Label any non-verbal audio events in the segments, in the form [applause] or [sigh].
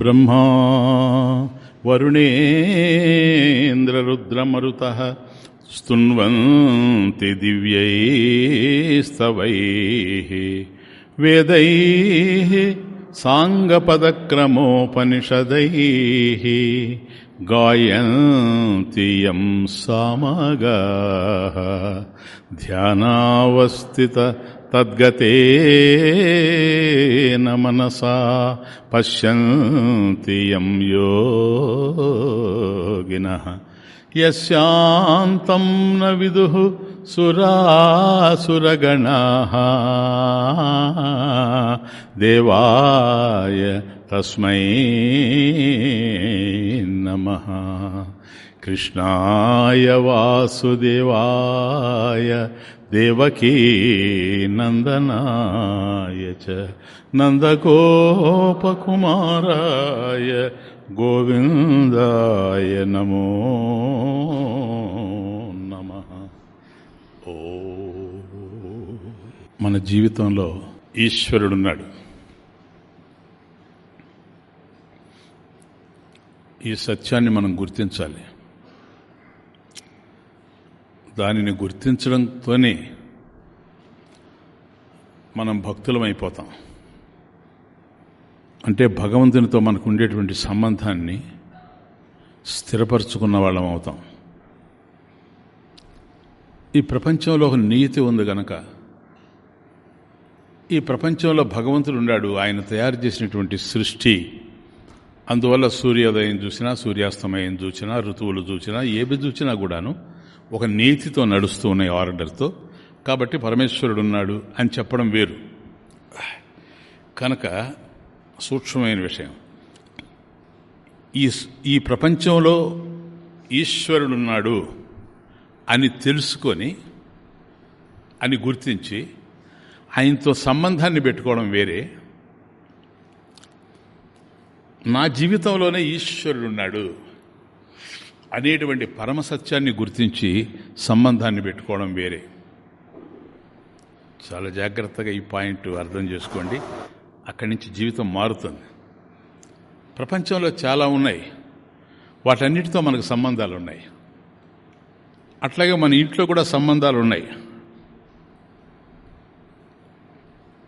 యం బ్రహ్మా వరుణేంద్రరుద్రమరుత స్తున్వంతి దివ్యైస్తవై వేదై సాంగపదక్రమోపనిషదై గాయంతి యం సామగా ధ్యానావస్థిత తద్గతేన మనసా పశ్యంతి యం యోగినః. యస్యాంతం న విదు సురాసురగణ. దేవాయ తస్మై నమ. కృష్ణాయ వాసుదేవాయ దేవకీ నందనాయ చ నందగోపకుమారాయ గోవిందాయ నమో నమ. ఓ. మన జీవితంలో ఈశ్వరుడున్నాడు. ఈ సత్యాన్ని మనం గుర్తించాలి. దానిని గుర్తించడంతోనే మనం భక్తులమైపోతాం. అంటే భగవంతునితో మనకు ఉండేటువంటి సంబంధాన్ని స్థిరపరచుకున్న వాళ్ళం అవుతాం. ఈ ప్రపంచంలో ఒక నీతి ఉంది గనక ఈ ప్రపంచంలో భగవంతుడు ఉన్నాడు ఆయన తయారు చేసినటువంటి సృష్టి అందువల్ల సూర్యోదయం చూసినా సూర్యాస్తమయం చూసినా ఋతువులు చూసినా ఏవి చూసినా కూడాను ఒక నీతితో నడుస్తూ ఉన్నాయి ఆర్డర్తో. కాబట్టి పరమేశ్వరుడు ఉన్నాడు అని చెప్పడం వేరు. కనుక సూక్ష్మమైన విషయం. ఈ ఈ ప్రపంచంలో ఈశ్వరుడున్నాడు అని తెలుసుకొని అని గుర్తించి ఆయనతో సంబంధాన్ని పెట్టుకోవడం వేరే. నా జీవితంలోనే ఈశ్వరుడున్నాడు. అనేటువంటి పరమసత్యాన్ని గుర్తించి సంబంధాన్ని పెట్టుకోవడం వేరే. చాలా జాగ్రత్తగా ఈ పాయింట్ అర్థం చేసుకోండి. అక్కడి నుంచి జీవితం మారుతుంది. ప్రపంచంలో చాలా ఉన్నాయి. వాటన్నిటితో మనకు సంబంధాలు ఉన్నాయి. అట్లాగే మన ఇంట్లో కూడా సంబంధాలు ఉన్నాయి.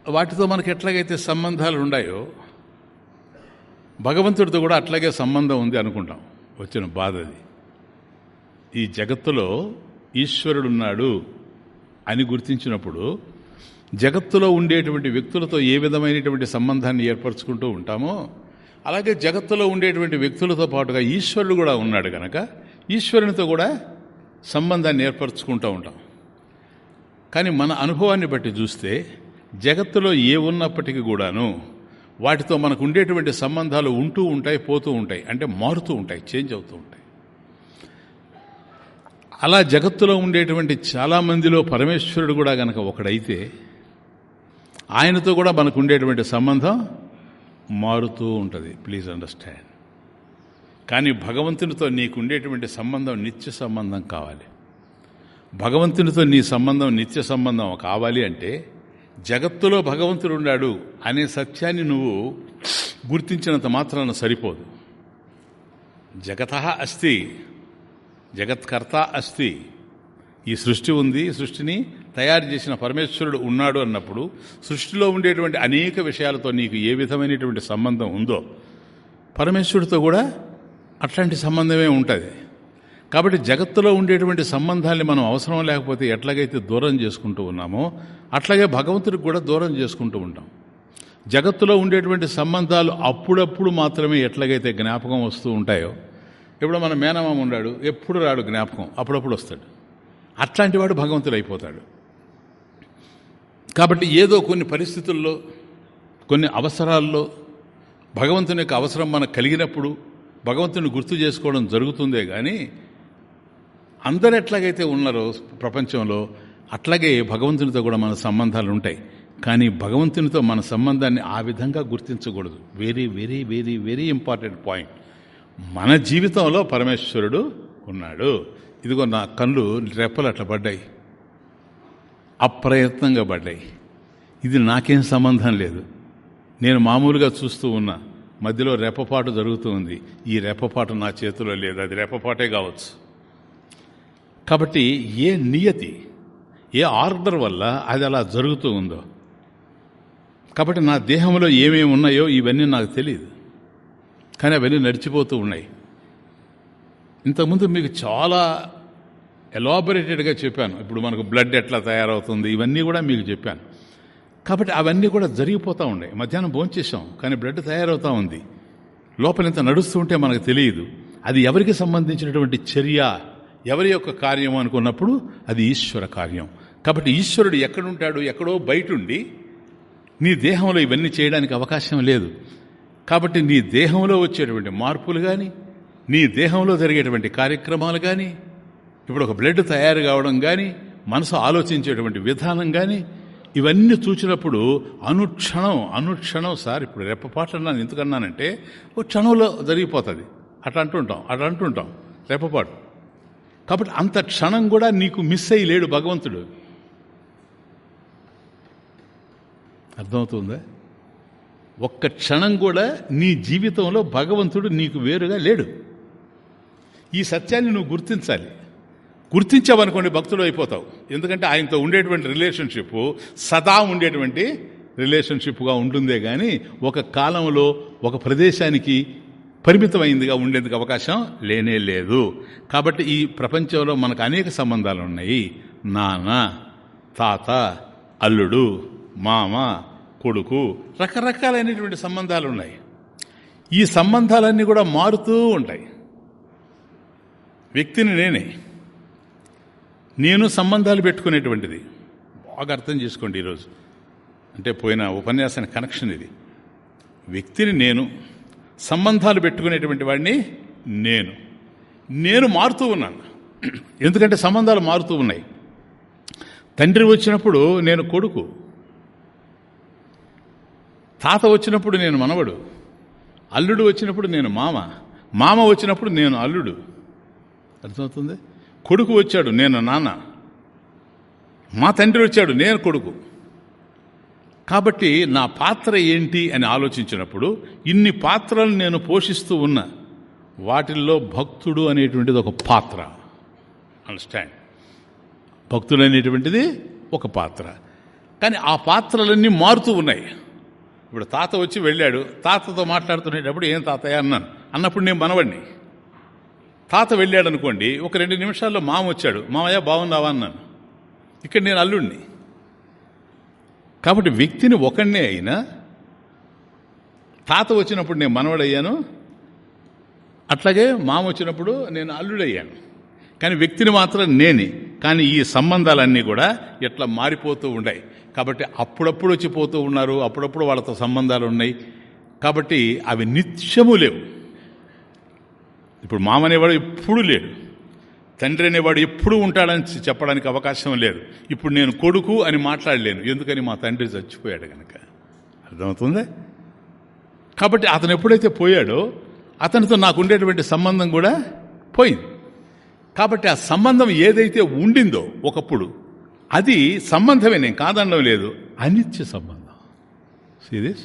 వాటితో మనకి ఎట్లాగైతే సంబంధాలు ఉన్నాయో భగవంతుడితో కూడా అట్లాగే సంబంధం ఉంది అనుకుంటాం. వచ్చిన బాధ అది. ఈ జగత్తులో ఈశ్వరుడున్నాడు అని గుర్తించినప్పుడు జగత్తులో ఉండేటువంటి వ్యక్తులతో ఏ విధమైనటువంటి సంబంధాన్ని ఏర్పరచుకుంటూ ఉంటామో అలాగే జగత్తులో ఉండేటువంటి వ్యక్తులతో పాటుగా ఈశ్వరుడు కూడా ఉన్నాడు కనుక ఈశ్వరునితో కూడా సంబంధాన్ని ఏర్పరచుకుంటూ ఉంటాం. కానీ మన అనుభవాన్ని బట్టి చూస్తే జగత్తులో ఏ ఉన్నప్పటికీ కూడాను వాటితో మనకు ఉండేటువంటి సంబంధాలు ఉంటూ ఉంటాయి పోతూ ఉంటాయి అంటే మారుతూ ఉంటాయి చేంజ్ అవుతూ ఉంటాయి. అలా జగత్తులో ఉండేటువంటి చాలామందిలో పరమేశ్వరుడు కూడా గనక ఒకడైతే ఆయనతో కూడా మనకు ఉండేటువంటి సంబంధం మారుతూ ఉంటుంది. ప్లీజ్ అండర్స్టాండ్ కానీ భగవంతునితో నీకు ఉండేటువంటి సంబంధం నిత్య సంబంధం కావాలి. భగవంతునితో నీ సంబంధం నిత్య సంబంధం కావాలి అంటే జగత్తులో భగవంతుడు ఉన్నాడు అనే సత్యాన్ని నువ్వు గుర్తించినంత మాత్రాన సరిపోదు. జగత అస్తి. జగత్కర్త అస్తి. ఈ సృష్టి ఉంది సృష్టిని తయారు చేసిన పరమేశ్వరుడు ఉన్నాడు అన్నప్పుడు సృష్టిలో ఉండేటువంటి అనేక విషయాలతో నీకు ఏ విధమైనటువంటి సంబంధం ఉందో పరమేశ్వరుడితో కూడా అట్లాంటి సంబంధమే ఉంటుంది. కాబట్టి జగత్తులో ఉండేటువంటి సంబంధాన్ని మనం అవసరం లేకపోతే ఎట్లాగైతే దూరం చేసుకుంటూ ఉన్నామో అట్లాగే భగవంతుడికి కూడా దూరం చేసుకుంటూ ఉంటాం. జగత్తులో ఉండేటువంటి సంబంధాలు అప్పుడప్పుడు మాత్రమే ఎట్లాగైతే జ్ఞాపకం వస్తూ ఉంటాయో ఇప్పుడు మన మేనమామ ఉన్నాడు ఎప్పుడు రాడు జ్ఞాపకం అప్పుడప్పుడు వస్తాడు. అట్లాంటి వాడు భగవంతుడు అయిపోతాడు. కాబట్టి ఏదో కొన్ని పరిస్థితుల్లో కొన్ని అవసరాల్లో భగవంతుని యొక్క అవసరం మనకు కలిగినప్పుడు భగవంతుని గుర్తు చేసుకోవడం జరుగుతుందే కానీ అందరు ఎట్లాగైతే ఉన్నారో ప్రపంచంలో అట్లాగే భగవంతునితో కూడా మన సంబంధాలు ఉంటాయి. కానీ భగవంతునితో మన సంబంధాన్ని ఆ విధంగా గుర్తించకూడదు. Very very very very important point మన జీవితంలో పరమేశ్వరుడు ఉన్నాడు. ఇదిగో నా కళ్ళు రెప్పలు అట్లా పడ్డాయి. అప్రయత్నంగా పడ్డాయి. ఇది నాకేం సంబంధం లేదు. నేను మామూలుగా చూస్తూ ఉన్నా. మధ్యలో రెప్పపాటు జరుగుతూ ఉంది. ఈ రెప్పపాటు నా చేతిలో లేదు. అది రెప్పపాటే కావచ్చు. కాబట్టి ఏ నియతి ఏ ఆర్డర్ వల్ల అది అలా జరుగుతూ ఉందో. కాబట్టి నా దేహంలో ఏమేమి ఉన్నాయో ఇవన్నీ నాకు తెలియదు. కానీ అవన్నీ నడిచిపోతూ ఉన్నాయి. ఇంతకుముందు మీకు చాలా ఎలాబొరేటెడ్గా చెప్పాను. ఇప్పుడు మనకు బ్లడ్ ఎట్లా తయారవుతుంది ఇవన్నీ కూడా మీకు చెప్పాను. కాబట్టి అవన్నీ కూడా జరిగిపోతూ ఉన్నాయి. మధ్యాహ్నం భోంచేసాం కానీ బ్లడ్ తయారవుతూ ఉంది. లోపల ఇంత నడుస్తుంటే మనకు తెలియదు. అది ఎవరికి సంబంధించినటువంటి చర్య ఎవరి యొక్క కార్యం అనుకున్నప్పుడు అది ఈశ్వర కార్యం. కాబట్టి ఈశ్వరుడు ఎక్కడుంటాడు ఎక్కడో బయటుండి నీ దేహంలో ఇవన్నీ చేయడానికి అవకాశం లేదు. కాబట్టి నీ దేహంలో వచ్చేటువంటి మార్పులు కానీ నీ దేహంలో జరిగేటువంటి కార్యక్రమాలు కానీ ఇప్పుడు ఒక బ్లడ్ తయారు కావడం కానీ మనసు ఆలోచించేటువంటి విధానం కానీ ఇవన్నీ చూసినప్పుడు అనుక్షణం అనుక్షణం సార్ ఇప్పుడు రెప్పపాటు అన్నాను ఎందుకన్నానంటే ఓ క్షణంలో జరిగిపోతుంది. అట్లా అంటుంటాం అట్లా అంటుంటాం. రెప్పపాటు. కాబట్టి అంత క్షణం కూడా నీకు మిస్ అయ్యి లేడు భగవంతుడు. అర్థమవుతుందా? ఒక్క క్షణం కూడా నీ జీవితంలో భగవంతుడు నీకు వేరుగా లేడు. ఈ సత్యాన్ని నువ్వు గుర్తించాలి. గుర్తించావనుకోండి భక్తుడు అయిపోతావు. ఎందుకంటే ఆయనతో ఉండేటువంటి రిలేషన్షిప్ సదా ఉండేటువంటి రిలేషన్షిప్గా ఉంటుందే కానీ ఒక కాలంలో ఒక ప్రదేశానికి పరిమితమైందిగా ఉండేందుకు అవకాశం లేనే లేదు. కాబట్టి ఈ ప్రపంచంలో మనకు అనేక సంబంధాలు ఉన్నాయి. నాన్న తాత అల్లుడు మామ కొడుకు రకరకాలైనటువంటి సంబంధాలు ఉన్నాయి ఈ సంబంధాలన్నీ కూడా మారుతూ ఉంటాయి. వ్యక్తిని నేనే. నేను సంబంధాలు పెట్టుకునేటువంటిది. బాగా అర్థం చేసుకోండి ఈరోజు. అంటే పోయిన ఉపన్యాసాన్ని కనెక్షన్ ఇది. వ్యక్తిని నేను సంబంధాలు పెట్టుకునేటువంటి వాడిని నేను. నేను మారుతూ ఉన్నాను. ఎందుకంటే సంబంధాలు మారుతూ ఉన్నాయి. తండ్రి వచ్చినప్పుడు నేను కొడుకు. తాత వచ్చినప్పుడు నేను మనవడు. అల్లుడు వచ్చినప్పుడు నేను మామ. మామ వచ్చినప్పుడు నేను అల్లుడు. అర్థమవుతుంది? కొడుకు వచ్చాడు నేను నాన్న. మా తండ్రి వచ్చాడు నేను కొడుకు. కాబట్టి నా పాత్ర ఏంటి అని ఆలోచించినప్పుడు ఇన్ని పాత్రలు నేను పోషిస్తూ ఉన్నా వాటిల్లో భక్తుడు అనేటువంటిది ఒక పాత్ర. అండర్స్టాండ్ భక్తుడు అనేటువంటిది ఒక పాత్ర. కానీ ఆ పాత్రలన్నీ మారుతూ ఉన్నాయి. ఇప్పుడు తాత వచ్చి వెళ్ళాడు. తాతతో మాట్లాడుతునేటప్పుడు ఏం తాతయ్య అన్నాను. అన్నప్పుడు నేను మనవడిని తాత వెళ్ళాడు అనుకోండి ఒక రెండు నిమిషాల్లో మామ వచ్చాడు. మామయ్య బాగున్నావా అన్నాను. ఇక్కడ నేను అల్లుడిని కాబట్టి వ్యక్తిని ఒకడినే అయినా తాత వచ్చినప్పుడు నేను మనవడయ్యాను. అట్లాగే మామ వచ్చినప్పుడు నేను అల్లుడయ్యాను. కానీ వ్యక్తిని మాత్రం నేనే. కానీ ఈ సంబంధాలన్నీ కూడా ఎట్లా మారిపోతూ ఉన్నాయి కాబట్టి అప్పుడప్పుడు వచ్చిపోతూ ఉన్నారు అప్పుడప్పుడు వాళ్ళతో సంబంధాలు ఉన్నాయి. కాబట్టి అవి నిత్యము లేవు. ఇప్పుడు మామనేవాడు ఎప్పుడు లేడు. తండ్రి అనేవాడు ఎప్పుడు ఉంటాడని చెప్పడానికి అవకాశం లేదు. ఇప్పుడు నేను కొడుకు అని మాట్లాడలేను. ఎందుకని మా తండ్రి చచ్చిపోయాడు కనుక అర్థమవుతుందా? కాబట్టి అతను ఎప్పుడైతే పోయాడో అతనితో నాకు ఉండేటువంటి సంబంధం కూడా పోయింది. కాబట్టి ఆ సంబంధం ఏదైతే ఉండిందో ఒకప్పుడు అది సంబంధమే నేను కాదనడం లేదు. అనిత్య సంబంధం. సీరియస్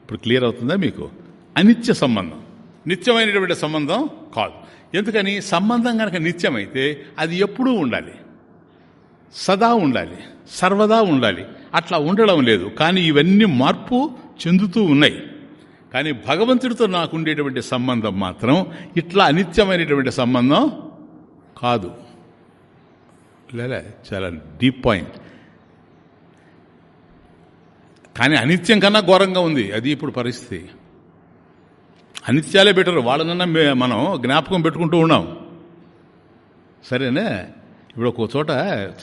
ఇప్పుడు క్లియర్ అవుతుందా మీకు? అనిత్య సంబంధం. నిత్యమైనటువంటి సంబంధం కాదు. ఎందుకని? సంబంధం కనుక నిత్యమైతే అది ఎప్పుడూ ఉండాలి. సదా ఉండాలి. సర్వదా ఉండాలి. అట్లా ఉండడం లేదు. కానీ ఇవన్నీ మార్పు చెందుతూ ఉన్నాయి. కానీ భగవంతుడితో నాకు ఉండేటువంటి సంబంధం మాత్రం ఇట్లా అనిత్యమైనటువంటి సంబంధం కాదు. లేదా చాలా డీప్ పాయింట్ కానీ అనిత్యం కన్నా ఘోరంగా ఉంది. అది ఇప్పుడు పరిస్థితి. అనిత్యాలే బెటర్ వాళ్ళనన్నా మనం జ్ఞాపకం పెట్టుకుంటూ ఉన్నాం. సరేనే? ఇప్పుడు ఒక చోట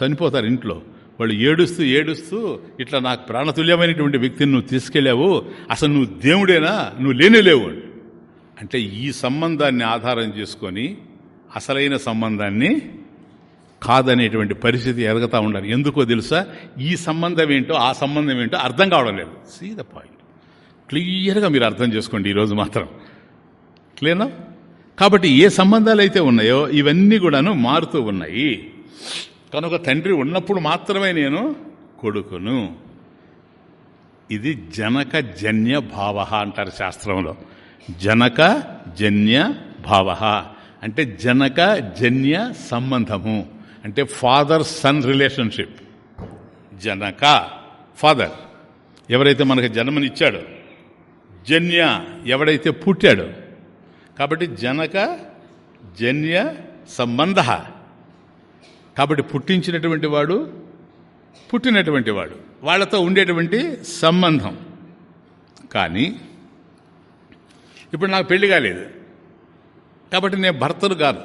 చనిపోతారు ఇంట్లో. వాళ్ళు ఏడుస్తూ ఏడుస్తూ ఇట్లా నాకు ప్రాణతుల్యమైనటువంటి వ్యక్తిని నువ్వు తీసుకెళ్ళావు. అసలు నువ్వు దేవుడేనా? నువ్వు లేనేలేవు అంటే ఈ సంబంధాన్ని ఆధారం చేసుకొని అసలైన సంబంధాన్ని కాదనేటువంటి పరిస్థితి ఎదగతా ఉండాలి. ఎందుకో తెలుసా? ఈ సంబంధం ఏంటో ఆ సంబంధం ఏంటో అర్థం కావడం లేదు. సీ ద పాయింట్ క్లియర్గా మీరు అర్థం చేసుకోండి ఈరోజు మాత్రం. క్లియర్నా కాబట్టి ఏ సంబంధాలు అయితే ఉన్నాయో ఇవన్నీ కూడాను మారుతూ ఉన్నాయి. కనుక తండ్రి ఉన్నప్పుడు మాత్రమే నేను కొడుకును. ఇది జనక జన్య భావ అంటారు శాస్త్రంలో. జనక జన్య భావ అంటే జనక జన్య సంబంధము. అంటే ఫాదర్ సన్ రిలేషన్షిప్ జనక ఫాదర్ ఎవరైతే మనకు జన్మనిచ్చాడో జన్య ఎవడైతే పుట్టాడో. కాబట్టి జనక జన్య సంబంధ. కాబట్టి పుట్టించినటువంటి వాడు పుట్టినటువంటి వాడు. వాళ్ళతో ఉండేటువంటి సంబంధం. కానీ ఇప్పుడు నాకు పెళ్ళి కాలేదు. కాబట్టి నేను భర్తలు కాదు.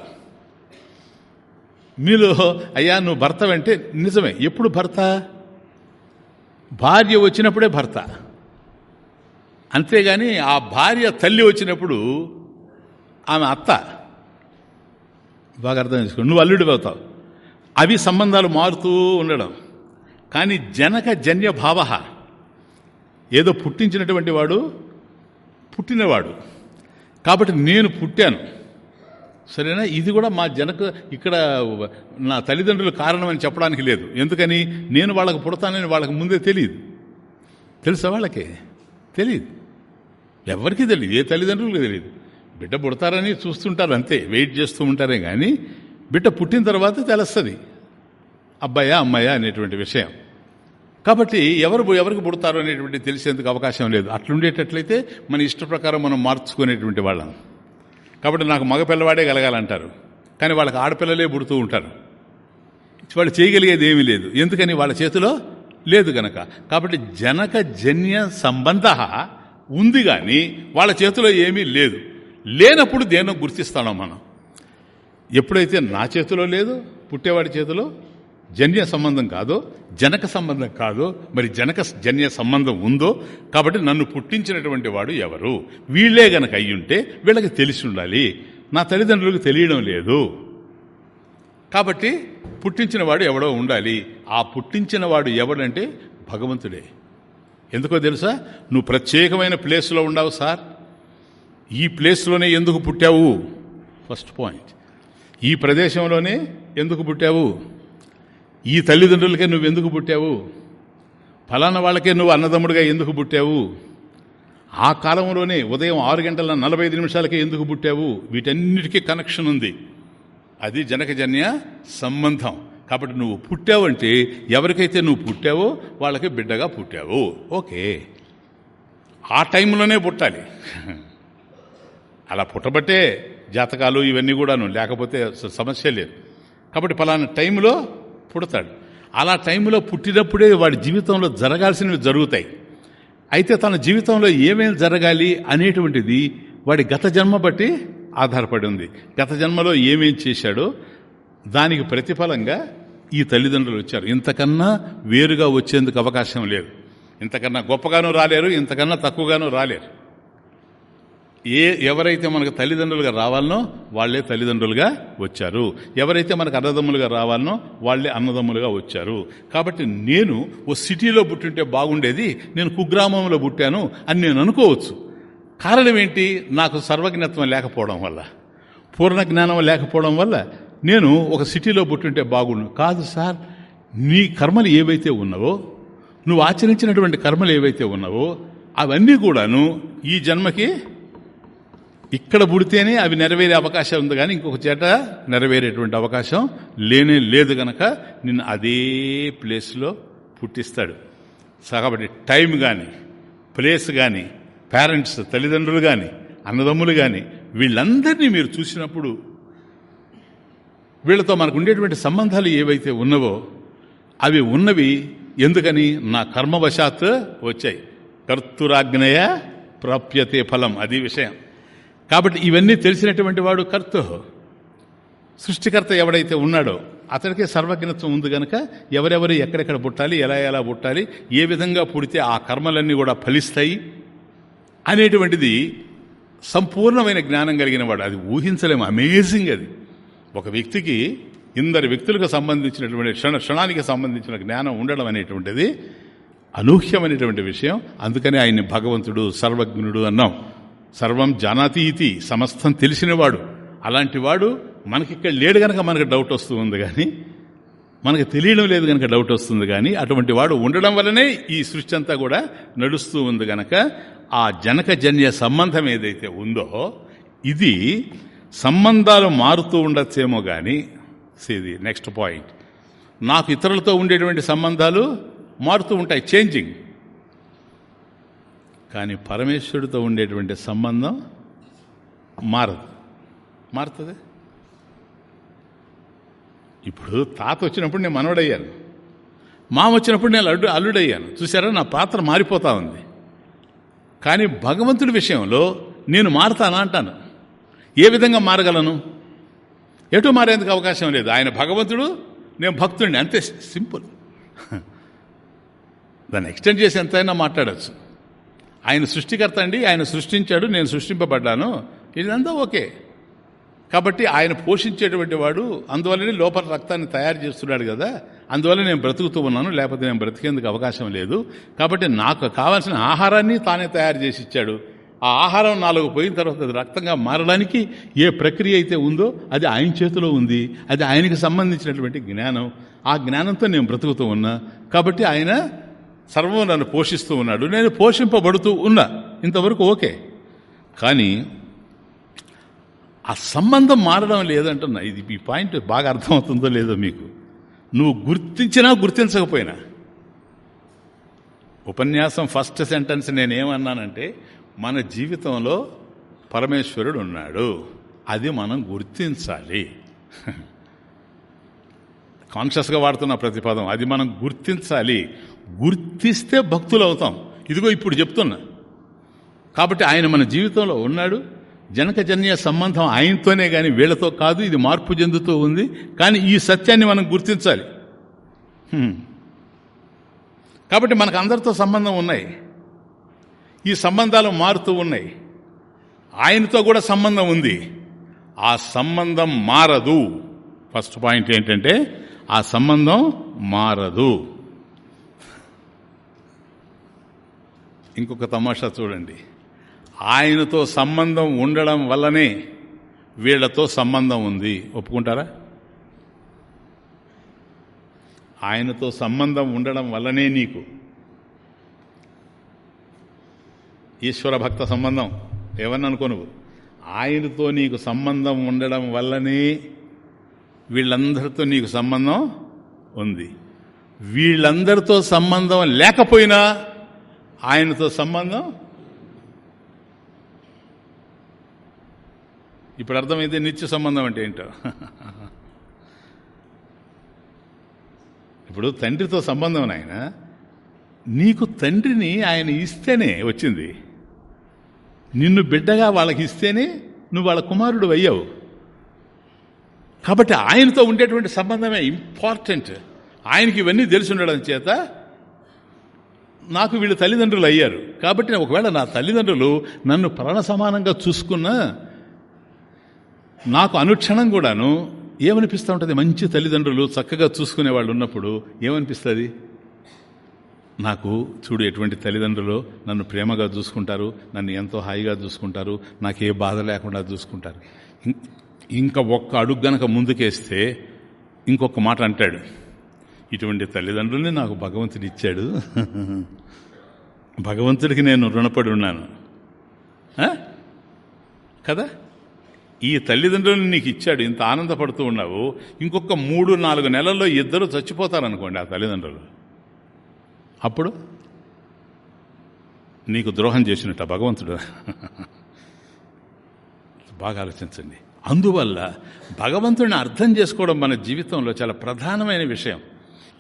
మీలో అయ్యా నువ్వు భర్త అంటే నిజమే. ఎప్పుడు భర్త? భార్య వచ్చినప్పుడే భర్త. అంతేగాని ఆ భార్య తల్లి వచ్చినప్పుడు ఆమె అత్త. బాగా అర్థం చేసుకో. నువ్వు అల్లుడి అవుతావు. అవి సంబంధాలు మారుతూ ఉండడం. కానీ జనక జన్య భావ. ఏదో పుట్టించినటువంటి వాడు పుట్టినవాడు. కాబట్టి నేను పుట్టాను. సరేనా? ఇది కూడా మా జనకు ఇక్కడ నా తల్లిదండ్రులు కారణం అని చెప్పడానికి లేదు. ఎందుకని? నేను వాళ్ళకు పుడతానని వాళ్ళకి ముందే తెలియదు తెలుసా వాళ్ళకి? తెలియదు ఎవరికి తెలియదు ఏ తల్లిదండ్రులకు తెలియదు బిడ్డ పుడతారని చూస్తుంటారు అంతే. వెయిట్ చేస్తూ ఉంటారే కానీ బిడ్డ పుట్టిన తర్వాత తెలుస్తుంది. అబ్బాయా అమ్మాయా అనేటువంటి విషయం. కాబట్టి ఎవరు ఎవరికి పుడతారు అనేటువంటి తెలిసేందుకు అవకాశం లేదు. అట్లుండేటట్లయితే మన ఇష్ట ప్రకారం మనం మార్చుకునేటువంటి వాళ్ళం. కాబట్టి నాకు మగ పిల్లవాడే కలగాలంటారు. కానీ వాళ్ళకి ఆడపిల్లలే పుడుతూ ఉంటారు. వాళ్ళు చేయగలిగేది ఏమీ లేదు. ఎందుకని వాళ్ళ చేతిలో లేదు గనక. కాబట్టి జనక జన్య సంబంధ ఉంది కానీ వాళ్ళ చేతిలో ఏమీ లేదు. లేనప్పుడు దేన్నో గుర్తిస్తాం మనం. ఎప్పుడైతే నా చేతిలో లేదు పుట్టేవాడి చేతిలో జన్య సంబంధం కాదో జనక సంబంధం కాదో మరి జనక జన్య సంబంధం ఉందో కాబట్టి నన్ను పుట్టించినటువంటి వాడు ఎవరు? వీళ్ళే గనక అయ్యుంటే వీళ్ళకి తెలిసి ఉండాలి. నా తల్లిదండ్రులకు తెలియడం లేదు. కాబట్టి పుట్టించిన వాడు ఎవడో ఉండాలి. ఆ పుట్టించిన వాడు ఎవడంటే భగవంతుడే. ఎందుకో తెలుసా? నువ్వు ప్రత్యేకమైన ప్లేస్లో ఉండవు సార్. ఈ ప్లేస్లోనే ఎందుకు పుట్టావు? First point. ఈ ప్రదేశంలోనే ఎందుకు పుట్టావు? ఈ తల్లిదండ్రులకే నువ్వు ఎందుకు పుట్టావు? ఫలానా వాళ్ళకే నువ్వు అన్నదమ్ముడిగా ఎందుకు పుట్టావు? ఆ కాలంలోనే ఉదయం ఆరు గంటల నలభై నిమిషాలకే ఎందుకు పుట్టావు? వీటన్నిటికీ కనెక్షన్ ఉంది. అది జనకజన్య సంబంధం. కాబట్టి నువ్వు పుట్టావంటే ఎవరికైతే నువ్వు పుట్టావో వాళ్ళకి బిడ్డగా పుట్టావు. ఓకే. ఆ టైంలోనే పుట్టాలి. అలా పుట్టబట్టే జాతకాలు ఇవన్నీ కూడాను. లేకపోతే సమస్య లేదు. కాబట్టి పలానా టైంలో పుడతాడు. అలా టైంలో పుట్టినప్పుడే వాడి జీవితంలో జరగాల్సినవి జరుగుతాయి. అయితే తన జీవితంలో ఏమేమి జరగాలి అనేటువంటిది వాడి గత జన్మ బట్టి ఆధారపడి ఉంది. గత జన్మలో ఏమేం చేశాడో దానికి ప్రతిఫలంగా ఈ తల్లిదండ్రులు వచ్చారు. ఇంతకన్నా వేరుగా వచ్చేందుకు అవకాశం లేదు. ఇంతకన్నా గొప్పగానూ రాలేరు ఇంతకన్నా తక్కువగానూ రాలేరు. ఏ ఎవరైతే మనకు తల్లిదండ్రులుగా రావాలనో వాళ్ళే తల్లిదండ్రులుగా వచ్చారు. ఎవరైతే మనకు అన్నదమ్ములుగా రావాలనో వాళ్ళే అన్నదమ్ములుగా వచ్చారు. కాబట్టి నేను ఓ సిటీలో పుట్టింటే బాగుండేది నేను కుగ్రామంలో పుట్టాను అని నేను అనుకోవచ్చు. కారణం ఏంటి? నాకు సర్వజ్ఞత్వం లేకపోవడం వల్ల. పూర్ణ జ్ఞానం లేకపోవడం వల్ల నేను ఒక సిటీలో పుట్టింటే బాగుండు. కాదు సార్ నీ కర్మలు ఏవైతే ఉన్నావో నువ్వు ఆచరించినటువంటి కర్మలు ఏవైతే ఉన్నావో అవన్నీ కూడాను ఈ జన్మకి ఇక్కడ పుడితేనే అవి నెరవేరే అవకాశం ఉంది కానీ ఇంకొక చేట నెరవేరేటువంటి అవకాశం లేనే లేదు గనక నిన్ను అదే ప్లేస్లో పుట్టిస్తాడు. కాబట్టి టైం కానీ ప్లేస్ కానీ పేరెంట్స్ తల్లిదండ్రులు కానీ అన్నదమ్ములు కానీ వీళ్ళందరినీ మీరు చూసినప్పుడు వీళ్ళతో మనకు ఉండేటువంటి సంబంధాలు ఏవైతే ఉన్నవో అవి ఉన్నవి ఎందుకని నా కర్మవశాత్ వచ్చాయి. కర్తురాజ్ఞయ ప్రాప్యతే ఫలం. అది విషయం. కాబట్టి ఇవన్నీ తెలిసినటువంటి వాడు కర్త. సృష్టికర్త ఎవడైతే ఉన్నాడో అతడికే సర్వజ్ఞత్వం ఉంది కనుక ఎవరెవరు ఎక్కడెక్కడ పుట్టాలి ఎలా ఎలా పుట్టాలి ఏ విధంగా పుడితే ఆ కర్మలన్నీ కూడా ఫలిస్తాయి అనేటువంటిది సంపూర్ణమైన జ్ఞానం కలిగిన వాడు. అది ఊహించలేము. అమేజింగ్ అది. ఒక వ్యక్తికి ఇందరి వ్యక్తులకు సంబంధించినటువంటి క్షణ క్షణానికి సంబంధించిన జ్ఞానం ఉండడం అనేటువంటిది అనూహ్యమైనటువంటి విషయం. అందుకని ఆయన్ని భగవంతుడు సర్వజ్ఞుడు అన్నాం. సర్వం జానాతి ఇది సమస్తం తెలిసినవాడు. అలాంటి వాడు మనకిక్కడ లేడు గనక మనకు డౌట్ వస్తూ ఉంది కానీ మనకు తెలియడం లేదు కనుక డౌట్ వస్తుంది కానీ అటువంటి వాడు ఉండడం వల్లనే ఈ సృష్టి అంతా కూడా నడుస్తూ ఉంది గనక ఆ జనకజన్య సంబంధం ఏదైతే ఉందో ఇది సంబంధాలు మారుతూ ఉండొచ్చేమో కానీ ఇది నెక్స్ట్ పాయింట్ నాకు ఇతరులతో ఉండేటువంటి సంబంధాలు మారుతూ ఉంటాయి చేంజింగ్ కానీ పరమేశ్వరుడితో ఉండేటువంటి సంబంధం మారదు. మారుతుంది? ఇప్పుడు తాత వచ్చినప్పుడు నేను మనవడయ్యాను. మామ వచ్చినప్పుడు నేను అల్లుడు అల్లుడయ్యాను. చూసారా నా పాత్ర మారిపోతా ఉంది. కానీ భగవంతుడి విషయంలో నేను మారతానా అంటాను. ఏ విధంగా మారగలను? ఎటు మారేందుకు అవకాశం లేదు. ఆయన భగవంతుడు నేను భక్తుడిని. అంతే సింపుల్. [laughs] దాన్ని ఎక్స్టెండ్ చేసి ఎంతైనా మాట్లాడచ్చు. ఆయన సృష్టికర్త అండి ఆయన సృష్టించాడు నేను సృష్టింపబడ్డాను. ఇదంతా ఓకే. కాబట్టి ఆయన పోషించేటువంటి వాడు అందువల్లనే లోపల రక్తాన్ని తయారు చేస్తున్నాడు కదా అందువల్ల నేను బ్రతుకుతూ ఉన్నాను లేకపోతే నేను బ్రతికేందుకు అవకాశం లేదు. కాబట్టి నాకు కావాల్సిన ఆహారాన్ని తానే తయారు చేసి ఇచ్చాడు. ఆ ఆహారం నాలుగు పోయిన తర్వాత అది రక్తంగా మారడానికి ఏ ప్రక్రియ అయితే ఉందో అది ఆయన చేతిలో ఉంది. అది ఆయనకి సంబంధించినటువంటి జ్ఞానం. ఆ జ్ఞానంతో నేను బ్రతుకుతూ ఉన్నా. కాబట్టి ఆయన సర్వం నన్ను పోషిస్తూ ఉన్నాడు. నేను పోషింపబడుతూ ఉన్నా. ఇంతవరకు ఓకే. కానీ ఆ సంబంధం మారడం లేదంటున్నా. ఇది ఈ పాయింట్ బాగా అర్థమవుతుందో లేదో మీకు. నువ్వు గుర్తించినా గుర్తించకపోయినా. ఉపన్యాసం ఫస్ట్ సెంటెన్స్ నేనేమన్నానంటే మన జీవితంలో పరమేశ్వరుడు ఉన్నాడు. అది మనం గుర్తించాలి. [laughs] కాన్షియస్గా వాడుతున్న ప్రతిపదం. అది మనం గుర్తించాలి. గుర్తిస్తే భక్తులు అవుతాం ఇదిగో ఇప్పుడు చెప్తున్నా. కాబట్టి ఆయన మన జీవితంలో ఉన్నాడు. జనకజన్య సంబంధం ఆయనతోనే కానీ వీళ్ళతో కాదు. ఇది మార్పు చెందుతూ ఉంది. కానీ ఈ సత్యాన్ని మనం గుర్తించాలి. కాబట్టి మనకు అందరితో సంబంధం ఉన్నాయి. ఈ సంబంధాలు మారుతూ ఉన్నాయి. ఆయనతో కూడా సంబంధం ఉంది. ఆ సంబంధం మారదు. ఫస్ట్ పాయింట్ ఏంటంటే ఆ సంబంధం మారదు. ఇంకొక తమాషా చూడండి. ఆయనతో సంబంధం ఉండడం వల్లనే వీళ్ళతో సంబంధం ఉంది. ఒప్పుకుంటారా? ఆయనతో సంబంధం ఉండడం వల్లనే నీకు ఈశ్వర భక్త సంబంధం? ఏమన్నా అనుకో నువ్వు. ఆయనతో నీకు సంబంధం ఉండడం వల్లనే వీళ్ళందరితో నీకు సంబంధం ఉంది. వీళ్ళందరితో సంబంధం లేకపోయినా ఆయనతో సంబంధం? ఇప్పుడు అర్థమైతే నిత్య సంబంధం అంటే ఏంటో? ఇప్పుడు తండ్రితో సంబంధం ఆయన. నీకు తండ్రిని ఆయన ఇస్తేనే వచ్చింది. నిన్ను బిడ్డగా వాళ్ళకి ఇస్తేనే నువ్వు వాళ్ళ కుమారుడు అయ్యావు. కాబట్టి ఆయనతో ఉండేటువంటి సంబంధమే ఇంపార్టెంట్ ఆయనకి ఇవన్నీ తెలిసి ఉండడం చేత నాకు వీళ్ళు తల్లిదండ్రులు అయ్యారు. కాబట్టి ఒకవేళ నా తల్లిదండ్రులు నన్ను ప్రాణ సమానంగా చూసుకున్న నాకు అనుక్షణం కూడాను ఏమనిపిస్తూ ఉంటుంది? మంచి తల్లిదండ్రులు చక్కగా చూసుకునే వాళ్ళు ఉన్నప్పుడు ఏమనిపిస్తుంది? నాకు చూడు ఎటువంటి తల్లిదండ్రులు నన్ను ప్రేమగా చూసుకుంటారు నన్ను ఎంతో హాయిగా చూసుకుంటారు నాకు ఏ బాధ లేకుండా చూసుకుంటారు. ఇంకా ఒక్క అడుగు గనక ముందుకేస్తే ఇంకొక మాట అంటాడు. ఇటువంటి తల్లిదండ్రుల్ని నాకు భగవంతుడిచ్చాడు [laughs] భగవంతుడికి నేను రుణపడి ఉన్నాను. కదా? ఈ తల్లిదండ్రులను నీకు ఇచ్చాడు ఇంత ఆనందపడుతూ ఉన్నావు. ఇంకొక మూడు నాలుగు నెలల్లో ఇద్దరు చచ్చిపోతారనుకోండి ఆ తల్లిదండ్రులు. అప్పుడు? నీకు ద్రోహం చేసినట్ట భగవంతుడు. బాగా ఆలోచించండి. అందువల్ల భగవంతుడిని అర్థం చేసుకోవడం మన జీవితంలో చాలా ప్రధానమైన విషయం.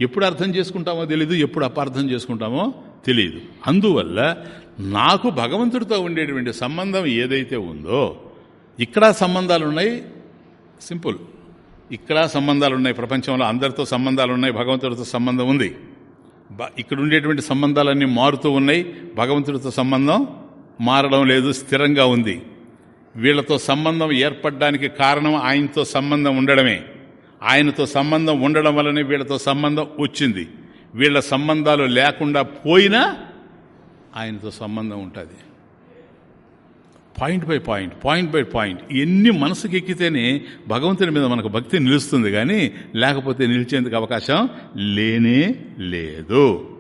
ఎప్పుడు అర్థం చేసుకుంటామో తెలీదు ఎప్పుడు అపార్థం చేసుకుంటామో తెలియదు అందువల్ల నాకు భగవంతుడితో ఉండేటువంటి సంబంధం ఏదైతే ఉందో ఇక్కడ సంబంధాలు ఉన్నాయి సింపుల్. ఇక్కడ సంబంధాలు ఉన్నాయి ప్రపంచంలో అందరితో సంబంధాలు ఉన్నాయి భగవంతుడితో సంబంధం ఉంది. ఇక్కడ ఉండేటువంటి సంబంధాలన్నీ మారుతూ ఉన్నాయి భగవంతుడితో సంబంధం మారడం లేదు స్థిరంగా ఉంది. వీళ్ళతో సంబంధం ఏర్పడడానికి కారణం ఆయనతో సంబంధం ఉండడమే. ఆయనతో సంబంధం ఉండడం వల్లనే వీళ్ళతో సంబంధం వచ్చింది. వీళ్ళ సంబంధాలు లేకుండా పోయినా ఆయనతో సంబంధం ఉంటుంది. Point by point point by point. ఎన్ని మనసుకి ఎక్కితేనే భగవంతుని మీద మనకు భక్తి నిలుస్తుంది కానీ లేకపోతే నిలిచేందుకు అవకాశం లేనే లేదు.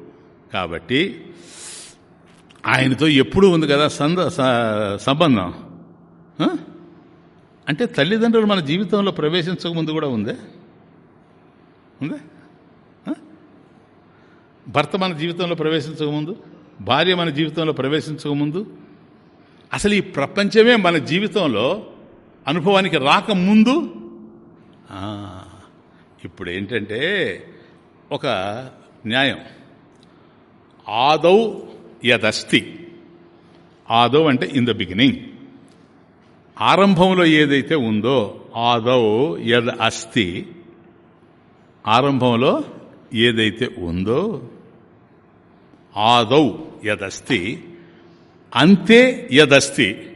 కాబట్టి ఆయనతో ఎప్పుడూ ఉంది కదా సంద సంబంధం. అంటే తల్లిదండ్రులు మన జీవితంలో ప్రవేశించక ముందు కూడా ఉందే? ఉందే? భర్త మన జీవితంలో ప్రవేశించకముందు భార్య మన జీవితంలో ప్రవేశించకముందు అసలు ఈ ప్రపంచమే మన జీవితంలో అనుభవానికి రాకముందు ఇప్పుడు ఏంటంటే ఒక న్యాయం. ఆదౌ యదస్తి. ఆదౌ అంటే ఇన్ ద బిగినింగ్ ఆరంభంలో ఏదైతే ఉందో ఆదౌ యద్ అస్థి ఆరంభంలో ఏదైతే ఉందో ఆదౌ యదస్తి అంతే యదస్తి.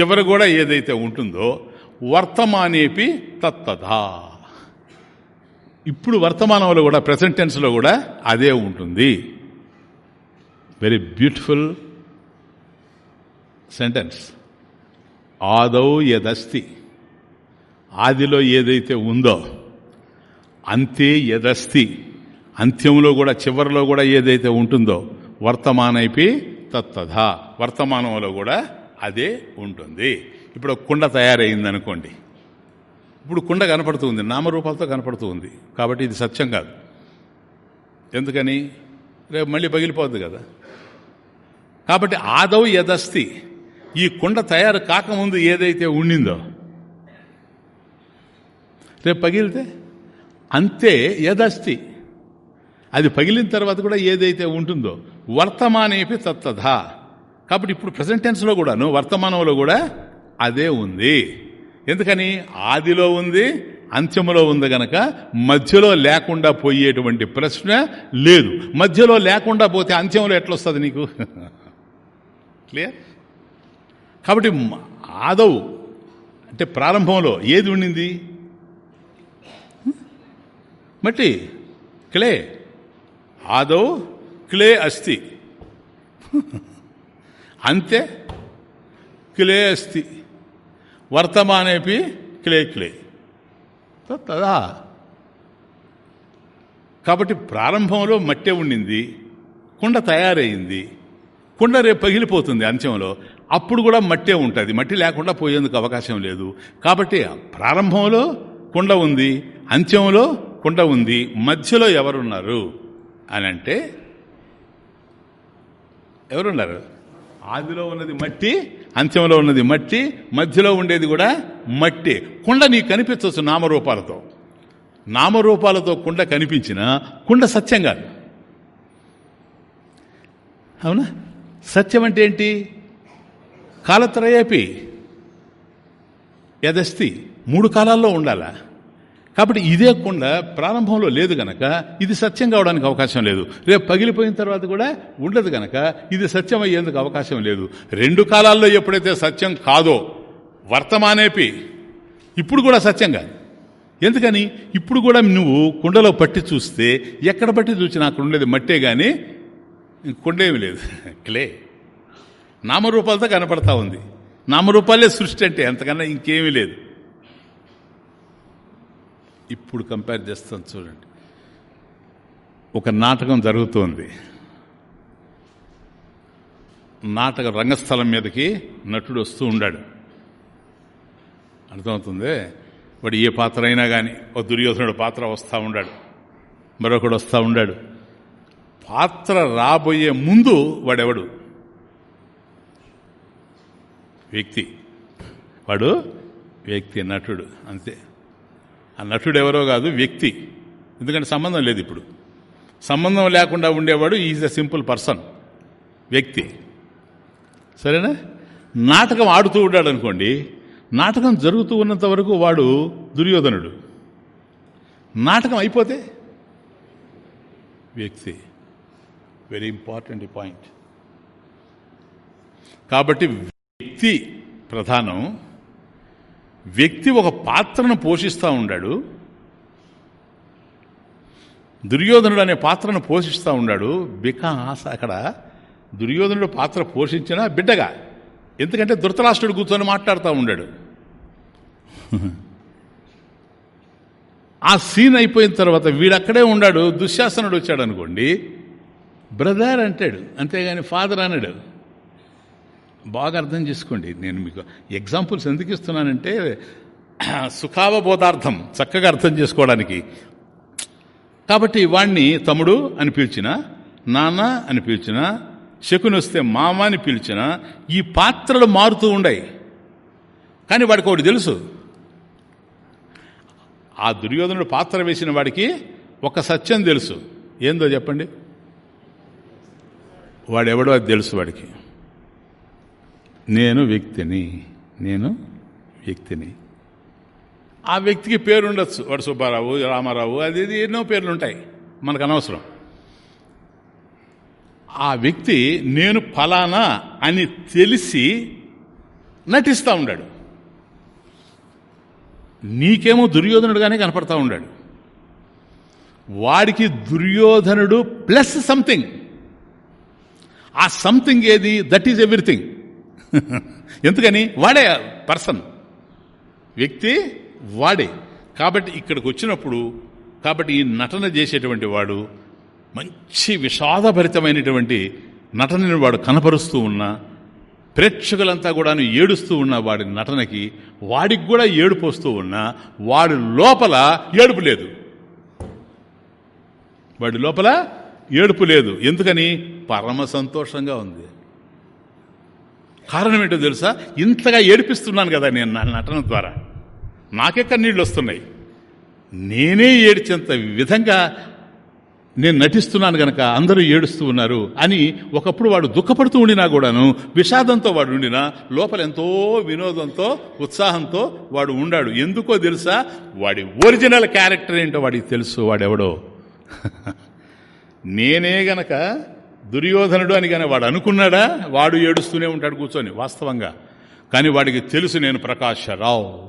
చివరి కూడా ఏదైతే ఉంటుందో వర్తమానేపి తత్తదా. ఇప్పుడు వర్తమానంలో కూడా ప్రజెంట్ టెన్స్లో కూడా అదే ఉంటుంది. వెరీ బ్యూటిఫుల్ సెంటెన్స్ ఆదౌ యదస్తి. ఆదిలో ఏదైతే ఉందో అంతే యదస్తి. అంత్యంలో కూడా చివరిలో కూడా ఏదైతే ఉంటుందో వర్తమానైపి తత్తథ వర్తమానంలో కూడా అదే ఉంటుంది. ఇప్పుడు కుండ తయారైంది అనుకోండి ఇప్పుడు కుండ కనపడుతుంది నామరూపాలతో కనపడుతూ ఉంది కాబట్టి ఇది సత్యం కాదు. ఎందుకని? రేపు మళ్ళీ పగిలిపోద్ది కదా. కాబట్టి ఆదౌ యదస్తి. ఈ కుండ తయారు కాకముందు ఏదైతే ఉండిందో రేపు పగిలితే? అంతే యదస్తి. అది పగిలిన తర్వాత కూడా ఏదైతే ఉంటుందో వర్తమానేపి తత్తధ కాబట్టి ఇప్పుడు ప్రజెంట్ టెన్స్లో కూడాను వర్తమానంలో కూడా అదే ఉంది. ఎందుకని? ఆదిలో ఉంది అంత్యములో ఉంది గనక మధ్యలో లేకుండా పోయేటువంటి ప్రశ్న లేదు. మధ్యలో లేకుండా పోతే అంత్యంలో ఎట్లొస్తుంది నీకు? [laughs] క్లియర్? కాబట్టి ఆదవు అంటే ప్రారంభంలో ఏది ఉండింది? మట్టి క్లే. ఆదౌ క్లే అస్తి అంతే క్లే అస్తి వర్తమానేపి క్లే క్లే. తదా. కాబట్టి ప్రారంభంలో మట్టే ఉండింది కుండ తయారైంది కుండ రేపు పగిలిపోతుంది అంత్యంలో. అప్పుడు కూడా మట్టే ఉంటుంది. మట్టి లేకుండా పోయేందుకు అవకాశం లేదు. కాబట్టి ప్రారంభంలో కుండ ఉంది అంత్యంలో కుండ ఉంది మధ్యలో ఎవరున్నారు అని అంటే ఎవరున్నారు? ఆదిలో ఉన్నది మట్టి అంత్యంలో ఉన్నది మట్టి మధ్యలో ఉండేది కూడా మట్టి. కుండ నీకు కనిపించవచ్చు నామరూపాలతో. నామరూపాలతో కుండ కనిపించిన కుండ సత్యం కాదు. అవునా? సత్యం అంటే ఏంటి? కాలత్రయేపి యదస్తి మూడు కాలాల్లో ఉండాలా. కాబట్టి ఇదే కుండ ప్రారంభంలో లేదు గనక ఇది సత్యం కావడానికి అవకాశం లేదు. రేపు పగిలిపోయిన తర్వాత కూడా ఉండదు గనక ఇది సత్యం అయ్యేందుకు అవకాశం లేదు. రెండు కాలాల్లో ఎప్పుడైతే సత్యం కాదో వర్తమానేపి ఇప్పుడు కూడా సత్యం కాదు. ఎందుకని? ఇప్పుడు కూడా నువ్వు కుండలో పట్టి చూస్తే ఎక్కడ పట్టి చూసినా అక్కడ ఉండేది మట్టే కానీ కుండేమి లేదు. క్లే. నామరూపాలతో కనపడతా ఉంది. నామరూపాలే సృష్టి అంటే ఎంతకన్నా ఇంకేమీ లేదు. ఇప్పుడు కంపేర్ చేస్తాను చూడండి. ఒక నాటకం జరుగుతోంది. నాటక రంగస్థలం మీదకి నటుడు వస్తూ ఉండాడు. అర్థమవుతుంది? వాడు ఏ పాత్ర అయినా కానీ ఒక దుర్యోధనుడు పాత్ర వస్తూ ఉండాడు. మరొకడు వస్తూ ఉండాడు. పాత్ర రాబోయే ముందు వాడెవడు? వ్యక్తి. వాడు వ్యక్తి నటుడు అంతే. ఆ నటుడు ఎవరో కాదు వ్యక్తి. ఎందుకంటే సంబంధం లేదు ఇప్పుడు. సంబంధం లేకుండా ఉండేవాడు ఈజ్ అ సింపుల్ పర్సన్. వ్యక్తి. సరేనా? నాటకం ఆడుతూ ఉన్నాడు అనుకోండి నాటకం జరుగుతూ ఉన్నంత వరకు వాడు దుర్యోధనుడు. నాటకం అయిపోతే వ్యక్తి. వెరీ ఇంపార్టెంట్ పాయింట్ కాబట్టి వ్యక్తి ప్రధానం వ్యక్తి ఒక పాత్రను పోషిస్తూ ఉన్నాడు దుర్యోధనుడు అనే పాత్రను పోషిస్తూ ఉన్నాడు బికాస్ అక్కడ దుర్యోధనుడు పాత్ర పోషించిన బిడ్డగా ఎందుకంటే ధృతరాష్ట్రుడు కూర్చొని మాట్లాడుతూ ఉన్నాడు ఆ సీన్ అయిపోయిన తర్వాత వీడక్కడే ఉన్నాడు దుశ్శాసనుడు వచ్చాడు అనుకోండి బ్రదర్ అంటాడు అంతేగాని ఫాదర్ అన్నాడు బాగా అర్థం చేసుకోండి. నేను మీకు ఎగ్జాంపుల్స్ ఎందుకు ఇస్తున్నానంటే సుఖావబోధార్థం చక్కగా అర్థం చేసుకోవడానికి. కాబట్టి వాణ్ణి తమ్ముడు అని పిలిచిన నాన్న అని పిలిచిన శకుని వస్తే మామ అని పిలిచిన ఈ పాత్రలు మారుతూ ఉండయి. కానీ వాడికి ఒకటి తెలుసు. ఆ దుర్యోధనుడు పాత్ర వేసిన వాడికి ఒక సత్యం తెలుసు. ఏందో చెప్పండి? వాడెవడో అది తెలుసు వాడికి. నేను వ్యక్తిని నేను వ్యక్తిని. ఆ వ్యక్తికి పేరు ఉండొచ్చు వాడు సుబ్బారావు రామారావు అది ఇది ఎన్నో పేర్లు ఉంటాయి మనకు అనవసరం ఆ వ్యక్తి నేను ఫలానా అని తెలిసి నటిస్తూ ఉన్నాడు నీకేమో దుర్యోధనుడుగానే కనపడతా ఉన్నాడు వాడికి దుర్యోధనుడు ప్లస్ సంథింగ్. ఆ సంథింగ్ ఏది? That is everything. ఎందుకని? వాడే పర్సన్. వ్యక్తి వాడే. కాబట్టి ఇక్కడికి వచ్చినప్పుడు కాబట్టి ఈ నటన చేసేటువంటి వాడు మంచి విషాదభరితమైనటువంటి నటనని వాడు కనపరుస్తూ ఉన్నా ప్రేక్షకులంతా కూడా ఏడుస్తూ ఉన్న వాడి నటనకి వాడికి కూడా ఏడుపు వస్తూ ఉన్నా వాడి లోపల ఏడుపు లేదు. వాడి లోపల ఏడుపు లేదు. ఎందుకని? పరమ సంతోషంగా ఉంది. కారణం ఏంటో తెలుసా? ఇంతగా ఏడిపిస్తున్నాను కదా నేను నా నటన ద్వారా. నాకెక్కడ నీళ్ళు వస్తున్నాయి? నేనే ఏడ్చేంత విధంగా నేను నటిస్తున్నాను గనక అందరూ ఏడుస్తూ ఉన్నారు అని ఒకప్పుడు వాడు దుఃఖపడుతూ ఉండినా కూడాను విషాదంతో వాడు ఉండినా లోపల ఎంతో వినోదంతో ఉత్సాహంతో వాడు ఉండాడు. ఎందుకో తెలుసా? వాడి ఒరిజినల్ క్యారెక్టర్ ఏంటో వాడికి తెలుసు. వాడెవడో? [laughs] నేనే గనక దుర్యోధనుడు అని కానీ వాడు అనుకున్నాడా? వాడు ఏడుస్తూనే ఉంటాడు కూర్చొని వాస్తవంగా. కానీ వాడికి తెలుసు నేను ప్రకాశరావు.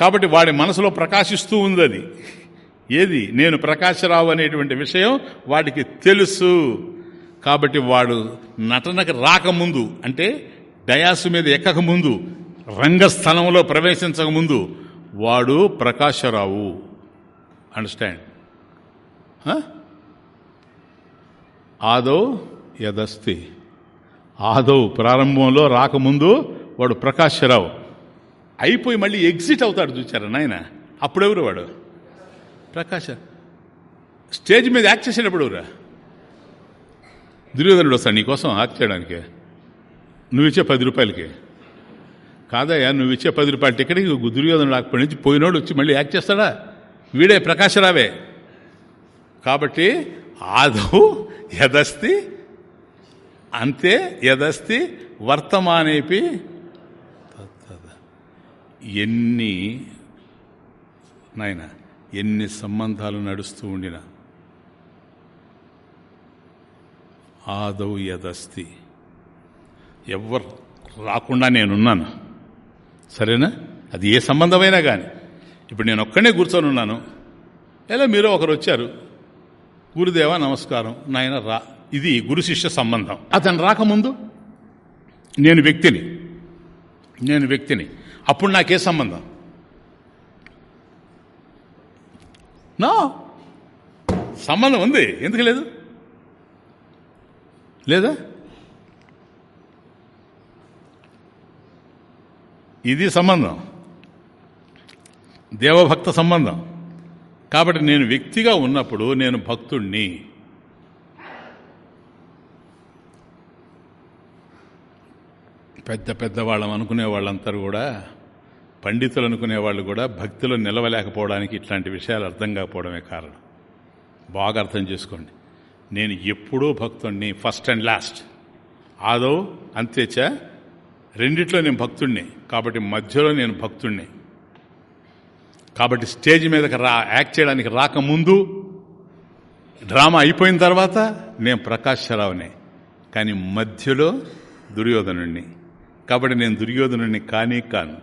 కాబట్టి వాడి మనసులో ప్రకాశిస్తూ ఉంది అది. ఏది? నేను ప్రకాశరావు అనేటువంటి విషయం వాడికి తెలుసు. కాబట్టి వాడు నటనకు రాకముందు అంటే డయాసు మీద ఎక్కకముందు రంగస్థలంలో ప్రవేశించకముందు వాడు ప్రకాశరావు. అండర్స్టాండ్ ఆదౌ యదస్తి. ఆదౌ ప్రారంభంలో రాకముందు వాడు ప్రకాశరావు. అయిపోయి మళ్ళీ ఎగ్జిట్ అవుతాడు చూచారా నాయన? అప్పుడెవరు వాడు? ప్రకాశ. స్టేజ్ మీద యాక్ట్ చేసేటప్పుడు రా దుర్యోధనుడు వస్తాడు నీకోసం యాక్ట్ చేయడానికి. నువ్వు ఇచ్చే పది రూపాయలకి. కాదయ్యా నువ్వు ఇచ్చే పది రూపాయల టికెట్కి దుర్యోధనుడు అక్కడి నుంచి పోయినోడు వచ్చి మళ్ళీ యాక్ట్ చేస్తాడా? వీడే ప్రకాశరావే. కాబట్టి ఆదవు యదస్తి? అంతే యదస్తి? వర్తమానేపి? ఎన్ని నాయన ఎన్ని సంబంధాలు నడుస్తూ ఉండినా. ఆదౌ యదస్తి. ఎవరు రాకుండా నేనున్నాను. సరేనా? అది ఏ సంబంధమైనా కానీ ఇప్పుడు నేను ఒక్కడే కూర్చొని ఉన్నాను ఎలా మీరు ఒకరు వచ్చారు గురుదేవ నమస్కారం. నాయన రా. ఇది గురు శిష్య సంబంధం. అతను రాకముందు నేను వ్యక్తిని. నేను వ్యక్తిని. అప్పుడు నాకే సంబంధం. నా. సంబంధం ఉంది. ఎందుకు లేదు? లేదా? ఇది సంబంధం. దేవభక్త సంబంధం. కాబట్టి నేను వ్యక్తిగా ఉన్నప్పుడు నేను భక్తుణ్ణి. పెద్ద పెద్ద వాళ్ళం అనుకునే వాళ్ళందరూ కూడా పండితులు అనుకునే వాళ్ళు కూడా భక్తిలో నిలవలేకపోవడానికి ఇట్లాంటి విషయాలు అర్థం కాకపోవడమే కారణం. బాగా అర్థం చేసుకోండి. నేను ఎప్పుడూ భక్తుణ్ణి ఫస్ట్ అండ్ లాస్ట్. ఆదో అంతేచా రెండిట్లో నేను భక్తుణ్ణి. కాబట్టి మధ్యలో నేను భక్తుణ్ణి. కాబట్టి స్టేజ్ మీదకి రా యాక్ట్ చేయడానికి రాకముందు డ్రామా అయిపోయిన తర్వాత నేను ప్రకాష్ రావునే కానీ మధ్యలో దుర్యోధనుణ్ణి. కాబట్టి నేను దుర్యోధనుణ్ణి కానీ కాను.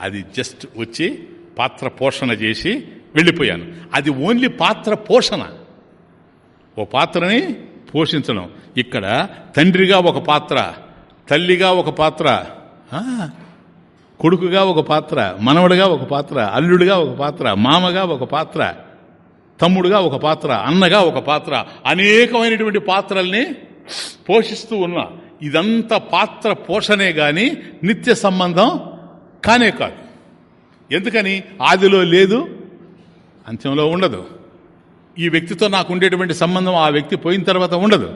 అది జస్ట్ వచ్చి పాత్ర పోషణ చేసి వెళ్ళిపోయాను. అది ఓన్లీ పాత్ర పోషణ. ఓ పాత్రని పోషించడం ఇక్కడ తండ్రిగా ఒక పాత్ర తల్లిగా ఒక పాత్ర. కొడుకుగా ఒక పాత్ర మనవడిగా ఒక పాత్ర అల్లుడిగా ఒక పాత్ర మామగా ఒక పాత్ర తమ్ముడుగా ఒక పాత్ర అన్నగా ఒక పాత్ర అనేకమైనటువంటి పాత్రల్ని పోషిస్తూ ఉన్నా ఇదంతా పాత్ర పోషణే గాని నిత్య సంబంధం కానే కాదు. ఎందుకని? ఆదిలో లేదు అంత్యంలో ఉండదు. ఈ వ్యక్తితో నాకు ఉండేటువంటి సంబంధం ఆ వ్యక్తి పోయిన తర్వాత ఉండదు.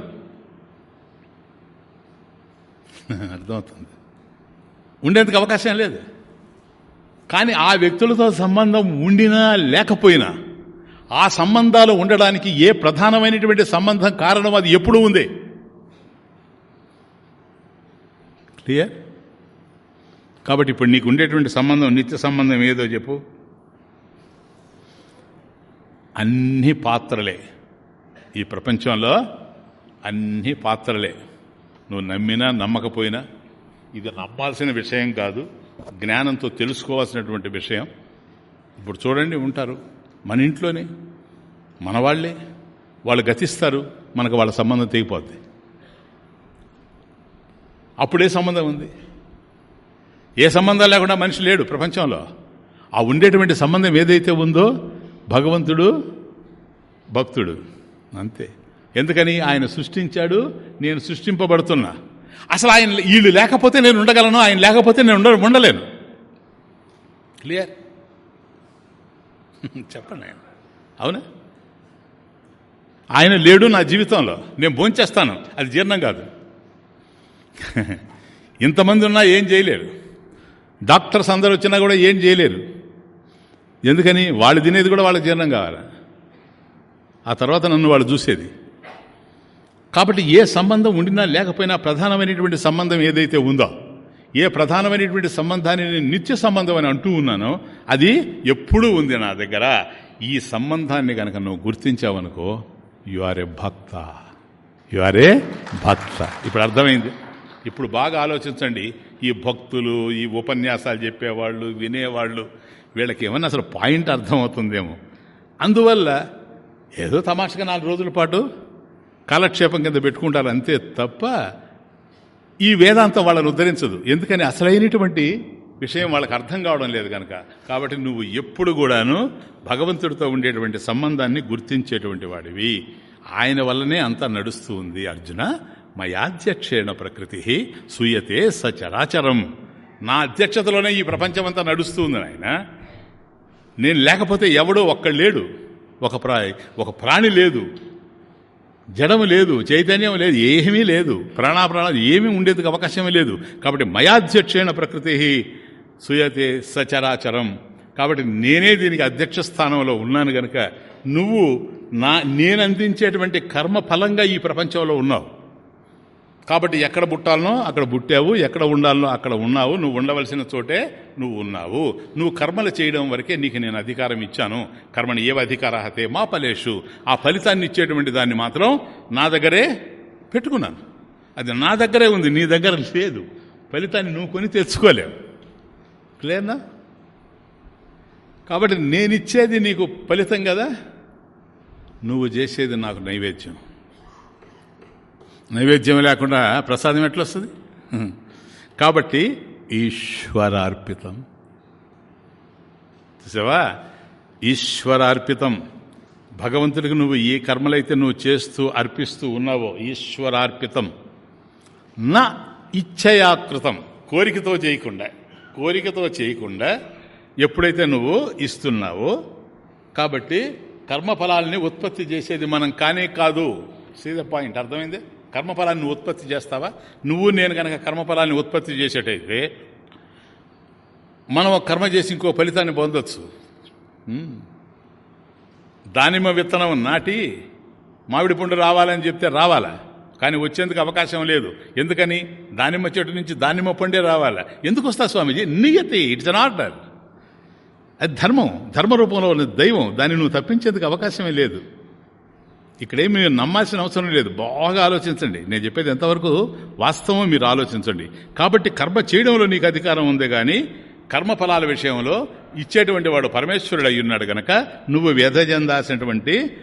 [laughs] అర్థమవుతుంది? ఉండేందుకు అవకాశం లేదు. కానీ ఆ వ్యక్తులతో సంబంధం ఉండినా లేకపోయినా ఆ సంబంధాలు ఉండడానికి ఏ ప్రధానమైనటువంటి సంబంధం కారణం అది ఎప్పుడు ఉంది. క్లియర్? కాబట్టి ఇప్పుడు నీకు ఉండేటువంటి సంబంధం నిత్య సంబంధం ఏదో చెప్పు. అన్ని పాత్రలే. ఈ ప్రపంచంలో అన్ని పాత్రలే. నువ్వు నమ్మినా నమ్మకపోయినా ఇది నమ్మాల్సిన విషయం కాదు జ్ఞానంతో తెలుసుకోవాల్సినటువంటి విషయం. ఇప్పుడు చూడండి ఉంటారు. మన ఇంట్లోనే మన వాళ్ళే. వాళ్ళు గతిస్తారు మనకు వాళ్ళ సంబంధం తెగిపోద్ది. అప్పుడే సంబంధం ఉంది? ఏ సంబంధం లేకుండా మనిషి లేడు ప్రపంచంలో. ఆ ఉండేటువంటి సంబంధం ఏదైతే ఉందో భగవంతుడు భక్తుడు. అంతే. ఎందుకని? ఆయన సృష్టించాడు నేను సృష్టింపబడుతున్నా. అసలు ఆయన వీళ్ళు లేకపోతే నేను ఉండగలను ఆయన లేకపోతే నేను ఉండ ఉండలేను. క్లియర్ [laughs] చెప్పండి ఆయన. అవునా? ఆయన లేడు నా జీవితంలో. నేను భోంచేస్తాను. అది జీర్ణం కాదు. [laughs] ఇంతమంది ఉన్నా ఏం చేయలేరు. డాక్టర్స్ అందరు వచ్చినా కూడా ఏం చేయలేరు. ఎందుకని? వాళ్ళు తినేది కూడా వాళ్ళకి జీర్ణం కావాలి. ఆ తర్వాత నన్ను వాళ్ళు చూసేది. కాబట్టి ఏ సంబంధం ఉండినా లేకపోయినా ప్రధానమైనటువంటి సంబంధం ఏదైతే ఉందో ఏ ప్రధానమైనటువంటి సంబంధాన్ని నేను నిత్య సంబంధం అని అంటూ ఉన్నానో అది ఎప్పుడూ ఉంది నా దగ్గర. ఈ సంబంధాన్ని కనుక నువ్వు గుర్తించావనుకో you are a bhakta. You are a bhakta. ఇప్పుడు అర్థమైంది? ఇప్పుడు బాగా ఆలోచించండి. ఈ భక్తులు ఈ ఉపన్యాసాలు చెప్పేవాళ్ళు వినేవాళ్ళు వీళ్ళకి ఏమన్నా అసలు పాయింట్ అర్థమవుతుందేమో. అందువల్ల ఏదో తమాషగా నాలుగు రోజుల పాటు కాలక్షేపం కింద పెట్టుకుంటారు అంతే తప్ప ఈ వేదాంతం వాళ్ళని ఉద్ధరించదు. ఎందుకని? అసలైనటువంటి విషయం వాళ్ళకి అర్థం కావడం లేదు కనుక కాబట్టి నువ్వు ఎప్పుడు కూడాను భగవంతుడితో ఉండేటువంటి సంబంధాన్ని గుర్తించేటువంటి వాడివి. ఆయన వల్లనే అంతా నడుస్తూ ఉంది అర్జున. మయాధ్యక్షేణ ప్రకృతి సూయతే సచరాచరం. నా అధ్యక్షతలోనే ఈ ప్రపంచమంతా నడుస్తుంది ఆయన నేను లేకపోతే ఎవడో ఒక్కడు లేడు. ఒక ప్రా ఒక ప్రాణి లేదు. జడము లేదు చైతన్యం లేదు ఏమీ లేదు. ప్రాణాప్రాణాలు ఏమీ ఉండేందుకు అవకాశమే లేదు. కాబట్టి మయాధ్యక్షేణ ప్రకృతి సుయతే సచరాచరం. కాబట్టి నేనే దీనికి అధ్యక్ష స్థానంలో ఉన్నాను గనక నువ్వు నా నేను అందించేటువంటి కర్మ ఫలంగా ఈ ప్రపంచంలో ఉన్నావు. కాబట్టి ఎక్కడ పుట్టాలనో అక్కడ పుట్టావు ఎక్కడ ఉండాలనో అక్కడ ఉన్నావు నువ్వు ఉండవలసిన చోటే నువ్వు ఉన్నావు. నువ్వు కర్మలు చేయడం వరకే నీకు నేను అధికారం ఇచ్చాను. కర్మని ఏవ అధికారహతే మా ఫలేషు. ఆ ఫలితాన్ని ఇచ్చేటువంటి దాన్ని మాత్రం నా దగ్గరే పెట్టుకున్నాను. అది నా దగ్గరే ఉంది నీ దగ్గర లేదు. ఫలితాన్ని నువ్వు కొని తెచ్చుకోలేవు. క్లియర్నా కాబట్టి నేనిచ్చేది నీకు ఫలితం కదా? నువ్వు చేసేది నాకు నైవేద్యం. నైవేద్యం లేకుండా ప్రసాదం ఎట్లా వస్తుంది కాబట్టి ఈశ్వరార్పితం. చూసావా? ఈశ్వరార్పితం. భగవంతుడికి నువ్వు ఏ కర్మలైతే నువ్వు చేస్తూ అర్పిస్తూ ఉన్నావో ఈశ్వరార్పితం. నా ఇచ్ఛయాకృతం కోరికతో చేయకుండా కోరికతో చేయకుండా ఎప్పుడైతే నువ్వు ఇస్తున్నావో కాబట్టి కర్మఫలాల్ని ఉత్పత్తి చేసేది మనం కానే కాదు. సీ ద పాయింట్ అర్థమైంది? కర్మఫలాన్ని ఉత్పత్తి చేస్తావా? నువ్వు నేను కనుక కర్మఫలాన్ని ఉత్పత్తి చేసేటైతే మనం కర్మ చేసి ఇంకో ఫలితాన్ని పొందొచ్చు. దానిమ్మ విత్తనం నాటి మామిడి పండు రావాలని చెప్తే రావాలా? కానీ వచ్చేందుకు అవకాశం లేదు. ఎందుకని? దానిమ్మ చెట్టు నుంచి దానిమ్మ పండే రావాలా? ఎందుకు వస్తా స్వామీజీ? నియతి ఇట్స్ అన్ ఆర్డర్. అది ధర్మం. ధర్మ రూపంలో ఉన్న దైవం. దాన్ని నువ్వు తప్పించేందుకు అవకాశమే లేదు. ఇక్కడే మీరు నమ్మాల్సిన అవసరం లేదు. బాగా ఆలోచించండి. నేను చెప్పేది ఎంతవరకు వాస్తవం మీరు ఆలోచించండి. కాబట్టి కర్మ చేయడంలో నీకు అధికారం ఉంది కానీ కర్మఫలాల విషయంలో ఇచ్చేటువంటి వాడు పరమేశ్వరుడు అయ్యున్నాడు గనక నువ్వు వ్యధ చెందాల్సినటువంటి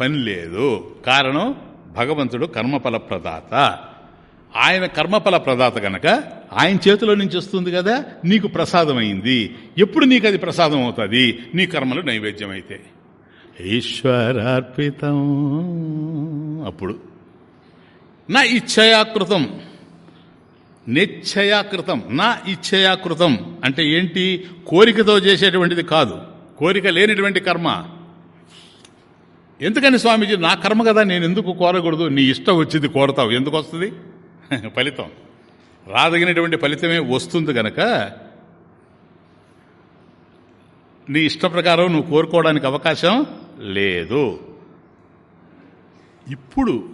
పని లేదు. కారణం భగవంతుడు కర్మఫల ప్రదాత. ఆయన కర్మఫల ప్రదాత గనక ఆయన చేతిలో నుంచి వస్తుంది కదా నీకు ప్రసాదమైంది. ఎప్పుడు నీకు అది ప్రసాదం అవుతుంది నీ కర్మలు నైవేద్యం అయితే ఈశ్వరార్పితం. అప్పుడు నా ఇచ్ఛయాకృతం నిశ్చయాకృతం నా ఇచ్ఛయాకృతం అంటే ఏంటి? కోరికతో చేసేటువంటిది కాదు. కోరిక లేనిటువంటి కర్మ. ఎందుకని స్వామీజీ? నా కర్మ కదా నేను ఎందుకు కోరకూడదు? నీ ఇష్టం వచ్చింది కోరతావు. ఎందుకు వస్తుంది? [laughs] ఫలితం. రాదగినటువంటి ఫలితమే వస్తుంది గనక నీ ఇష్ట ప్రకారం నువ్వు కోరుకోవడానికి అవకాశం లేదు. ఇప్పుడు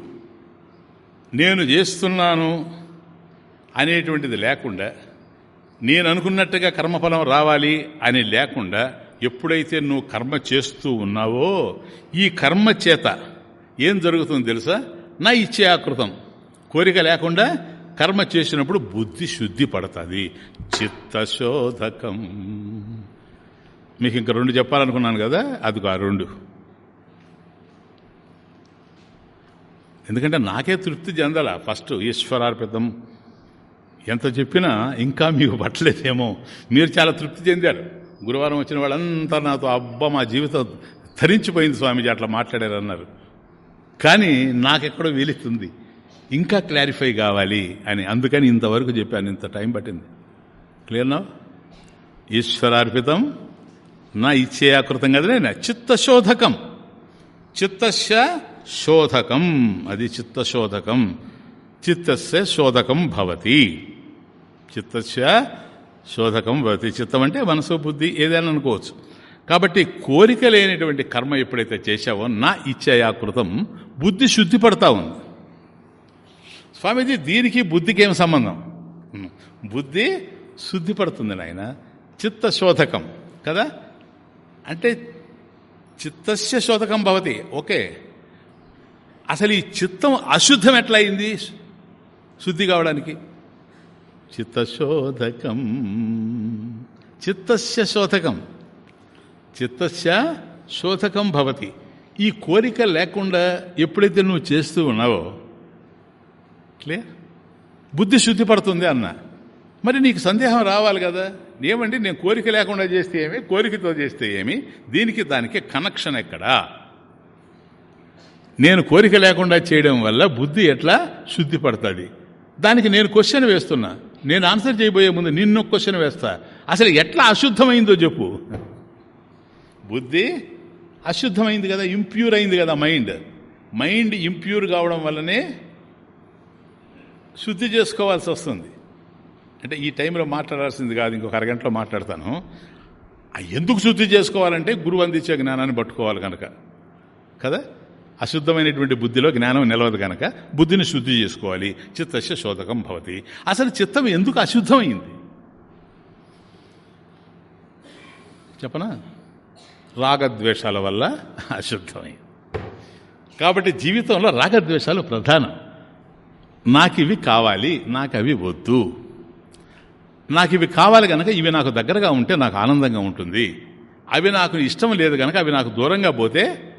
నేను చేస్తున్నాను అనేటువంటిది లేకుండా నేను అనుకున్నట్టుగా కర్మఫలం రావాలి అని లేకుండా ఎప్పుడైతే నువ్వు కర్మ చేస్తూ ఉన్నావో ఈ కర్మ చేత ఏం జరుగుతుందో తెలుసా? నా ఇచ్చే ఆకృతం కోరిక లేకుండా కర్మ చేసినప్పుడు బుద్ధి శుద్ధి పడుతుంది. చిత్తశోధకం. మీకు ఇంక రెండు చెప్పాలనుకున్నాను కదా? అదిగో ఆ రెండు. ఎందుకంటే నాకే తృప్తి చెందాల. ఫస్ట్ ఈశ్వరార్పితం. ఎంత చెప్పినా ఇంకా మీకు పట్టలేదేమో. మీరు చాలా తృప్తి చెందారు. గురువారం వచ్చిన వాళ్ళంతా నాతో అబ్బా మా జీవితం ధరించిపోయింది స్వామీజీ అట్లా మాట్లాడారు అన్నారు కానీ నాకెక్కడో వీలుతుంది ఇంకా క్లారిఫై కావాలి అని. అందుకని ఇంతవరకు చెప్పాను. ఇంత టైం పట్టింది. క్లియర్నా ఈశ్వరార్పితం. నా ఇచ్చే ఆకృతం కదనే చిత్తశోధకం. చిత్తశ శోధకం అది చిత్తశోధకం. చిత్తస్య శోధకం భవతి. చిత్తస్య శోధకం భవతి. చిత్తం అంటే మనసు బుద్ధి ఏదైనా అనుకోవచ్చు. కాబట్టి కోరిక లేనిటువంటి కర్మ ఎప్పుడైతే చేశావో నా ఇచ్చయాకృతం బుద్ధి శుద్ధి పడతా ఉంది. స్వామీజీ దీనికి బుద్ధికి ఏం సంబంధం బుద్ధి శుద్ధి పడుతుంది నాయన. చిత్తశోధకం కదా? అంటే చిత్తస్య శోధకం భవతి. ఓకే. అసలు ఈ చిత్తం అశుద్ధం ఎట్లా అయింది శుద్ధి కావడానికి. చిత్తశోధకం. చిత్తస్య శోధకం. చిత్తస్య శోధకం భవతి. ఈ కోరిక లేకుండా ఎప్పుడైతే నువ్వు చేస్తూ ఉన్నావో క్లియర్? బుద్ధి శుద్ధి పడుతుంది అన్న. మరి నీకు సందేహం రావాలి కదా? ఏమండి? నేను కోరిక లేకుండా చేస్తే ఏమి? కోరికతో చేస్తే ఏమి? దీనికి దానికి కనెక్షన్ ఎక్కడా? నేను కోరిక లేకుండా చేయడం వల్ల బుద్ధి ఎట్లా? శుద్ధి పడుతుంది. దానికి నేను క్వశ్చన్ వేస్తున్నా. నేను ఆన్సర్ చేయబోయే ముందు నిన్ను క్వశ్చన్ వేస్తా. అసలు ఎట్లా అశుద్ధమైందో చెప్పు. బుద్ధి అశుద్ధమైంది కదా ఇంప్యూర్ అయింది కదా మైండ్ మైండ్ ఇంప్యూర్ కావడం వల్లనే శుద్ధి చేసుకోవాల్సి వస్తుంది. అంటే ఈ టైంలో మాట్లాడాల్సింది కాదు ఇంకొక అరగంటలో మాట్లాడతాను. ఎందుకు శుద్ధి చేసుకోవాలంటే గురువు అందించే జ్ఞానాన్ని పట్టుకోవాలి కనుక. కదా? అశుద్ధమైనటువంటి బుద్ధిలో జ్ఞానం నిలవదు కనుక బుద్ధిని శుద్ధి చేసుకోవాలి. చిత్తస్య శోధకం భవతి. అసలు చిత్తం ఎందుకు అశుద్ధమైంది? చెప్పనా? రాగద్వేషాల వల్ల అశుద్ధమైంది. కాబట్టి జీవితంలో రాగద్వేషాలు ప్రధానం. నాకు ఇవి కావాలి నాకు అవి వద్దు. నాకు ఇవి కావాలి కనుక ఇవి నాకు దగ్గరగా ఉంటే నాకు ఆనందంగా ఉంటుంది. అవి నాకు ఇష్టం లేదు కనుక అవి నాకు దూరంగా పోతే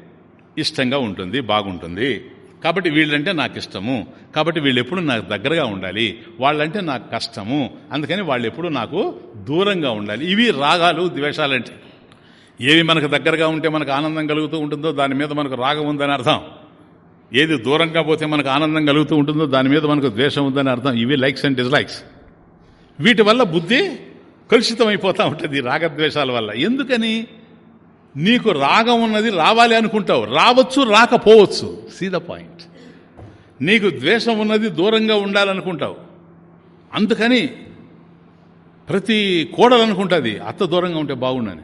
ఇష్టంగా ఉంటుంది బాగుంటుంది. కాబట్టి వీళ్ళంటే నాకు ఇష్టము. కాబట్టి వీళ్ళు ఎప్పుడు నాకు దగ్గరగా ఉండాలి. వాళ్ళంటే నాకు కష్టము. అందుకని వాళ్ళు ఎప్పుడు నాకు దూరంగా ఉండాలి. ఇవి రాగాలు ద్వేషాలంటే. ఏవి మనకు దగ్గరగా ఉంటే మనకు ఆనందం కలుగుతూ ఉంటుందో దాని మీద మనకు రాగం ఉందని అర్థం. ఏది దూరంగా పోతే మనకు ఆనందం కలుగుతూ ఉంటుందో దాని మీద మనకు ద్వేషం ఉందని అర్థం. ఇవి లైక్స్ అండ్ డిస్లైక్స్. వీటి వల్ల బుద్ధి కలుషితమైపోతూ ఉంటుంది రాగద్వేషాల వల్ల. ఎందుకని? నీకు రాగం ఉన్నది రావాలి అనుకుంటావు. రావచ్చు రాకపోవచ్చు. సీ ద పాయింట్ నీకు ద్వేషం ఉన్నది దూరంగా ఉండాలనుకుంటావు. అందుకని ప్రతి కోడలు అనుకుంటుంది అత్త దూరంగా ఉంటే బాగుండని.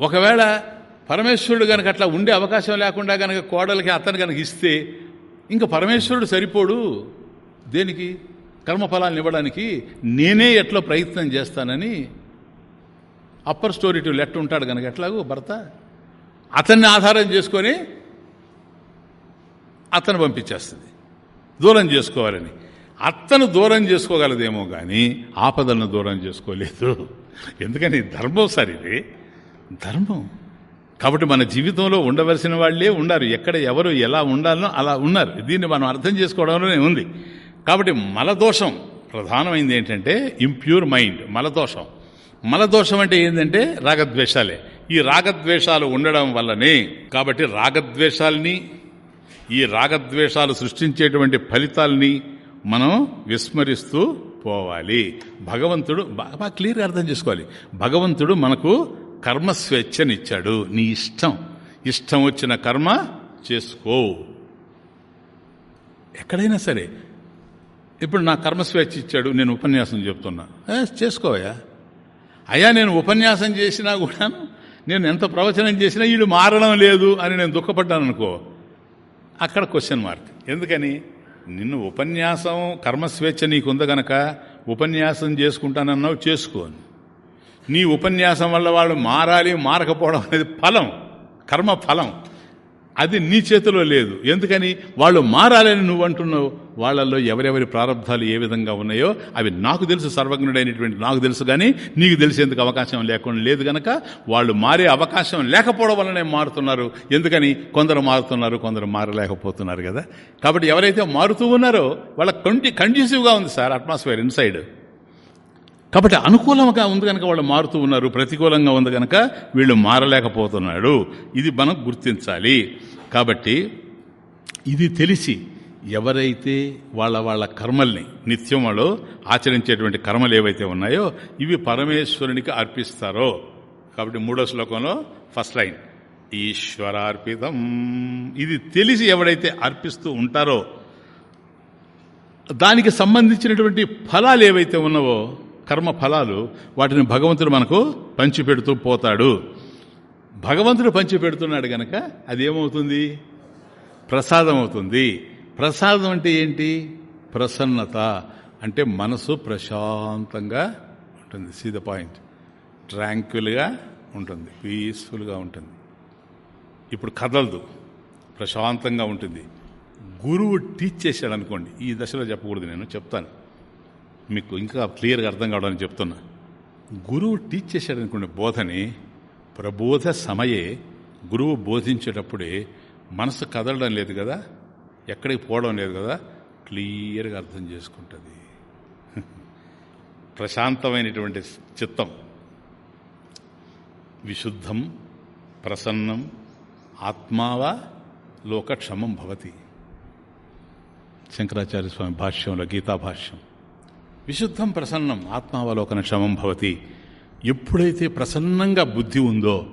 ఒకవేళ పరమేశ్వరుడు కనుక అట్లా ఉండే అవకాశం లేకుండా కనుక కోడలికి అతను కనుక ఇస్తే ఇంకా పరమేశ్వరుడు సరిపోడు. దేనికి? కర్మఫలాన్ని ఇవ్వడానికి నేనే ఎట్లా ప్రయత్నం చేస్తానని అప్పర్ స్టోరీ టు లెట్ ఉంటాడు కనుక ఎట్లాగో భర్త? అతన్ని ఆధారం చేసుకొని అతను పంపించేస్తుంది. దూరం చేసుకోవాలని. అత్తను దూరం చేసుకోగలదేమో కానీ ఆపదలను దూరం చేసుకోలేదు. ఎందుకని? ధర్మం సరిది ధర్మం. కాబట్టి మన జీవితంలో ఉండవలసిన వాళ్ళే ఉన్నారు. ఎక్కడ ఎవరు ఎలా ఉండాలనో అలా ఉన్నారు. దీన్ని మనం అర్థం చేసుకోవడంలోనే ఉంది. కాబట్టి మలదోషం ప్రధానమైంది ఏంటంటే ఇంప్యూర్ మైండ్ మలదోషం. మలదోషం అంటే ఏంటంటే రాగద్వేషాలే. ఈ రాగద్వేషాలు ఉండడం వల్లనే కాబట్టి రాగద్వేషాలని ఈ రాగద్వేషాలు సృష్టించేటువంటి ఫలితాల్ని మనం విస్మరిస్తూ పోవాలి. భగవంతుడు బాగా క్లియర్గా అర్థం చేసుకోవాలి. భగవంతుడు మనకు కర్మస్వేచ్ఛనిచ్చాడు నీ ఇష్టం. ఇష్టం వచ్చిన కర్మ చేసుకో. ఎక్కడైనా సరే. ఇప్పుడు నా కర్మ స్వేచ్ఛ ఇచ్చాడు నేను ఉపన్యాసం చెప్తున్నా. చేసుకోవయా అయ్యా నేను ఉపన్యాసం చేసినా కూడా నేను ఎంత ప్రవచనం చేసినా వీళ్ళు మారడం లేదు అని నేను దుఃఖపడ్డాను అనుకో. అక్కడ క్వశ్చన్ మార్క్ ఎందుకని? నిన్ను ఉపన్యాసం కర్మస్వేచ్ఛ నీకుంది గనక ఉపన్యాసం చేసుకుంటానన్నావు చేసుకోను నీ ఉపన్యాసం వల్ల వాళ్ళు మారాలి మారకపోవడం అనేది ఫలం కర్మ ఫలం. అది నీ చేతిలో లేదు. ఎందుకని? వాళ్ళు మారాలని నువ్వు అంటున్నావు. వాళ్ళల్లో ఎవరెవరి ప్రారంధాలు ఏ విధంగా ఉన్నాయో అవి నాకు తెలుసు సర్వజ్ఞుడైనటువంటి నాకు తెలుసు కానీ నీకు తెలిసేందుకు అవకాశం లేకుండా లేదు గనక వాళ్ళు మారే అవకాశం లేకపోవడం వల్లనే మారుతున్నారు. ఎందుకని? కొందరు మారుతున్నారు కొందరు మారలేకపోతున్నారు కదా. కాబట్టి ఎవరైతే మారుతూ ఉన్నారో వాళ్ళ కంటి కండ్యూసివ్గా ఉంది సార్ అట్మాస్ఫియర్ ఇన్సైడ్ కాబట్టి అనుకూలంగా ఉంది కనుక వాళ్ళు మారుతూ ఉన్నారు ప్రతికూలంగా ఉంది కనుక వీళ్ళు మారలేకపోతున్నాడు. ఇది మనం గుర్తించాలి. కాబట్టి ఇది తెలిసి ఎవరైతే వాళ్ళ వాళ్ళ కర్మల్ని నిత్యం వాళ్ళు ఆచరించేటువంటి కర్మలు ఏవైతే ఉన్నాయో ఇవి పరమేశ్వరునికి అర్పిస్తారో. కాబట్టి మూడో శ్లోకంలో ఫస్ట్ లైన్ ఈశ్వరార్పితం. ఇది తెలిసి ఎవడైతే అర్పిస్తూ ఉంటారో దానికి సంబంధించినటువంటి ఫలాలు ఏవైతే ఉన్నావో కర్మ ఫలాలు వాటిని భగవంతుడు మనకు పంచిపెడుతూ పోతాడు. భగవంతుడు పంచిపెడుతున్నాడు గనక అదేమవుతుంది? ప్రసాదం అవుతుంది ప్రసాదం అంటే ఏంటి? ప్రసన్నత అంటే మనసు ప్రశాంతంగా ఉంటుంది. సీ ద పాయింట్ ట్రాంక్యుల్గా ఉంటుంది. పీస్ఫుల్గా ఉంటుంది. ఇప్పుడు కదలదు. ప్రశాంతంగా ఉంటుంది. గురువు టీచ్ చేశాడు అనుకోండి ఈ దశలో చెప్పకూడదు నేను. చెప్తాను. మీకు ఇంకా క్లియర్గా అర్థం కావడానికి చెప్తున్నా. గురువు టీచ్ చేశాడు బోధని ప్రబోధ సమయే గురువు బోధించేటప్పుడే మనసు కదలడం లేదు కదా ఎక్కడికి పోవడం లేదు కదా క్లియర్గా అర్థం చేసుకుంటుంది. ప్రశాంతమైనటువంటి చిత్తం. విశుద్ధం ప్రసన్నం ఆత్మావా లోకక్షమం భవతి. శంకరాచార్య స్వామి భాష్యంలో గీతా భాష్యం. విశుద్ధం ప్రసన్నం ఆత్మావలోకన క్షమం భవతి. ఎప్పుడైతే ప్రసన్నంగా బుద్ధి ఉందో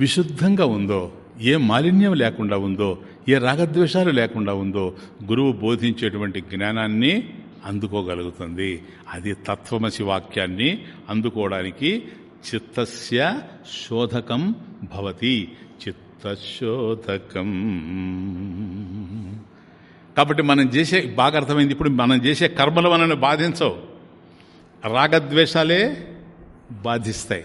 విశుద్ధంగా ఉందో ఏ మాలిన్యం లేకుండా ఉందో ఏ రాగద్వేషాలు లేకుండా ఉందో గురువు బోధించేటువంటి జ్ఞానాన్ని అందుకోగలుగుతుంది. అది తత్వమసి వాక్యాన్ని అందుకోవడానికి చిత్తస్య శోధకం భవతి. చిత్తశోధకం. కాబట్టి మనం చేసే బాగా అర్థమైంది. ఇప్పుడు మనం చేసే కర్మలు మనల్ని బాధించవు. రాగద్వేషాలే బాధిస్తాయి.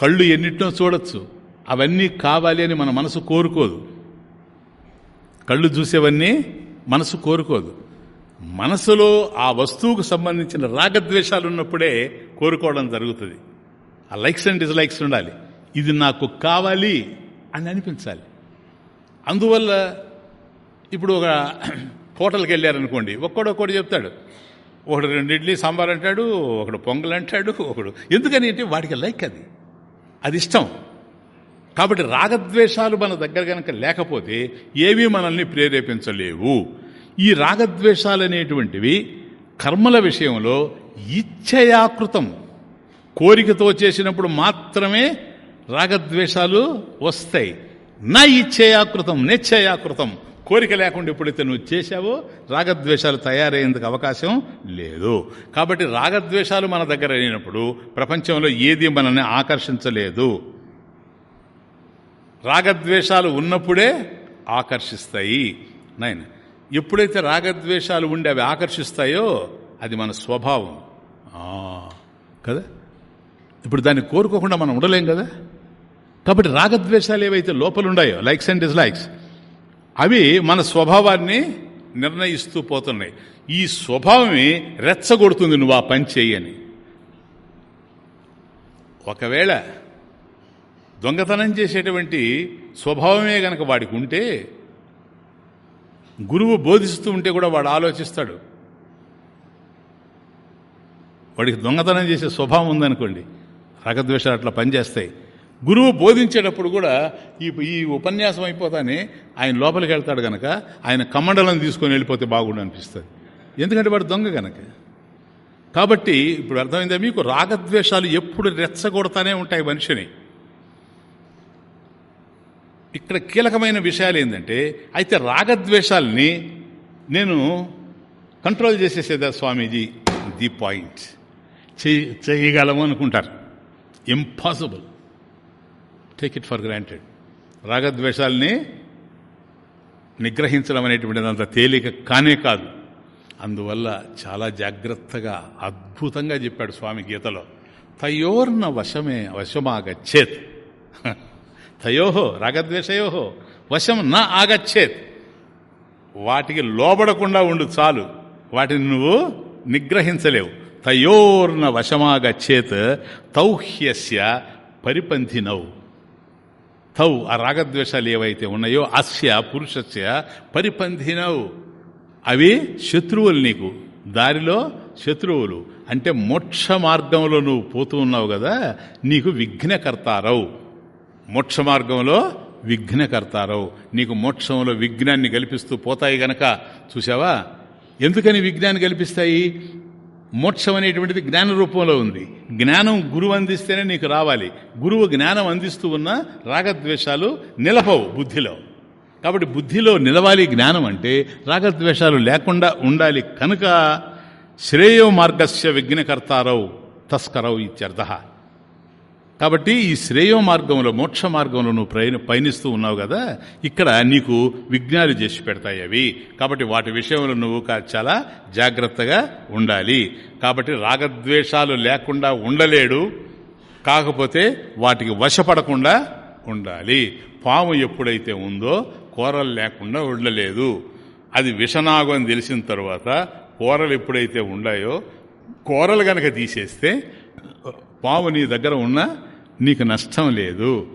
కళ్ళు ఎన్నిటినో చూడొచ్చు. అవన్నీ కావాలి అని మన మనసు కోరుకోదు. కళ్ళు చూసేవన్నీ మనసు కోరుకోదు. మనసులో ఆ వస్తువుకు సంబంధించిన రాగద్వేషాలు ఉన్నప్పుడే కోరుకోవడం జరుగుతుంది. ఆ లైక్స్ అండ్ డిస్లైక్స్ ఉండాలి. ఇది నాకు కావాలి అని అనిపించాలి. అందువల్ల ఇప్పుడు ఒక హోటల్కి వెళ్ళారనుకోండి ఒక్కడొక్కడు చెప్తాడు ఒకడు రెండు ఇడ్లీ సాంబార్ అంటాడు ఒకడు పొంగల్ అంటాడు ఒకడు ఎందుకని అంటే వాడికి లైక్ అది. అది ఇష్టం. కాబట్టి రాగద్వేషాలు మన దగ్గర కనుక లేకపోతే ఏవి మనల్ని ప్రేరేపించలేవు. ఈ రాగద్వేషాలు అనేటువంటివి కర్మల విషయంలో ఇచ్చయాకృతం. కోరికతో చేసినప్పుడు మాత్రమే రాగద్వేషాలు వస్తాయి. నా ఇచ్చేయాకృతం నిశ్చయాకృతం. కోరిక లేకుండా ఎప్పుడైతే నువ్వు చేశావో రాగద్వేషాలు తయారయ్యేందుకు అవకాశం లేదు. కాబట్టి రాగద్వేషాలు మన దగ్గర అయినప్పుడు ప్రపంచంలో ఏది మనల్ని ఆకర్షించలేదు. రాగద్వేషాలు ఉన్నప్పుడే ఆకర్షిస్తాయి. నైన్ ఎప్పుడైతే రాగద్వేషాలు ఉండి అవి ఆకర్షిస్తాయో అది మన స్వభావం. కదా? ఇప్పుడు దాన్ని కోరుకోకుండా మనం ఉండలేం కదా? కాబట్టి రాగద్వేషాలు ఏవైతే లోపలున్నాయో లైక్స్ అండ్ డిస్లైక్స్ అవి మన స్వభావాన్ని నిర్ణయిస్తూ పోతున్నాయి. ఈ స్వభావమే రెచ్చగొడుతుంది నువ్వు ఆ పని చేయని ఒకవేళ దొంగతనం చేసేటువంటి స్వభావమే గనక వాడికి ఉంటే గురువు బోధిస్తూ ఉంటే కూడా వాడు ఆలోచిస్తాడు. వాడికి దొంగతనం చేసే స్వభావం ఉందనుకోండి రాగద్వేషాలు అట్లా పనిచేస్తాయి. గురువు బోధించేటప్పుడు కూడా ఈ ఈ ఉపన్యాసం అయిపోతానే ఆయన లోపలికి వెళ్తాడు గనక ఆయన కమండలం తీసుకొని వెళ్ళిపోతే బాగుండు అనిపిస్తుంది. ఎందుకంటే వాడు దొంగ గనక. కాబట్టి ఇప్పుడు అర్థమైందా మీకు? రాగద్వేషాలు ఎప్పుడు రెచ్చగొడతానే ఉంటాయి మనిషిని. ఇక్కడ కీలకమైన విషయాలు ఏంటంటే అయితే రాగద్వేషాలని నేను కంట్రోల్ చేసేసేదా స్వామీజీ? The point. చేయగలము అనుకుంటారు. Impossible. Take it for granted రాగద్వేషాలని నిగ్రహించడం అనేటువంటిది అంత తేలిక కానే కాదు. అందువల్ల చాలా జాగ్రత్తగా అద్భుతంగా చెప్పాడు స్వామి గీతలో. తయోర్న వశమే వశమాగచ్చేత్. తయోహో రాగద్వేషయోహో వశం నా ఆగచ్చేత్. వాటికి లోబడకుండా ఉండు చాలు. వాటిని నువ్వు నిగ్రహించలేవు. తయోర్న వశమాగచ్చేత్ తౌహ్యస్య పరిపంథినవు తౌ ఆ రాగద్వేషాలు ఏవైతే ఉన్నాయో అస్య పురుషస్య పరిపంధినవు అవి శత్రువులు నీకు. దారిలో శత్రువులు. అంటే మోక్ష మార్గంలో నువ్వు పోతూ ఉన్నావు కదా నీకు విఘ్నకర్తారవు. మోక్ష మార్గంలో విఘ్నకర్తారవు. నీకు మోక్షంలో విఘ్నాన్ని కల్పిస్తూ పోతాయి గనక. చూసావా ఎందుకని విఘ్నాన్ని కల్పిస్తాయి? మోక్షం అనేటువంటిది జ్ఞాన రూపంలో ఉంది. జ్ఞానం గురువు అందిస్తేనే నీకు రావాలి. గురువు జ్ఞానం అందిస్తూ ఉన్న రాగద్వేషాలు నిలపవు బుద్ధిలో. కాబట్టి బుద్ధిలో నిలవాలి జ్ఞానం అంటే రాగద్వేషాలు లేకుండా ఉండాలి కనుక శ్రేయో మార్గస్య విఘ్నకర్తారవు తస్కరవు ఇత్యర్థ. కాబట్టి ఈ శ్రేయో మార్గంలో మోక్ష మార్గంలో నువ్వు ప్రయాణ పయనిస్తూ ఉన్నావు కదా ఇక్కడ నీకు విజ్ఞాలు చేసి పెడతాయి అవి. కాబట్టి వాటి విషయంలో నువ్వు చాలా జాగ్రత్తగా ఉండాలి. కాబట్టి రాగద్వేషాలు లేకుండా ఉండలేడు. కాకపోతే వాటికి వశపడకుండా ఉండాలి. పాము ఎప్పుడైతే ఉందో కూరలు లేకుండా ఉండలేదు. అది విషనాగం అని తెలిసిన తర్వాత కూరలు ఎప్పుడైతే ఉండాయో కూరలు గనక తీసేస్తే పాము నీ దగ్గర ఉన్నా నీకు నష్టం లేదు.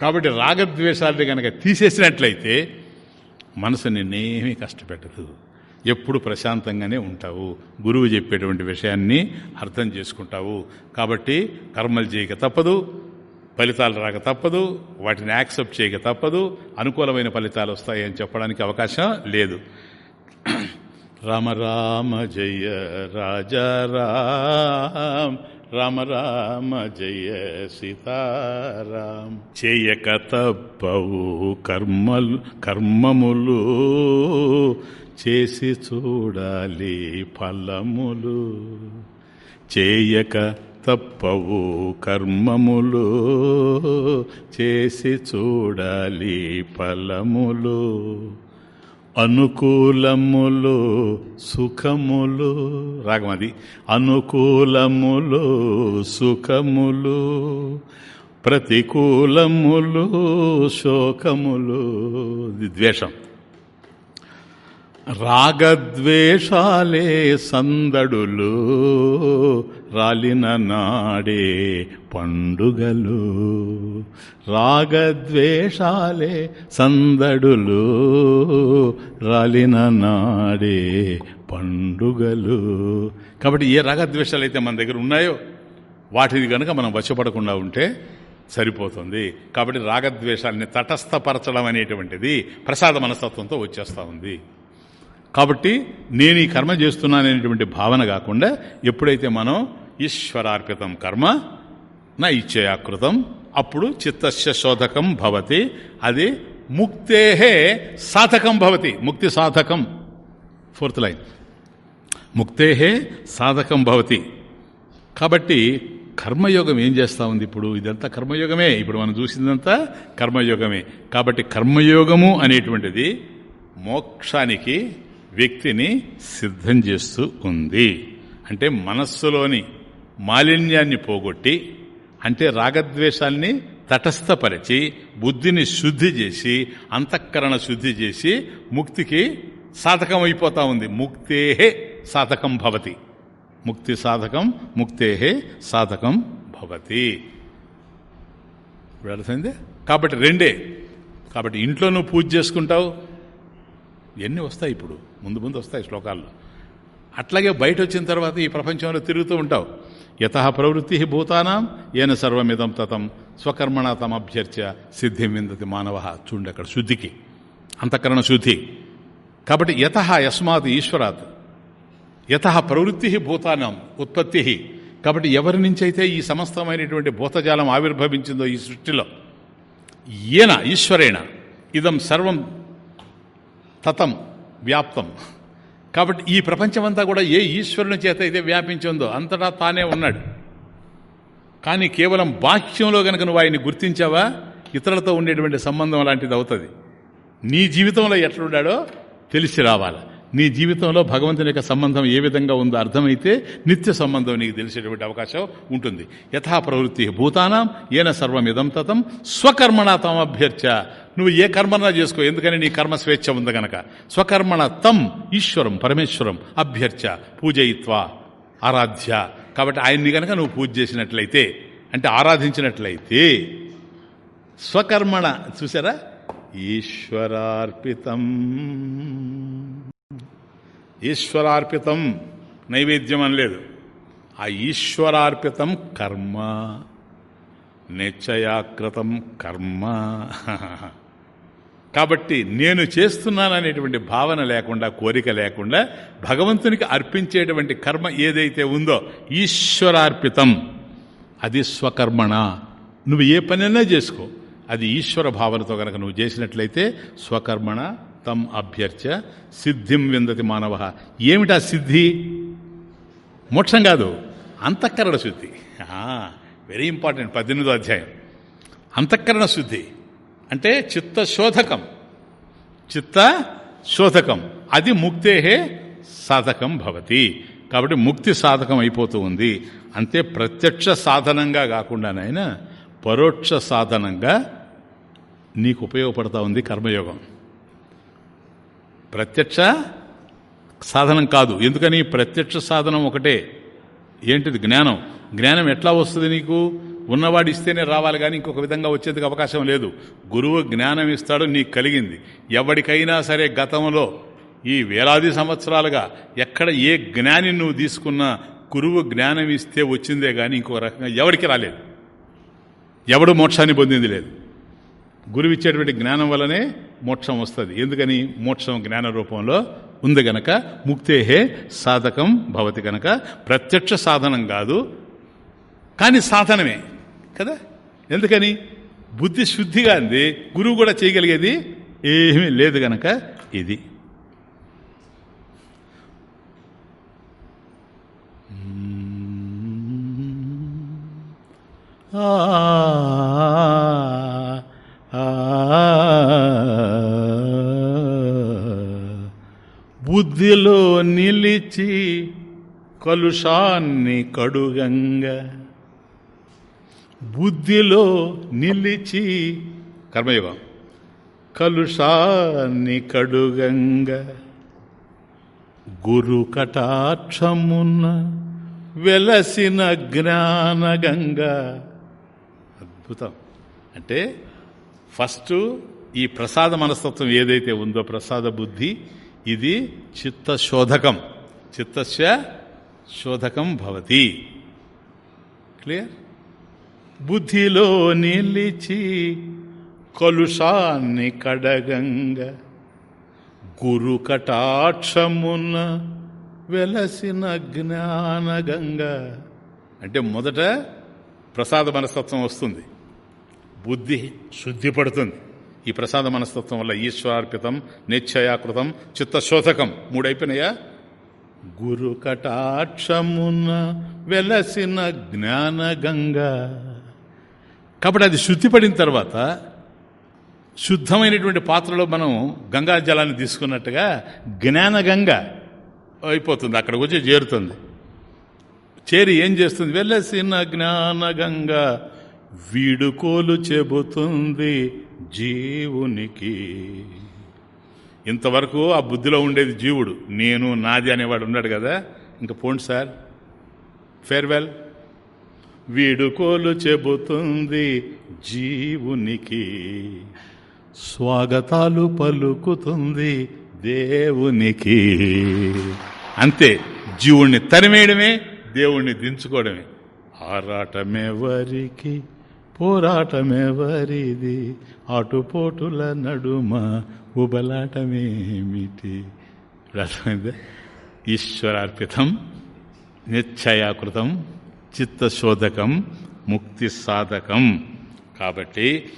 కాబట్టి రాగద్వేషాలని కనుక తీసేసినట్లయితే మనసు నిన్నేమీ కష్టపెట్టదు. ఎప్పుడు ప్రశాంతంగానే ఉంటావు. గురువు చెప్పేటువంటి విషయాన్ని అర్థం చేసుకుంటావు. కాబట్టి కర్మలు చేయక తప్పదు ఫలితాలు రాక తప్పదు వాటిని యాక్సెప్ట్ చేయక తప్పదు అనుకూలమైన ఫలితాలు వస్తాయని చెప్పడానికి అవకాశం లేదు. [clears throat] రామ రామ జయ రాజా రామ్. రామ రామ జయ సీతారాం. చేయక తప్పవు కర్మలు కర్మములు చేసి చూడాలి ఫలములు. చేయక తప్పవు కర్మములు చేసి చూడాలి ఫలములు. అనుకూలములు సుఖములు రాగమది అనుకూలములు సుఖములు ప్రతికూలములు శోకములు ద్వేషం. రాగద్వేషాలే సందడులు రాలిన నాడే పండుగలు రాగద్వేషాలే సందడులు రాలిన నాడే పండుగలు. కాబట్టి ఏ రాగద్వేషాలు అయితే మన దగ్గర ఉన్నాయో వాటిని కనుక మనం వశపడకుండా ఉంటే సరిపోతుంది. కాబట్టి రాగద్వేషాలని తటస్థపరచడం అనేటువంటిది ప్రసాద మనస్తత్వంతో వచ్చేస్తూ ఉంది. కాబట్టి నేను ఈ కర్మ చేస్తున్నాననేటువంటి భావన కాకుండా ఎప్పుడైతే మనం ఈశ్వరార్పితం కర్మ నా ఇచ్చయాకృతం అప్పుడు చిత్తస్య శోధకం భవతి అది ముక్తేహే సాధకం భవతి. ముక్తి సాధకం. Fourth line. ముక్తేహే సాధకం భవతి. కాబట్టి కర్మయోగం ఏం చేస్తూ ఉంది ఇప్పుడు? ఇదంతా కర్మయోగమే. ఇప్పుడు మనం చూసిందంతా కర్మయోగమే. కాబట్టి కర్మయోగము అనేటువంటిది మోక్షానికి వ్యక్తిని సిద్ధం చేస్తూ ఉంది. అంటే మనస్సులోని మాలిన్యాన్ని పోగొట్టి అంటే రాగద్వేషాల్ని తటస్థపరిచి బుద్ధిని శుద్ధి చేసి అంతఃకరణ శుద్ధి చేసి ముక్తికి సాధకం అయిపోతా ఉంది. ముక్తేహే సాధకం భవతి. ముక్తి సాధకం ముక్తేహే సాధకం భవతి. అర్థమైంది? కాబట్టి రెండే. కాబట్టి ఇంట్లో నువ్వు పూజ చేసుకుంటావు. ఎన్ని వస్తాయి ఇప్పుడు? ముందు ముందు వస్తాయి శ్లోకాల్లో అట్లాగే బయట వచ్చిన తర్వాత ఈ ప్రపంచంలో తిరుగుతూ ఉంటావు. యత ప్రవృత్తి భూతానాం ఏన సర్వమిదం తతం స్వకర్మణ తమభ్యర్చ సిద్ధిం విందతి మానవ. చూడండి అక్కడ శుద్ధికి. అంతఃకరణ శుద్ధి. కాబట్టి యత యస్మాత్ ఈశ్వరాత్. యత ప్రవృత్తి భూతానం ఉత్పత్తి. కాబట్టి ఎవరి నుంచైతే ఈ సమస్తమైనటువంటి భూతజాలం ఆవిర్భవించిందో ఈ సృష్టిలో ఈయన ఈశ్వరేణ ఇదం సర్వం తతం వ్యాప్తం. కాబట్టి ఈ ప్రపంచమంతా కూడా ఏ ఈశ్వరుని చేత అయితే వ్యాపించిందో అంతటా తానే ఉన్నాడు. కానీ కేవలం బాహ్యంలో కనుక నువ్వు ఆయన్ని గుర్తించావా? ఇతరులతో ఉండేటువంటి సంబంధం లాంటిది అవుతుంది. నీ జీవితంలో ఎట్లున్నాడో తెలిసి రావాలి? నీ జీవితంలో భగవంతుని యొక్క సంబంధం ఏ విధంగా ఉందో అర్థమైతే నిత్య సంబంధం నీకు తెలిసేటువంటి అవకాశం ఉంటుంది. యథా ప్రవృత్తి భూతానం ఏన సర్వమిదం తతం స్వకర్మణ తమభ్యర్చ నువ్వు ఏ కర్మనా చేసుకో ఎందుకని నీ కర్మ స్వేచ్ఛ ఉంది గనక. స్వకర్మణ తం ఈశ్వరం పరమేశ్వరం అభ్యర్చ పూజయిత్వ ఆరాధ్య. కాబట్టి ఆయన్ని గనక నువ్వు పూజ చేసినట్లయితే అంటే ఆరాధించినట్లయితే స్వకర్మణ చూసారా? ఈశ్వరార్పితం. ఈశ్వరార్పితం. నైవేద్యం అనలేదు ఆ ఈశ్వరార్పితం కర్మ. నిశ్చయాకృతం కర్మ. కాబట్టి నేను చేస్తున్నాననేటువంటి భావన లేకుండా కోరిక లేకుండా భగవంతునికి అర్పించేటువంటి కర్మ ఏదైతే ఉందో ఈశ్వరార్పితం. అది స్వకర్మణ. నువ్వు ఏ పనైనా చేసుకో. అది ఈశ్వర భావనతో కనుక నువ్వు చేసినట్లయితే స్వకర్మణ తం అభ్యర్చ సిద్ధిం విందతి మానవ. ఏమిటా సిద్ధి? మోక్షం కాదు అంతఃకరణ శుద్ధి. వెరీ ఇంపార్టెంట్ పద్దెనిమిదో అధ్యాయం. అంతఃకరణ శుద్ధి అంటే చిత్త శోధకం చిత్త శోధకం అది ముక్తేహే సాధకం భవతి. కాబట్టి ముక్తి సాధకం అయిపోతూ ఉంది. అంతే ప్రత్యక్ష సాధనంగా కాకుండానైనా పరోక్ష సాధనంగా నీకు ఉపయోగపడతా ఉంది కర్మయోగం. ప్రత్యక్ష సాధనం కాదు. ఎందుకని? ప్రత్యక్ష సాధనం ఒకటే. ఏంటిది? జ్ఞానం. జ్ఞానం ఎట్లా వస్తుంది నీకు? ఉన్నవాడు ఇస్తేనే రావాలి కానీ ఇంకొక విధంగా వచ్చేందుకు అవకాశం లేదు. గురువు జ్ఞానం ఇస్తాడు నీకు కలిగింది. ఎవరికైనా సరే గతంలో ఈ వేలాది సంవత్సరాలుగా ఎక్కడ ఏ జ్ఞాని నువ్వు తీసుకున్నా గురువు జ్ఞానం ఇస్తే వచ్చిందే కానీ ఇంకొక రకంగా ఎవరికి రాలేదు. ఎవడు మోక్షాన్ని పొందింది లేదు. గురువు ఇచ్చేటువంటి జ్ఞానం వల్లనే మోక్షం వస్తుంది. ఎందుకని? మోక్షం జ్ఞాన రూపంలో ఉంది గనక ముక్తేహే సాధకం భవతి గనక. ప్రత్యక్ష సాధనం కాదు కానీ సాధనమే కదా? ఎందుకని? బుద్ధి శుద్ధిగా అంది గురువు కూడా చేయగలిగేది ఏమీ లేదు గనక ఇది. ఆ, ఆ, బుద్ధిలో నిలిచి కలుషాన్ని కడుగంగా. బుద్ధిలో నిలిచి కర్మయుగం. కలుషాన్ని కడుగంగా. గురు కటాక్షమున్న వెలసిన జ్ఞానగంగా. అద్భుతం. అంటే ఫస్ట్ ఈ ప్రసాద మనస్తత్వం ఏదైతే ఉందో ప్రసాద బుద్ధి ఇది చిత్తశోధకం. చిత్తస్య శోధకం భవతి. క్లియర్? బుద్ధిలో నిలిచి కలుషాన్ని కడగంగా గురు కటాక్షమున్న వెలసిన జ్ఞానగంగ. అంటే మొదట ప్రసాద మనస్తత్వం వస్తుంది. బుద్ధి శుద్ధిపడుతుంది. ఈ ప్రసాద మనస్తత్వం వల్ల ఈశ్వరార్పితం నిశ్చయాకృతం చిత్తశోధకం మూడైపోయినాయా? గురు కటాక్షమున్న వెలసిన జ్ఞానగంగ కాబట్టి అది శుద్ధిపడిన తర్వాత శుద్ధమైనటువంటి పాత్రలో మనం గంగా జలాన్ని తీసుకున్నట్టుగా జ్ఞానగంగ అయిపోతుంది అక్కడికి వచ్చి చేరుతుంది. చేరి ఏం చేస్తుంది? వెళ్ళసిన జ్ఞానగంగ వీడుకోలు చెబుతుంది జీవునికి. ఇంతవరకు ఆ బుద్ధిలో ఉండేది జీవుడు. నేను నాది అనేవాడు ఉన్నాడు కదా. ఇంకా పోండి సార్. ఫేర్వెల్. వీడుకోలు చెబుతుంది జీవునికి. స్వాగతాలు పలుకుతుంది దేవునికి. అంతే జీవుణ్ణి తరిమేయడమే దేవుణ్ణి దించుకోవడమే. ఆరాటమెవరికి పోరాటమెవరిది? ఆటుపోటుల నడుమ ఉబలాటమేమిటి? ఈశ్వరార్పితం నిశ్చయాకృతం చిత్తశోధకం ముక్తి సాధకం. కాబట్టి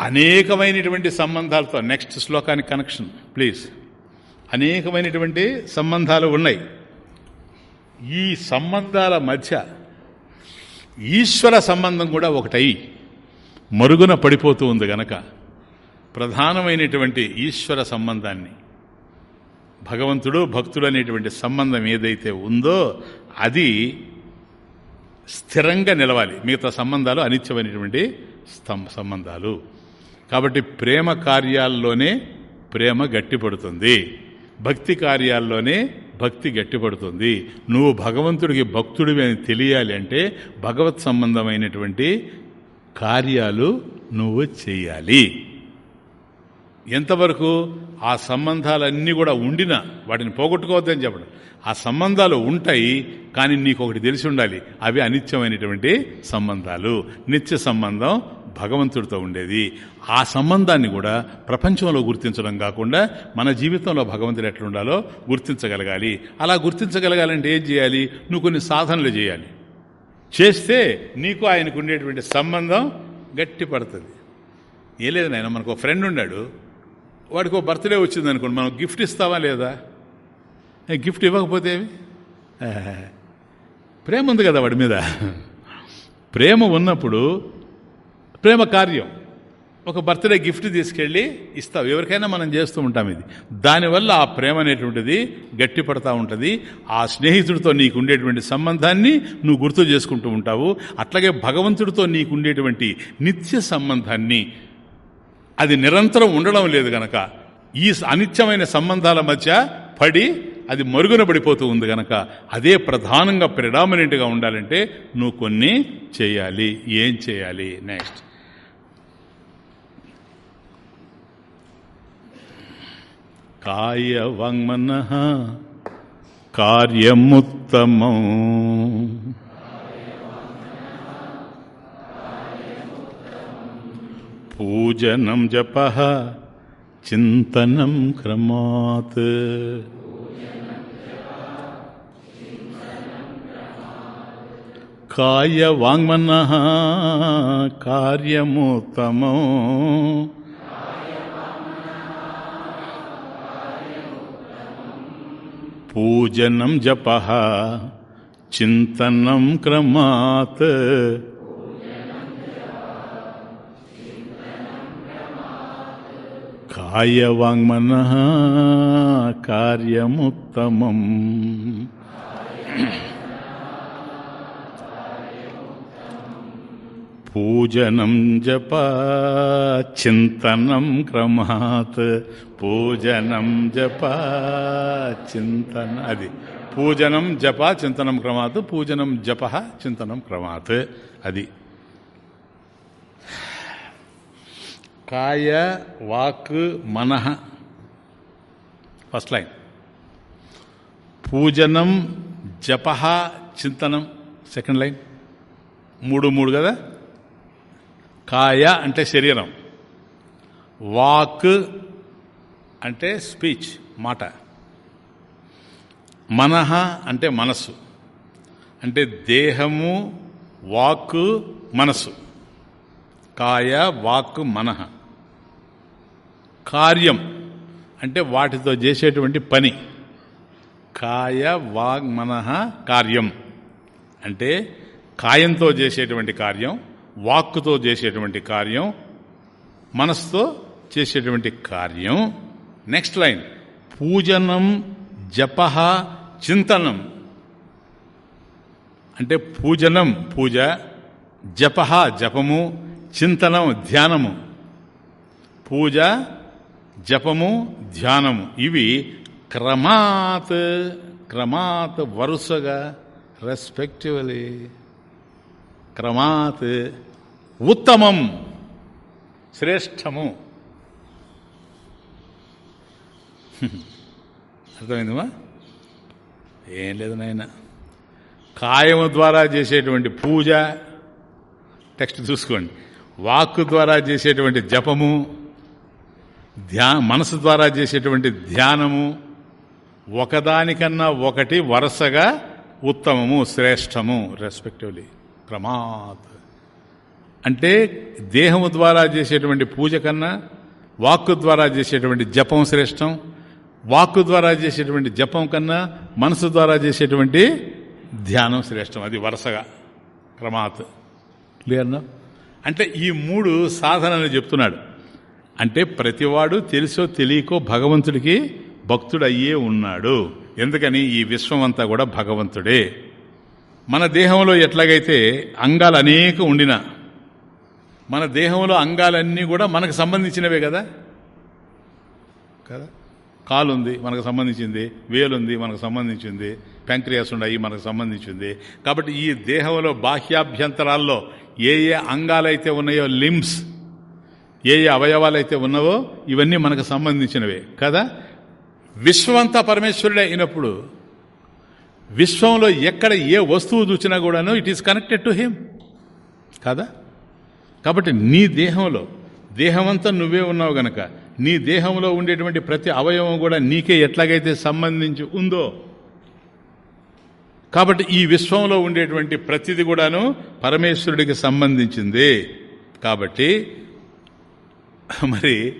అనేకమైనటువంటి సంబంధాలతో నెక్స్ట్ శ్లోకానికి కనెక్షన్ ప్లీజ్ అనేకమైనటువంటి సంబంధాలు ఉన్నాయి. ఈ సంబంధాల మధ్య ఈశ్వర సంబంధం కూడా ఒకటై మరుగున పడిపోతూ ఉంది గనక ప్రధానమైనటువంటి ఈశ్వర సంబంధాన్ని. భగవంతుడు భక్తుడు అనేటువంటి సంబంధం ఏదైతే ఉందో అది స్థిరంగా నిలవాలి. మిగతా సంబంధాలు అనిత్యమైనటువంటి సంబంధాలు. కాబట్టి ప్రేమ కార్యాల్లోనే ప్రేమ గట్టిపడుతుంది. భక్తి కార్యాల్లోనే భక్తి గట్టిపడుతుంది. నువ్వు భగవంతుడికి భక్తుడివి అని తెలియాలి అంటే భగవత్ సంబంధమైనటువంటి కార్యాలు నువ్వు చేయాలి ఎంతవరకు ఆ సంబంధాలన్నీ కూడా ఉండినా వాటిని పోగొట్టుకోవద్దని చెప్పడం. ఆ సంబంధాలు ఉంటాయి కానీ నీకు ఒకటి తెలిసి ఉండాలి. అవి అనిత్యమైనటువంటి సంబంధాలు. నిత్య సంబంధం భగవంతుడితో ఉండేది. ఆ సంబంధాన్ని కూడా ప్రపంచంలో గుర్తించడం కాకుండా మన జీవితంలో భగవంతుడు ఎట్లుండాలో గుర్తించగలగాలి. అలా గుర్తించగలగాలంటే ఏం చేయాలి? నువ్వు కొన్ని సాధనలు చేయాలి. చేస్తే నీకు ఆయనకు ఉండేటువంటి సంబంధం గట్టి పడుతుంది. ఏ లేదు నాయన మనకు ఒక ఫ్రెండ్ ఉన్నాడు. వాడికి ఒక బర్త్డే వచ్చింది అనుకోండి మనం గిఫ్ట్ ఇస్తావా లేదా? గిఫ్ట్ ఇవ్వకపోతే ఏమి? [laughs] ప్రేమ ఉంది కదా వాడి మీద. ప్రేమ ఉన్నప్పుడు ప్రేమ కార్యం. ఒక బర్త్డే గిఫ్ట్ తీసుకెళ్ళి ఇస్తావు. ఎవరికైనా మనం చేస్తూ ఉంటాం ఇది. దానివల్ల ఆ ప్రేమ అనేటువంటిది గట్టిపడతా ఉంటుంది. ఆ స్నేహితుడితో నీకు ఉండేటువంటి సంబంధాన్ని నువ్వు గుర్తు చేసుకుంటూ ఉంటావు. అట్లాగే భగవంతుడితో నీకు ఉండేటువంటి నిత్య సంబంధాన్ని అది నిరంతరం ఉండడం లేదు గనక. ఈ అనిత్యమైన సంబంధాల మధ్య పడి అది మరుగున పడిపోతూ ఉంది గనక. అదే ప్రధానంగా ప్రిడామినెంట్గా ఉండాలంటే నువ్వు కొన్ని చేయాలి. ఏం చేయాలి? నెక్స్ట్. కాయ వాంగ్మన కార్యముత్తమం. పూజనం జప చింతనం క్రమాత్. కాయ వాంగ్మన కార్యముత్తమం. పూజనం జప చింతనం క్రమాత్ కాయవాంగ్మన కార్యముత్తమం పూజనం జప చింతనం క్రమాత్ పూజనం జప చింతన అది పూజనం జప చింతనం క్రమాత్ పూజనం జప చింతనం క్రమాత్ అది కాయ వాక్ మనః ఫస్ట్ లైన్. పూజనం జప చింతనం సెకండ్ లైన్. మూడు మూడు కదా? కాయ అంటే శరీరం. వాక్ అంటే స్పీచ్ మాట. మనహ అంటే మనస్సు. అంటే దేహము వాక్కు మనస్సు. కాయ వాక్ మనహ. కార్యం అంటే వాటితో చేసేటువంటి పని. కాయ వాగ్ మనహ కార్యం. అంటే కాయంతో చేసేటువంటి కార్యం. వాక్కుతో చేసేటువంటి కార్యం మనస్తో చేసేటువంటి కార్యం. నెక్స్ట్ లైన్ పూజనం జప చింతనం. అంటే పూజనం పూజ జప జపము చింతనం ధ్యానము. పూజ జపము ధ్యానము. ఇవి క్రమాత్ క్రమాత్ వరుసగా రెస్పెక్టివ్లీ క్రమాత్ ఉత్తమం శ్రేష్టము. అర్థమైందమ్మా? ఏం లేదు నాయన. కాయము ద్వారా చేసేటువంటి పూజ టెక్స్ట్ చూసుకోండి. వాక్కు ద్వారా చేసేటువంటి జపము ధ్యా మనసు ద్వారా చేసేటువంటి ధ్యానము ఒకదానికన్నా ఒకటి వరుసగా ఉత్తమము శ్రేష్టము రెస్పెక్టివ్లీ క్రమాత్. అంటే దేహము ద్వారా చేసేటువంటి పూజ కన్నా వాక్కు ద్వారా చేసేటువంటి జపం శ్రేష్టం వాక్కు ద్వారా చేసేటువంటి జపం కన్నా మనసు ద్వారా చేసేటువంటి ధ్యానం శ్రేష్టం. అది వరుసగా. క్రమాత్. క్లియర్నా అంటే ఈ మూడు సాధనలు చెప్తున్నాడు. అంటే ప్రతివాడు తెలుసో తెలియకో భగవంతుడికి భక్తుడు అయ్యే ఉన్నాడు. ఎందుకని? ఈ విశ్వం అంతా కూడా భగవంతుడే. మన దేహంలో ఎట్లాగైతే అంగాలు అనేక ఉండినా మన దేహంలో అంగాలన్నీ కూడా మనకు సంబంధించినవే కదా? కదా? కాలు ఉంది మనకు సంబంధించింది వేలుంది మనకు సంబంధించింది ప్యాంక్రియాస్ ఉన్నాయి మనకు సంబంధించింది. కాబట్టి ఈ దేహంలో బాహ్యాభ్యంతరాల్లో ఏ ఏ అంగాలైతే ఉన్నాయో లిమ్స్ ఏ ఏ అవయవాలైతే ఉన్నావో ఇవన్నీ మనకు సంబంధించినవే కదా? విశ్వమంతా పరమేశ్వరుడే అయినప్పుడు విశ్వంలో ఎక్కడ ఏ వస్తువు చూసినా కూడాను it is connected to him కాదా? కాబట్టి నీ దేహంలో దేహమంతా నువ్వే ఉన్నావు గనక నీ దేహంలో ఉండేటువంటి ప్రతి అవయవం కూడా నీకే ఎట్లాగైతే సంబంధించి ఉందో కాబట్టి ఈ విశ్వంలో ఉండేటువంటి ప్రతిది కూడాను పరమేశ్వరుడికి సంబంధించింది. కాబట్టి మరి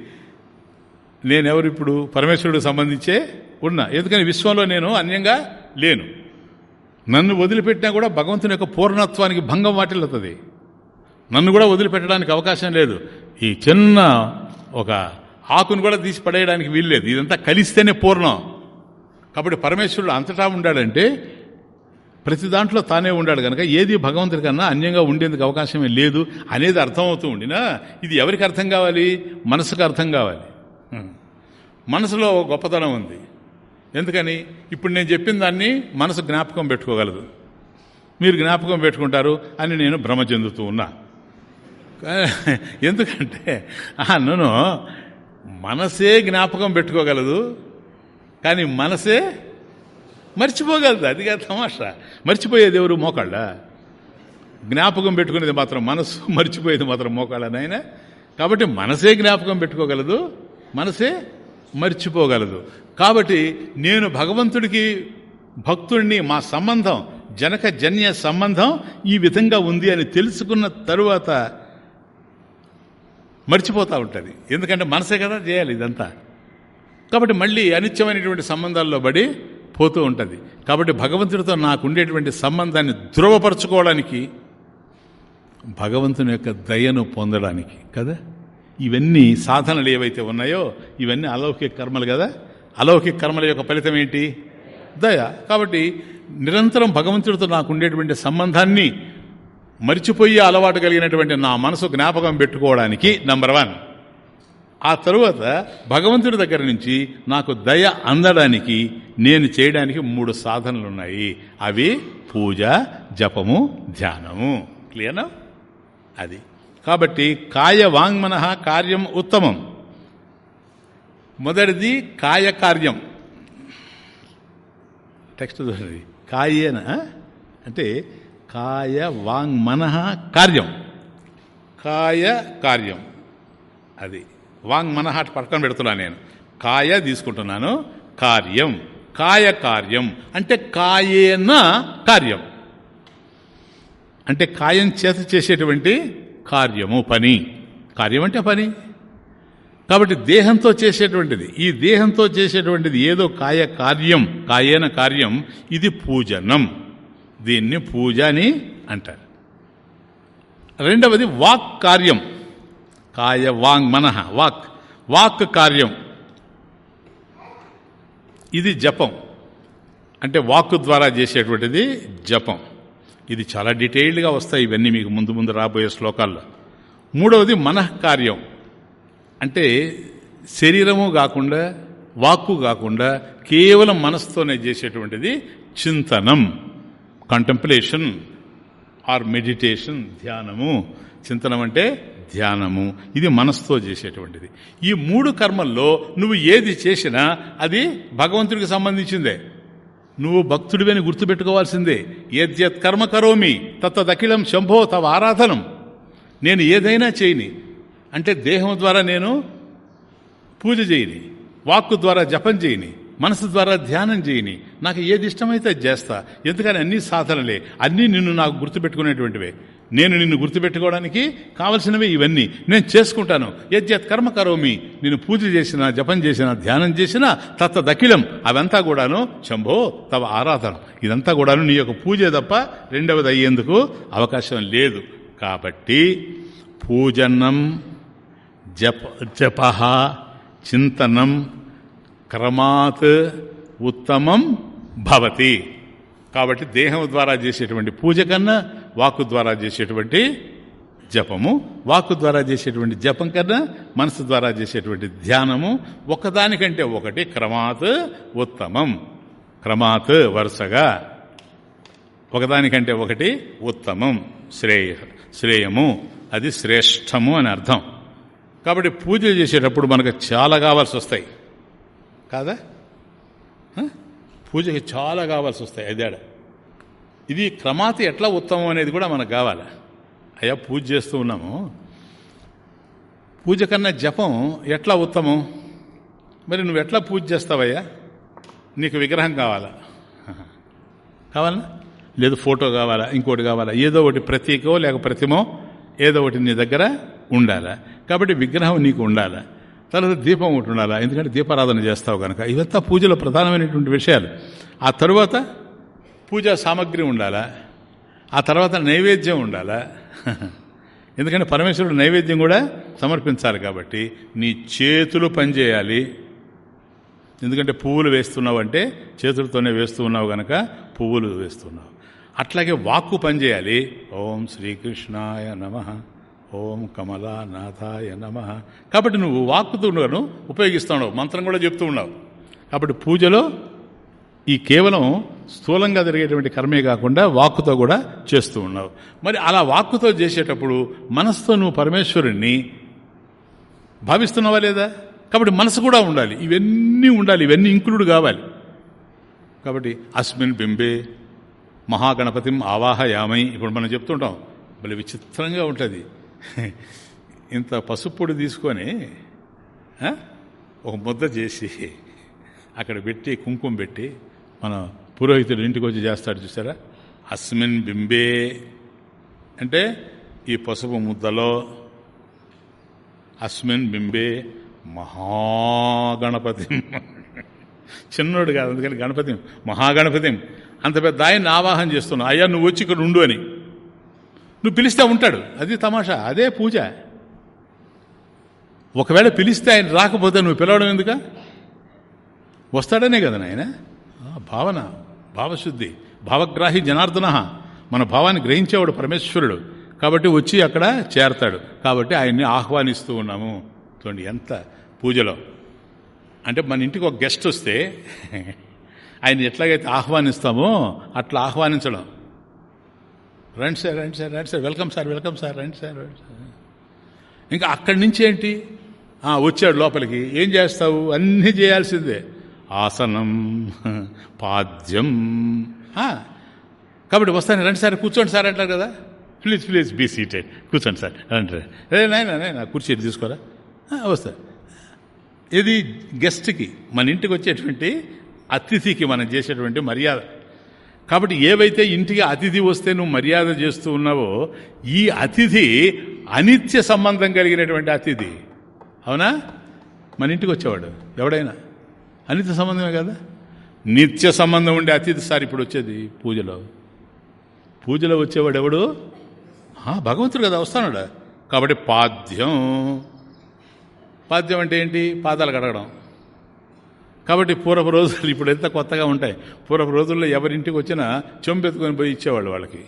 నేనెవరు ఇప్పుడు? పరమేశ్వరుడికి సంబంధించే ఉన్నా. ఎందుకని? విశ్వంలో నేను అన్యంగా లేను. నన్ను వదిలిపెట్టినా కూడా భగవంతుని యొక్క పూర్ణత్వానికి భంగం వాటిల్లుతుంది. నన్ను కూడా వదిలిపెట్టడానికి అవకాశం లేదు. ఈ చిన్న ఒక ఆకును కూడా తీసి పడేయడానికి వీల్లేదు. ఇదంతా కలిస్తేనే పూర్ణం. కాబట్టి పరమేశ్వరుడు అంతటా ఉండాడంటే ప్రతి దాంట్లో తానే ఉండాడు కనుక ఏది భగవంతుడి కన్నా అన్యంగా ఉండేందుకు అవకాశమే లేదు అనేది అర్థమవుతూ ఉండినా ఇది ఎవరికి అర్థం కావాలి? మనసుకు అర్థం కావాలి. మనసులో గొప్పతనం ఉంది. ఎందుకని? ఇప్పుడు నేను చెప్పిన దాన్ని మనసు జ్ఞాపకం పెట్టుకోగలదు. మీరు జ్ఞాపకం పెట్టుకుంటారు అని నేను భ్రమ చెందుతూ ఉన్నా. ఎందుకంటే నన్ను మనసే జ్ఞాపకం పెట్టుకోగలదు కానీ మనసే మర్చిపోగలదు. అది కాదు తమాషా. మర్చిపోయేది ఎవరు? మోకాళ్ళ? జ్ఞాపకం పెట్టుకునేది మాత్రం మనసు మర్చిపోయేది మాత్రం మోకాళ్ళ నాయన. కాబట్టి మనసే జ్ఞాపకం పెట్టుకోగలదు మనసే మర్చిపోగలదు. కాబట్టి నేను భగవంతుడికి భక్తుడిని మా సంబంధం జనక జన్య సంబంధం ఈ విధంగా ఉంది అని తెలుసుకున్న తరువాత మర్చిపోతూ ఉంటుంది. ఎందుకంటే మనసే కదా చేయాలి ఇదంతా. కాబట్టి మళ్ళీ అనిత్యమైనటువంటి సంబంధాల్లో పడి పోతూ ఉంటుంది. కాబట్టి భగవంతుడితో నాకు ఉండేటువంటి సంబంధాన్ని ధృవపరచుకోవడానికి భగవంతుని యొక్క దయను పొందడానికి కదా? ఇవన్నీ సాధనలు ఏవైతే ఉన్నాయో ఇవన్నీ అలౌకిక కర్మలు కదా? అలౌకిక కర్మల యొక్క ఫలితం ఏంటి? దయ. కాబట్టి నిరంతరం భగవంతుడితో నాకు ఉండేటువంటి సంబంధాన్ని మర్చిపోయి అలవాటు కలిగినటువంటి నా మనసు జ్ఞాపకం పెట్టుకోవడానికి నంబర్ వన్ ఆ తరువాత భగవంతుడి దగ్గర నుంచి నాకు దయ అందడానికి నేను చేయడానికి మూడు సాధనలు ఉన్నాయి. అవి పూజ జపము ధ్యానము. క్లియర్నా అది. కాబట్టి కాయ వాంగ్మన కార్యం ఉత్తమం. మొదటిది కాయ కార్యం టెక్స్ట్ చూడండి. కాయేన అంటే కాయ వాంగ్మన కార్యం. కాయ కార్యం అది వాంగ్మన పక్కన పెడుతున్నాను నేను. కాయ తీసుకుంటున్నాను కార్యం. కాయ కార్యం అంటే కాయేన కార్యం. అంటే కాయం చేత చేసేటువంటి కార్యము పని. కార్యం అంటే పని. కాబట్టి దేహంతో చేసేటువంటిది. ఈ దేహంతో చేసేటువంటిది ఏదో కాయ కార్యం కాయేన కార్యం. ఇది పూజనం. దీన్ని పూజ అని అంటారు. రెండవది వాక్ కార్యం. కాయ వాంగ్ మనహ వాక్. వాక్ కార్యం. ఇది జపం. అంటే వాక్ ద్వారా చేసేటువంటిది జపం. ఇది చాలా డీటెయిల్డ్గా వస్తాయి ఇవన్నీ మీకు ముందు ముందు రాబోయే శ్లోకాల్లో. మూడవది మనఃకార్యం. అంటే శరీరము కాకుండా వాక్కు కాకుండా కేవలం మనసుతోనే చేసేటువంటిది చింతనం కంటెంప్లేషన్ ఆర్ మెడిటేషన్ ధ్యానము. చింతనం అంటే ధ్యానము. ఇది మనసుతో చేసేటువంటిది. ఈ మూడు కర్మల్లో నువ్వు ఏది చేసినా అది భగవంతుడికి సంబంధించిందే. నువ్వు భక్తుడివని గుర్తుపెట్టుకోవాల్సిందే. యద్యత్ కర్మ కరోమి తత్తదఖిలం శంభో తవ ఆరాధనం. నేను ఏదైనా చేయని అంటే దేహం ద్వారా నేను పూజ చేయని వాక్కు ద్వారా జపం చేయని మనసు ద్వారా ధ్యానం చేయని. నాకు ఏది ఇష్టమైతే అది చేస్తా. ఎందుకని అన్ని సాధనలే. అన్నీ నిన్ను నాకు గుర్తుపెట్టుకునేటువంటివే. నేను నిన్ను గుర్తుపెట్టుకోవడానికి కావలసినవి ఇవన్నీ. నేను చేసుకుంటాను. యజ్జత్ కర్మ కరోమి. నేను పూజ చేసిన జపం చేసిన ధ్యానం చేసిన తత్త దఖిలం. అవంతా కూడాను శంభో తవ ఆరాధన. ఇదంతా కూడాను నీ యొక్క పూజ తప్ప రెండవది అయ్యేందుకు అవకాశం లేదు. కాబట్టి పూజనం జప జప చింతనం క్రమాత్ ఉత్తమం భవతి. కాబట్టి దేహం ద్వారా చేసేటువంటి పూజ కన్నా వాక్కు ద్వారా చేసేటువంటి జపము వాక్కు ద్వారా చేసేటువంటి జపం కన్నా మనసు ద్వారా చేసేటువంటి ధ్యానము ఒకదానికంటే ఒకటి క్రమాత్ ఉత్తమం. క్రమాత్ వరుసగా ఒకదానికంటే ఒకటి ఉత్తమం. శ్రేయ శ్రేయము. అది శ్రేష్టము అని అర్థం. కాబట్టి పూజ చేసేటప్పుడు మనకు చాలా కావాల్సి వస్తాయి. కాదా? పూజకి చాలా కావాల్సి వస్తాయి అదేడ ఇది క్రమాతి ఎట్లా ఉత్తమం అనేది కూడా మనకు కావాలి. అయ్యా పూజ చేస్తూ ఉన్నాము. పూజ కన్నా జపం ఎట్లా ఉత్తమం? మరి నువ్వు ఎట్లా పూజ చేస్తావయ్యా? నీకు విగ్రహం కావాలా? కావాలా? లేదు ఫోటో కావాలా ఇంకోటి కావాలా? ఏదో ఒకటి ప్రతీకో లేక ప్రతిమో ఏదో ఒకటి నీ దగ్గర ఉండాలా? కాబట్టి విగ్రహం నీకు ఉండాలా? తర్వాత దీపం ఒకటి ఉండాలి? ఎందుకంటే దీపారాధన చేస్తావు కనుక ఇవంతా పూజలో ప్రధానమైనటువంటి విషయాలు. ఆ తరువాత పూజా సామగ్రి ఉండాలా? ఆ తర్వాత నైవేద్యం ఉండాలా? [laughs] ఎందుకంటే పరమేశ్వరుడు నైవేద్యం కూడా సమర్పించాలి కాబట్టి నీ చేతులు పనిచేయాలి. ఎందుకంటే పువ్వులు వేస్తున్నావు అంటే చేతులతోనే వేస్తూ ఉన్నావు కనుక పువ్వులు వేస్తున్నావు. అట్లాగే వాక్కు పనిచేయాలి. ఓం శ్రీకృష్ణాయ నమ. ఓం కమలానాథాయ నమ. కాబట్టి నువ్వు వాక్కుతున్నాను ఉపయోగిస్తున్నావు మంత్రం కూడా చెప్తూ ఉన్నావు. కాబట్టి పూజలో ఈ కేవలం స్థూలంగా జరిగేటువంటి కర్మే కాకుండా వాక్కుతో కూడా చేస్తూ ఉన్నావు. మరి అలా వాక్కుతో చేసేటప్పుడు మనసుతో నువ్వు పరమేశ్వరుణ్ణి భావిస్తున్నావా లేదా? కాబట్టి మనసు కూడా ఉండాలి. ఇవన్నీ ఉండాలి. ఇవన్నీ ఇంక్లూడ్ కావాలి. కాబట్టి అస్మిన్ బింబే మహాగణపతిం ఆవాహయామై. ఇప్పుడు మనం చెప్తుంటాం. మళ్ళీ విచిత్రంగా ఉంటుంది. [laughs] ఇంత పసుపొడి తీసుకొని ఒక ముద్ద చేసి అక్కడ పెట్టి కుంకుమ పెట్టి మన పురోహితుడు ఇంటికి వచ్చి చేస్తాడు చూసారా? అస్మిన్ బింబే. అంటే ఈ పసుపు ముద్దలో అస్మిన్ బింబే మహాగణపతి. చిన్నోడు కాదు అందుకని గణపతి మహాగణపతి. అంత పెద్ద ఆయన ఆవాహన చేస్తున్నావు. అయ్యా నువ్వు వచ్చి ఇక్కడ ఉండు అని. నువ్వు పిలిస్తే ఉంటాడు. అది తమాషా. అదే పూజ. ఒకవేళ పిలిస్తే ఆయన రాకపోతే నువ్వు పిలవడం ఎందుక? వస్తాడనే కదా నాయన? భావన భావశుద్ధి. భావగ్రాహి జనార్దన. మన భావాన్ని గ్రహించేవాడు పరమేశ్వరుడు. కాబట్టి వచ్చి అక్కడ చేరతాడు. కాబట్టి ఆయన్ని ఆహ్వానిస్తూ ఉన్నాము. చూడండి ఎంత పూజలో. అంటే మన ఇంటికి ఒక గెస్ట్ వస్తే ఆయన ఎట్లాగైతే ఆహ్వానిస్తామో అట్లా ఆహ్వానించడం. రండి సార్ రండి సార్ రండి sir. Welcome sir welcome sir రండి సార్ ఇంకా అక్కడి నుంచి ఏంటి? వచ్చాడు లోపలికి. ఏం చేస్తావు? అన్నీ చేయాల్సిందే. ఆసనం పాద్యం. కాబట్టి వస్తాను. రండి సార్ కూర్చోండి సార్ అంటారు కదా. Please please be seated. కూర్చోండి సార్ రండి. రే నాయన నా కుర్చీ తీసుకోరా? వస్తా. ఇది గెస్ట్కి మన ఇంటికి వచ్చేటువంటి అతిథికి మనం చేసేటువంటి మర్యాద. కాబట్టి ఏవైతే ఇంటికి అతిథి వస్తే నువ్వు మర్యాద చేస్తూ ఉన్నావో ఈ అతిథి అనిత్య సంబంధం కలిగినటువంటి అతిథి. అవునా? మన ఇంటికి వచ్చేవాడు. ఎవడైనా? అనిత్య సంబంధమే కదా? నిత్య సంబంధం ఉండే అతిథి సార్ ఇప్పుడు వచ్చేది పూజలో. పూజలో వచ్చేవాడు ఎవడు? భగవంతుడు కదా వస్తాడు కాబట్టి పాద్యం. పాద్యం అంటే ఏంటి? పాదాలు కడగడం. కాబట్టి పూర్వపు రోజులు ఇప్పుడు ఎంత కొత్తగా ఉంటాయి. పూర్వపు రోజుల్లో ఎవరింటికి వచ్చినా చెంపెత్తుకొని పోయి ఇచ్చేవాళ్ళు వాళ్ళకి.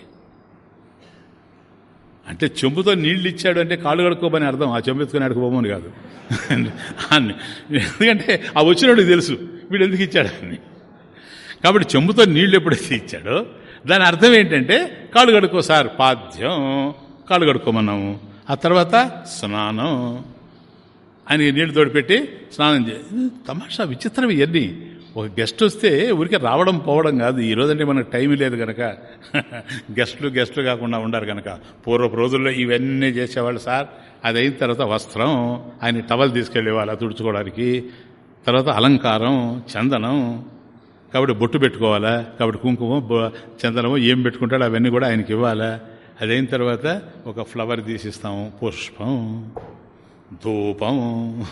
అంటే చెంబుతో నీళ్ళు ఇచ్చాడు అంటే కాళ్ళు కడుక్కోమని అర్థం. ఆ చెంపెత్తుకొని అడుకోమని కాదు. ఎందుకంటే ఆ వచ్చినోడికి తెలుసు. వీడు ఎందుకు ఇచ్చాడని కాబట్టి చెంబుతో నీళ్ళు ఎప్పుడైతే ఇచ్చాడో దాని అర్థం ఏంటంటే కాళ్ళు కడుక్కో సార్ పాద్యం. కాళ్ళు కడుక్కోమన్నాము. ఆ తర్వాత స్నానం. ఆయనకి నీళ్ళు తోడిపెట్టి స్నానం చే తమాషా విచిత్రం ఇవన్నీ ఒక గెస్ట్ వస్తే ఊరికే రావడం పోవడం కాదు. ఈ రోజంటే మనకు టైం లేదు కనుక [laughs] గెస్ట్లు గెస్ట్లు కాకుండా ఉండారు కనుక పూర్వపు రోజుల్లో ఇవన్నీ చేసేవాళ్ళు సార్. అది అయిన తర్వాత వస్త్రం ఆయన టవల్ తీసుకెళ్ళేవాళ్ళు తుడుచుకోవడానికి. తర్వాత అలంకారం చందనం కాబట్టి బొట్టు పెట్టుకోవాలా కాబట్టి కుంకుమ చందనము ఏం పెట్టుకుంటాడో అవన్నీ కూడా ఆయనకి ఇవ్వాలా. అదైన తర్వాత ఒక ఫ్లవర్ తీసిస్తాము పుష్పం. ధూపం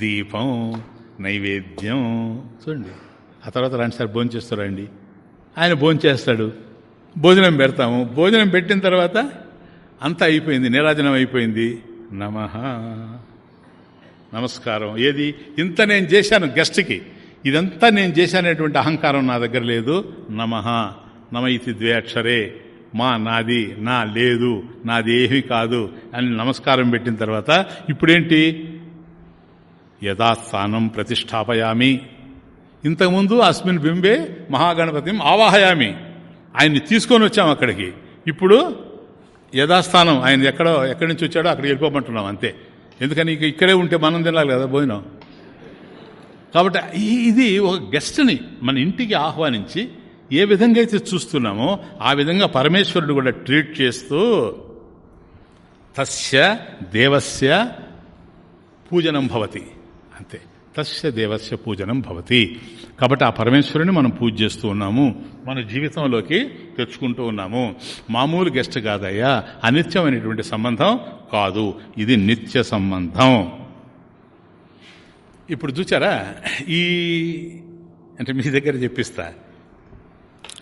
దీపం నైవేద్యం. చూడండి ఆ తర్వాత రాని సార్ భోంచేస్తారండి ఆయన భోంచేస్తాడు భోజనం పెడతాము. భోజనం పెట్టిన తర్వాత అంతా అయిపోయింది నిరాజనం అయిపోయింది. నమ. నమస్కారం. ఏది? ఇంత నేను చేశాను గెస్ట్కి. ఇదంతా నేను చేశానటువంటి అహంకారం నా దగ్గర లేదు. నమ. నమ ఇది ద్వే అక్షరే మా నాది నా లేదు నాది ఏమీ కాదు అని నమస్కారం పెట్టిన తర్వాత ఇప్పుడేంటి? యథాస్థానం ప్రతిష్టాపయామి. ఇంతకుముందు అస్మిన్ బింబే మహాగణపతి ఆవాహయామి. ఆయన్ని తీసుకొని వచ్చాం అక్కడికి. ఇప్పుడు యథాస్థానం ఆయన ఎక్కడో ఎక్కడి నుంచి వచ్చాడో అక్కడికి వెళ్ళిపోమంటున్నాం అంతే. ఎందుకని ఇక్కడే ఉంటే మనం తినాలి కదా భోజనం? కాబట్టి ఇది ఒక గెస్ట్ని మన ఇంటికి ఆహ్వానించి ఏ విధంగా అయితే చూస్తున్నామో ఆ విధంగా పరమేశ్వరుడు కూడా ట్రీట్ చేస్తూ తస్య దేవస్య పూజనం భవతి. అంతే. తస్య దేవస్య పూజనం భవతి. కాబట్టి ఆ పరమేశ్వరుని మనం పూజ చేస్తూ ఉన్నాము. మన జీవితంలోకి తెచ్చుకుంటూ ఉన్నాము. మామూలు గెస్ట్ కాదయ్యా. అనిత్యమైనటువంటి సంబంధం కాదు. ఇది నిత్య సంబంధం. ఇప్పుడు చూచారా? ఈ అంటే మీ దగ్గర చెప్పిస్తా.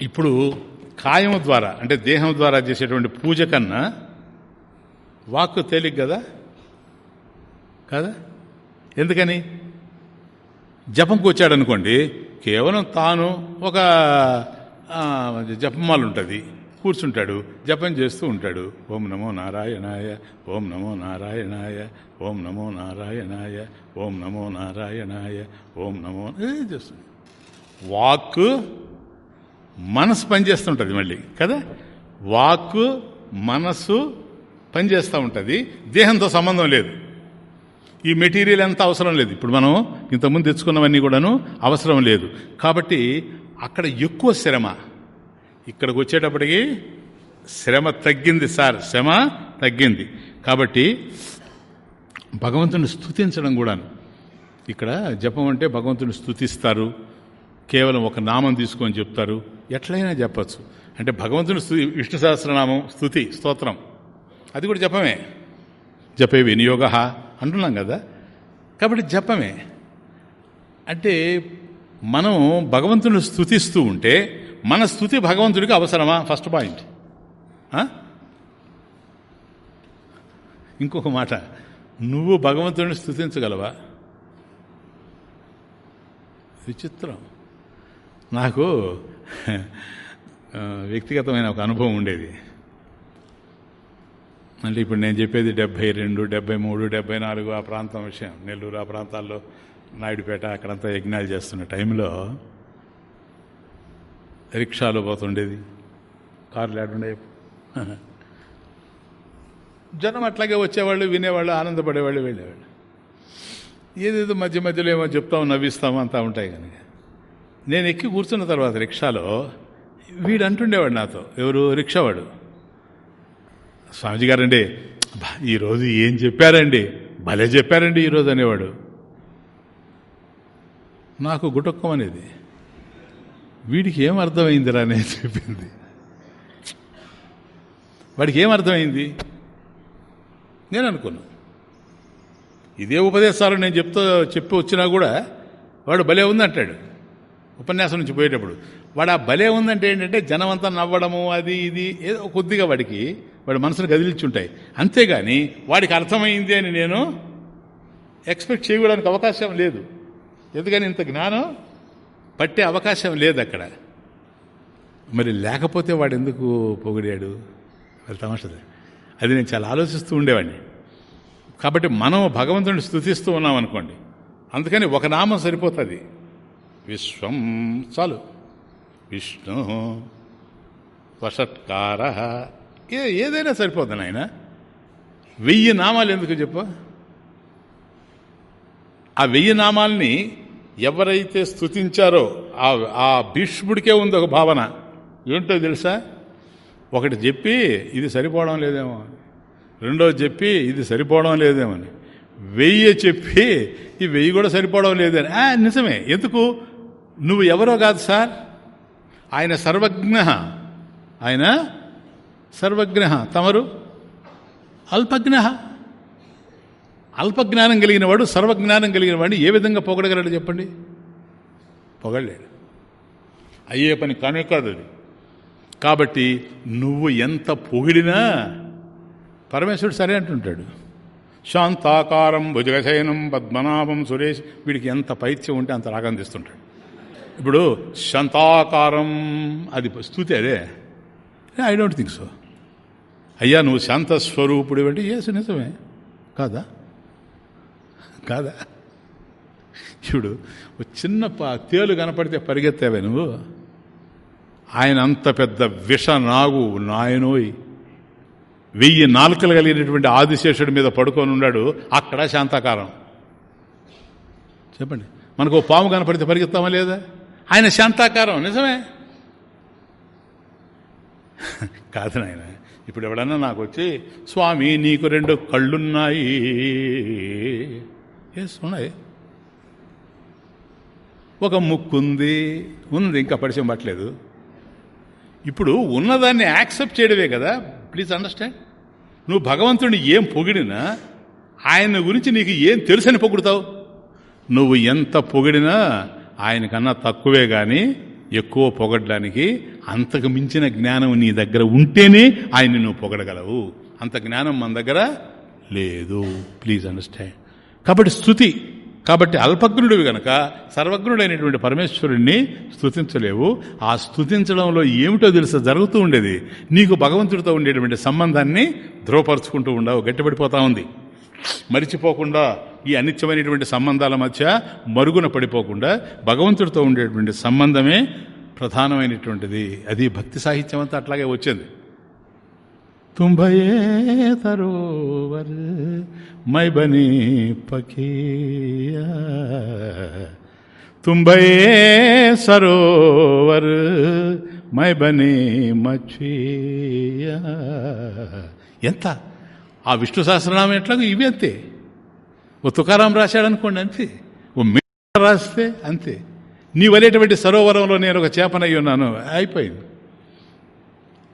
ఇప్పుడు కాయం ద్వారా అంటే దేహం ద్వారా చేసేటువంటి పూజ కన్నా వాక్కు తేలిక కదా? కదా? ఎందుకని? జపంకి వచ్చాడనుకోండి కేవలం తాను ఒక జపమాలు ఉంటుంది కూర్చుంటాడు జపం చేస్తూ ఉంటాడు. ఓం నమో నారాయణాయ ఓం నమో నారాయణాయ ఓం నమో నారాయణాయ ఓం నమో నారాయణాయ ఓం నమో చేస్తుంది. వాక్ మనసు పనిచేస్తుంటుంది మళ్ళీ కదా? వాక్కు మనసు పనిచేస్తూ ఉంటుంది. దేహంతో సంబంధం లేదు. ఈ మెటీరియల్ ఎంత అవసరం లేదు. ఇప్పుడు మనం ఇంతకుముందు తెచ్చుకున్నవన్నీ కూడాను అవసరం లేదు. కాబట్టి అక్కడ ఎక్కువ శ్రమ. ఇక్కడికి వచ్చేటప్పటికి శ్రమ తగ్గింది సార్. శ్రమ తగ్గింది. కాబట్టి భగవంతుని స్థుతించడం కూడాను. ఇక్కడ జపం అంటే భగవంతుని స్థుతిస్తారు కేవలం ఒక నామం తీసుకొని చెప్తారు. ఎట్లయినా చెప్పచ్చు. అంటే భగవంతుని స్థుతి విష్ణు సహస్రనామం స్థుతి స్తోత్రం. అది కూడా జపమే. జపే వినియోగ అంటున్నాం కదా. కాబట్టి జపమే. అంటే మనం భగవంతుని స్థుతిస్తూ ఉంటే మన స్థుతి భగవంతుడికి అవసరమా? ఫస్ట్ పాయింట్ ఇంకొక మాట. నువ్వు భగవంతుడిని స్థుతించగలవా? విచిత్రం. నాకు [laughs] వ్యక్తిగతమైన ఒక అనుభవం ఉండేది. అంటే ఇప్పుడు నేను చెప్పేది డెబ్బై రెండు డెబ్బై మూడు డెబ్బై నాలుగు ఆ ప్రాంతం విషయం. నెల్లూరు ఆ ప్రాంతాల్లో నాయుడుపేట అక్కడంతా యజ్ఞాలు చేస్తున్న టైంలో రిక్షాలో పోతుండేది. కార్లు ఆడుండే [laughs] జనం అట్లాగే వచ్చేవాళ్ళు వినేవాళ్ళు ఆనందపడేవాళ్ళు వెళ్ళేవాళ్ళు. ఏదేదో మధ్య మధ్యలో ఏమో చెప్తాం నవ్విస్తాం అంతా ఉంటాయి కనుక. నేను ఎక్కి కూర్చున్న తర్వాత రిక్షాలో వీడు అంటుండేవాడు నాతో. ఎవరు? రిక్షావాడు. స్వామిజీ గారండి ఈరోజు ఏం చెప్పారండి? భలే చెప్పారండి ఈరోజు అనేవాడు. నాకు గుటక్కం అనేది. వీడికి ఏం అర్థమైందిరా నేను చెప్పింది? వాడికి ఏం అర్థమైంది? నేను అనుకున్నాను. ఇదే ఉపదేశాలు నేను చెప్తూ చెప్పి వచ్చినా కూడా వాడు భలే ఉందంటాడు. ఉపన్యాసం నుంచి పోయేటప్పుడు వాడు ఆ భలే ఉందంటే ఏంటంటే జనం అంతా నవ్వడము అది ఇది ఏదో కొద్దిగా వాడికి వాడి మనసును కదిలించుంటాయి అంతేగాని వాడికి అర్థమైంది అని నేను ఎక్స్పెక్ట్ చేయడానికి అవకాశం లేదు. ఎందుకని ఇంత జ్ఞానం? పట్టే అవకాశం లేదు అక్కడ మరి లేకపోతే వాడు ఎందుకు పొగిడాడు? అది తమాషది అది నేను చాలా ఆలోచిస్తూ ఉండేవాడిని. కాబట్టి మనం భగవంతుడిని స్థుతిస్తూ ఉన్నాం అనుకోండి అందుకని ఒక నామం సరిపోతుంది. విశ్వం చాలు. విష్ణు వషత్కార ఏ ఏదైనా సరిపోద్ది ఆయన వెయ్యి నామాలు ఎందుకు చెప్పు? ఆ వెయ్యి నామాల్ని ఎవరైతే స్థుతించారో ఆ భీష్ముడికే ఉంది ఒక భావన. ఏంటో తెలుసా? ఒకటి చెప్పి ఇది సరిపోవడం లేదేమో రెండోది చెప్పి ఇది సరిపోవడం లేదేమని వెయ్యి చెప్పి ఈ వెయ్యి కూడా సరిపోవడం లేదని నిజమే. ఎందుకు? నువ్వు ఎవరో కాదు సార్. ఆయన సర్వజ్ఞ. ఆయన సర్వజ్ఞ. తమరు? అల్పజ్ఞ. అల్పజ్ఞానం కలిగిన వాడు సర్వజ్ఞానం కలిగిన వాడిని ఏ విధంగా పొగడగలడు చెప్పండి? పొగడలేడు. అయ్యే పని కానే కాదు అది. కాబట్టి నువ్వు ఎంత పొగిడినా పరమేశ్వరుడు సరే అంటుంటాడు. శాంతాకారం భుజగశయనం పద్మనాభం సురేష్ వీడికి ఎంత పైత్యం ఉంటే అంత రాగం తీస్తుంటాడు. ఇప్పుడు శాంతాకారం అది స్థుతి అదే. ఐ డోంట్ థింక్ సో అయ్యా నువ్వు శాంత స్వరూపుడు అంటే ఏసు నిజమే. కాదా? కాదా? ఇప్పుడు చిన్న తేలు కనపడితే పరిగెత్తావే నువ్వు. ఆయన అంత పెద్ద విష నాగు నాయనోయ్. వెయ్యి నాలుకలు కలిగినటువంటి ఆదిశేషుడి మీద పడుకొని ఉన్నాడు అక్కడ శాంతాకారం. చెప్పండి మనకు పాము కనపడితే పరిగెత్తామా లేదా? ఆయన శాంతాకారం నిజమే? కాదు నాయన ఇప్పుడు ఎవడన్నా నాకు వచ్చి స్వామి నీకు రెండు కళ్ళున్నాయి. ఎస్ ఉన్నాయి ఒక ముక్కు ఉంది ఇంకా పరిచయం పట్టలేదు. ఇప్పుడు ఉన్నదాన్ని యాక్సెప్ట్ చేయడమే కదా ప్లీజ్ అండర్స్టాండ్. నువ్వు భగవంతుడిని ఏం పొగిడినా ఆయన గురించి నీకు ఏం తెలుసని పొగుడుతావు? నువ్వు ఎంత పొగిడినా ఆయనకన్నా తక్కువే కానీ ఎక్కువ పొగడడానికి అంతకు మించిన జ్ఞానం నీ దగ్గర ఉంటేనే ఆయన్ని నువ్వు పొగడగలవు. అంత జ్ఞానం మన దగ్గర లేదు. ప్లీజ్ అండర్స్టాండ్ కాబట్టి స్థుతి. కాబట్టి అల్పజ్ఞుడివి గనక సర్వజ్ఞుడైనటువంటి పరమేశ్వరుణ్ణి స్థుతించలేవు. ఆ స్థుతించడంలో ఏమిటో తెలుసా? జరుగుతూ ఉండేది. నీకు భగవంతుడితో ఉండేటువంటి సంబంధాన్ని ధ్రువపరుచుకుంటూ ఉండవు. గట్టిపడిపోతా ఉంది. మరిచిపోకుండా ఈ అనిత్యమైనటువంటి సంబంధాల మధ్య మరుగున పడిపోకుండా భగవంతుడితో ఉండేటువంటి సంబంధమే ప్రధానమైనటువంటిది. అది భక్తి సాహిత్యం అంతా అట్లాగే వచ్చింది. తుంభయే తరోవర్ మై బనే పఖియా. తుంభయే సరోవర్ మై బనే మచ్చియా ఎంత? ఆ విష్ణు సహస్రనామం ఎట్లాగో ఇవి అంతే. ఓ తుకారాం రాశాడనుకోండి అంతే. ఓ మీ రాస్తే అంతే. నీ వలేటువంటి సరోవరంలో నేను ఒక చేపనయ్యి ఉన్నాను అయిపోయింది.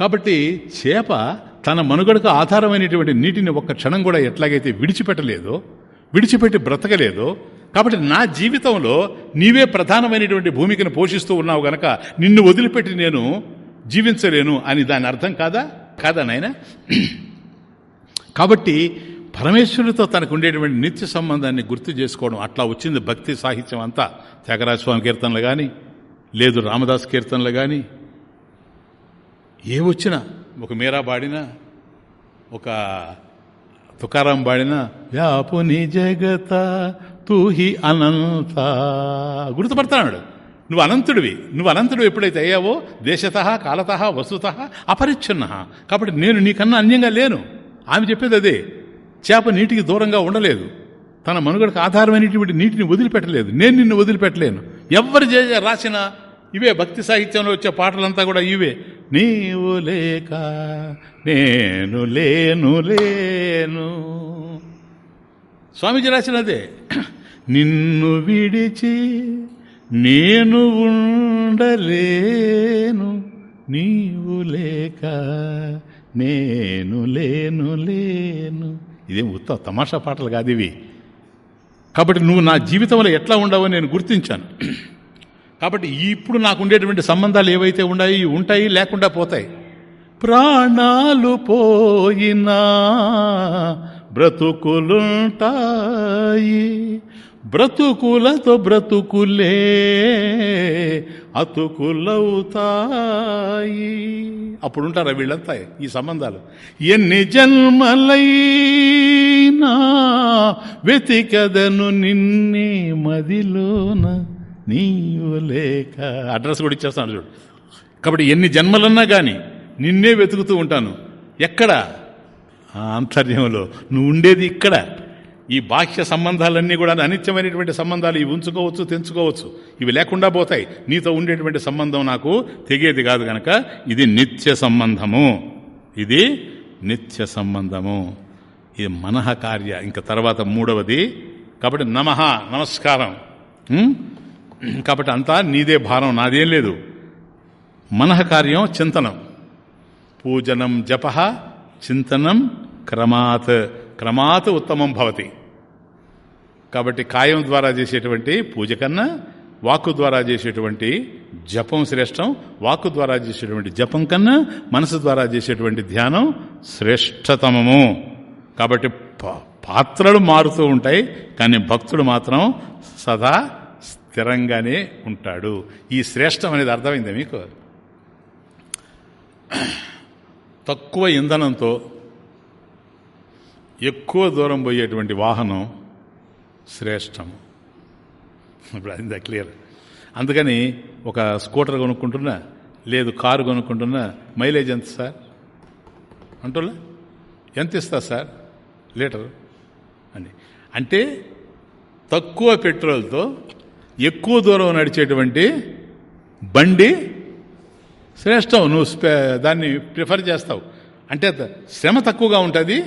కాబట్టి చేప తన మనుగడకు ఆధారమైనటువంటి నీటిని ఒక్క క్షణం కూడా ఎట్లాగైతే విడిచిపెట్టలేదో విడిచిపెట్టి బ్రతకలేదో కాబట్టి నా జీవితంలో నీవే ప్రధానమైనటువంటి భూమికను పోషిస్తూ ఉన్నావు గనక నిన్ను వదిలిపెట్టి నేను జీవించలేను అని దాని అర్థం కాదా? కాదా నాయన? కాబట్టి పరమేశ్వరుడితో తనకు ఉండేటువంటి నిత్య సంబంధాన్ని గుర్తు చేసుకోవడం అట్లా వచ్చింది భక్తి సాహిత్యం అంతా. త్యాగరాజస్వామి కీర్తనలు కానీ లేదు రామదాస్ కీర్తనలు కానీ ఏ వచ్చినా ఒక మీరా పాడినా ఒక తుకారాం పాడినా వ్యాపుని జగత తూహి అనంత. గుర్తుపడతాడు. నువ్వు అనంతుడివి. నువ్వు అనంతుడు ఎప్పుడైతే అయ్యావో దేశత కాలత వస్తుత అపరిచ్ఛిన్న. కాబట్టి నేను నీకన్నా అన్యంగా లేను. ఆమె చెప్పేది అదే. చేప నీటికి దూరంగా ఉండలేదు. తన మనుగడకు ఆధారమైనటువంటి నీటిని వదిలిపెట్టలేదు. నేను నిన్ను వదిలిపెట్టలేను. ఎవరు చే- రాసిన ఇవే భక్తి సాహిత్యంలో వచ్చే పాటలంతా కూడా ఇవే. నీవు లేక నేను లేను లేను. స్వామీజీ రాసినదే నిన్ను విడిచి నేను ఉండలేను. నీవు లేక నేను లేను లేను. ఇదేం ఉత్త తమాషా పాటలు కాదు ఇవి. కాబట్టి నువ్వు నా జీవితంలో ఎట్లా ఉండవో నేను గుర్తించాను. కాబట్టి ఇప్పుడు నాకు ఉండేటువంటి సంబంధాలు ఏవైతే ఉన్నాయి ఉంటాయి లేకుండా పోతాయి. ప్రాణాలు పోయినా బ్రతుకులుంటాయి. బ్రతుకులతో బ్రతుకులే అతుకులవుతాయి. అప్పుడు ఉంటారా వీళ్ళంతా ఈ సంబంధాలు? ఎన్ని జన్మలైనా వెతికదను నిన్నే మదిలోన నీవు లేక. అడ్రస్ కూడా ఇచ్చేస్తాను చూడు. కాబట్టి ఎన్ని జన్మలన్నా కానీ నిన్నే వెతుకుతూ ఉంటాను. ఎక్కడ? ఆంతర్యంలో. నువ్వు ఉండేది ఇక్కడ. ఈ బాహ్య సంబంధాలన్నీ కూడా అనిత్యమైనటువంటి సంబంధాలు ఇవి ఉంచుకోవచ్చు తెంచుకోవచ్చు. ఇవి లేకుండా పోతాయి. నీతో ఉండేటువంటి సంబంధం నాకు తెగేది కాదు గనక ఇది నిత్య సంబంధము. ఇది నిత్య సంబంధము. ఇది మనహ కార్య ఇంకా తర్వాత మూడవది. కాబట్టి నమః నమస్కారం. కాబట్టి అంతా నీదే భారం నాదేం లేదు. మనహ కార్యం చింతనం. పూజనం జప చింతనం క్రమాత్. క్రమాత్ ఉత్తమం భవతి. కాబట్టి కాయం ద్వారా చేసేటువంటి పూజ కన్నా వాక్కు ద్వారా చేసేటువంటి జపం శ్రేష్టం వాక్కు ద్వారా చేసేటువంటి జపం కన్నా మనసు ద్వారా చేసేటువంటి ధ్యానం శ్రేష్టతమము. కాబట్టి పా- పాత్రలు మారుతూ ఉంటాయి కానీ భక్తుడు మాత్రం సదా స్థిరంగానే ఉంటాడు. ఈ శ్రేష్టం అనేది అర్థమైందా మీకు? తక్కువ ఇంధనంతో ఎక్కువ దూరం పోయేటువంటి వాహనం శ్రేష్టం. ఇప్పుడు అది క్లియర్ అందుకని ఒక స్కూటర్ కొనుక్కుంటున్నా లేదు కారు కొనుక్కుంటున్నా మైలేజ్ ఎంత సార్? అంటున్నా? ఎంత ఇస్తా సార్? లీటర్? అని అంటే తక్కువ పెట్రోల్తో ఎక్కువ దూరం నడిచేటువంటి బండి శ్రేష్టం. నువ్వు దాన్ని ప్రిఫర్ చేస్తావు. అంటే శ్రమ తక్కువగా ఉంటుంది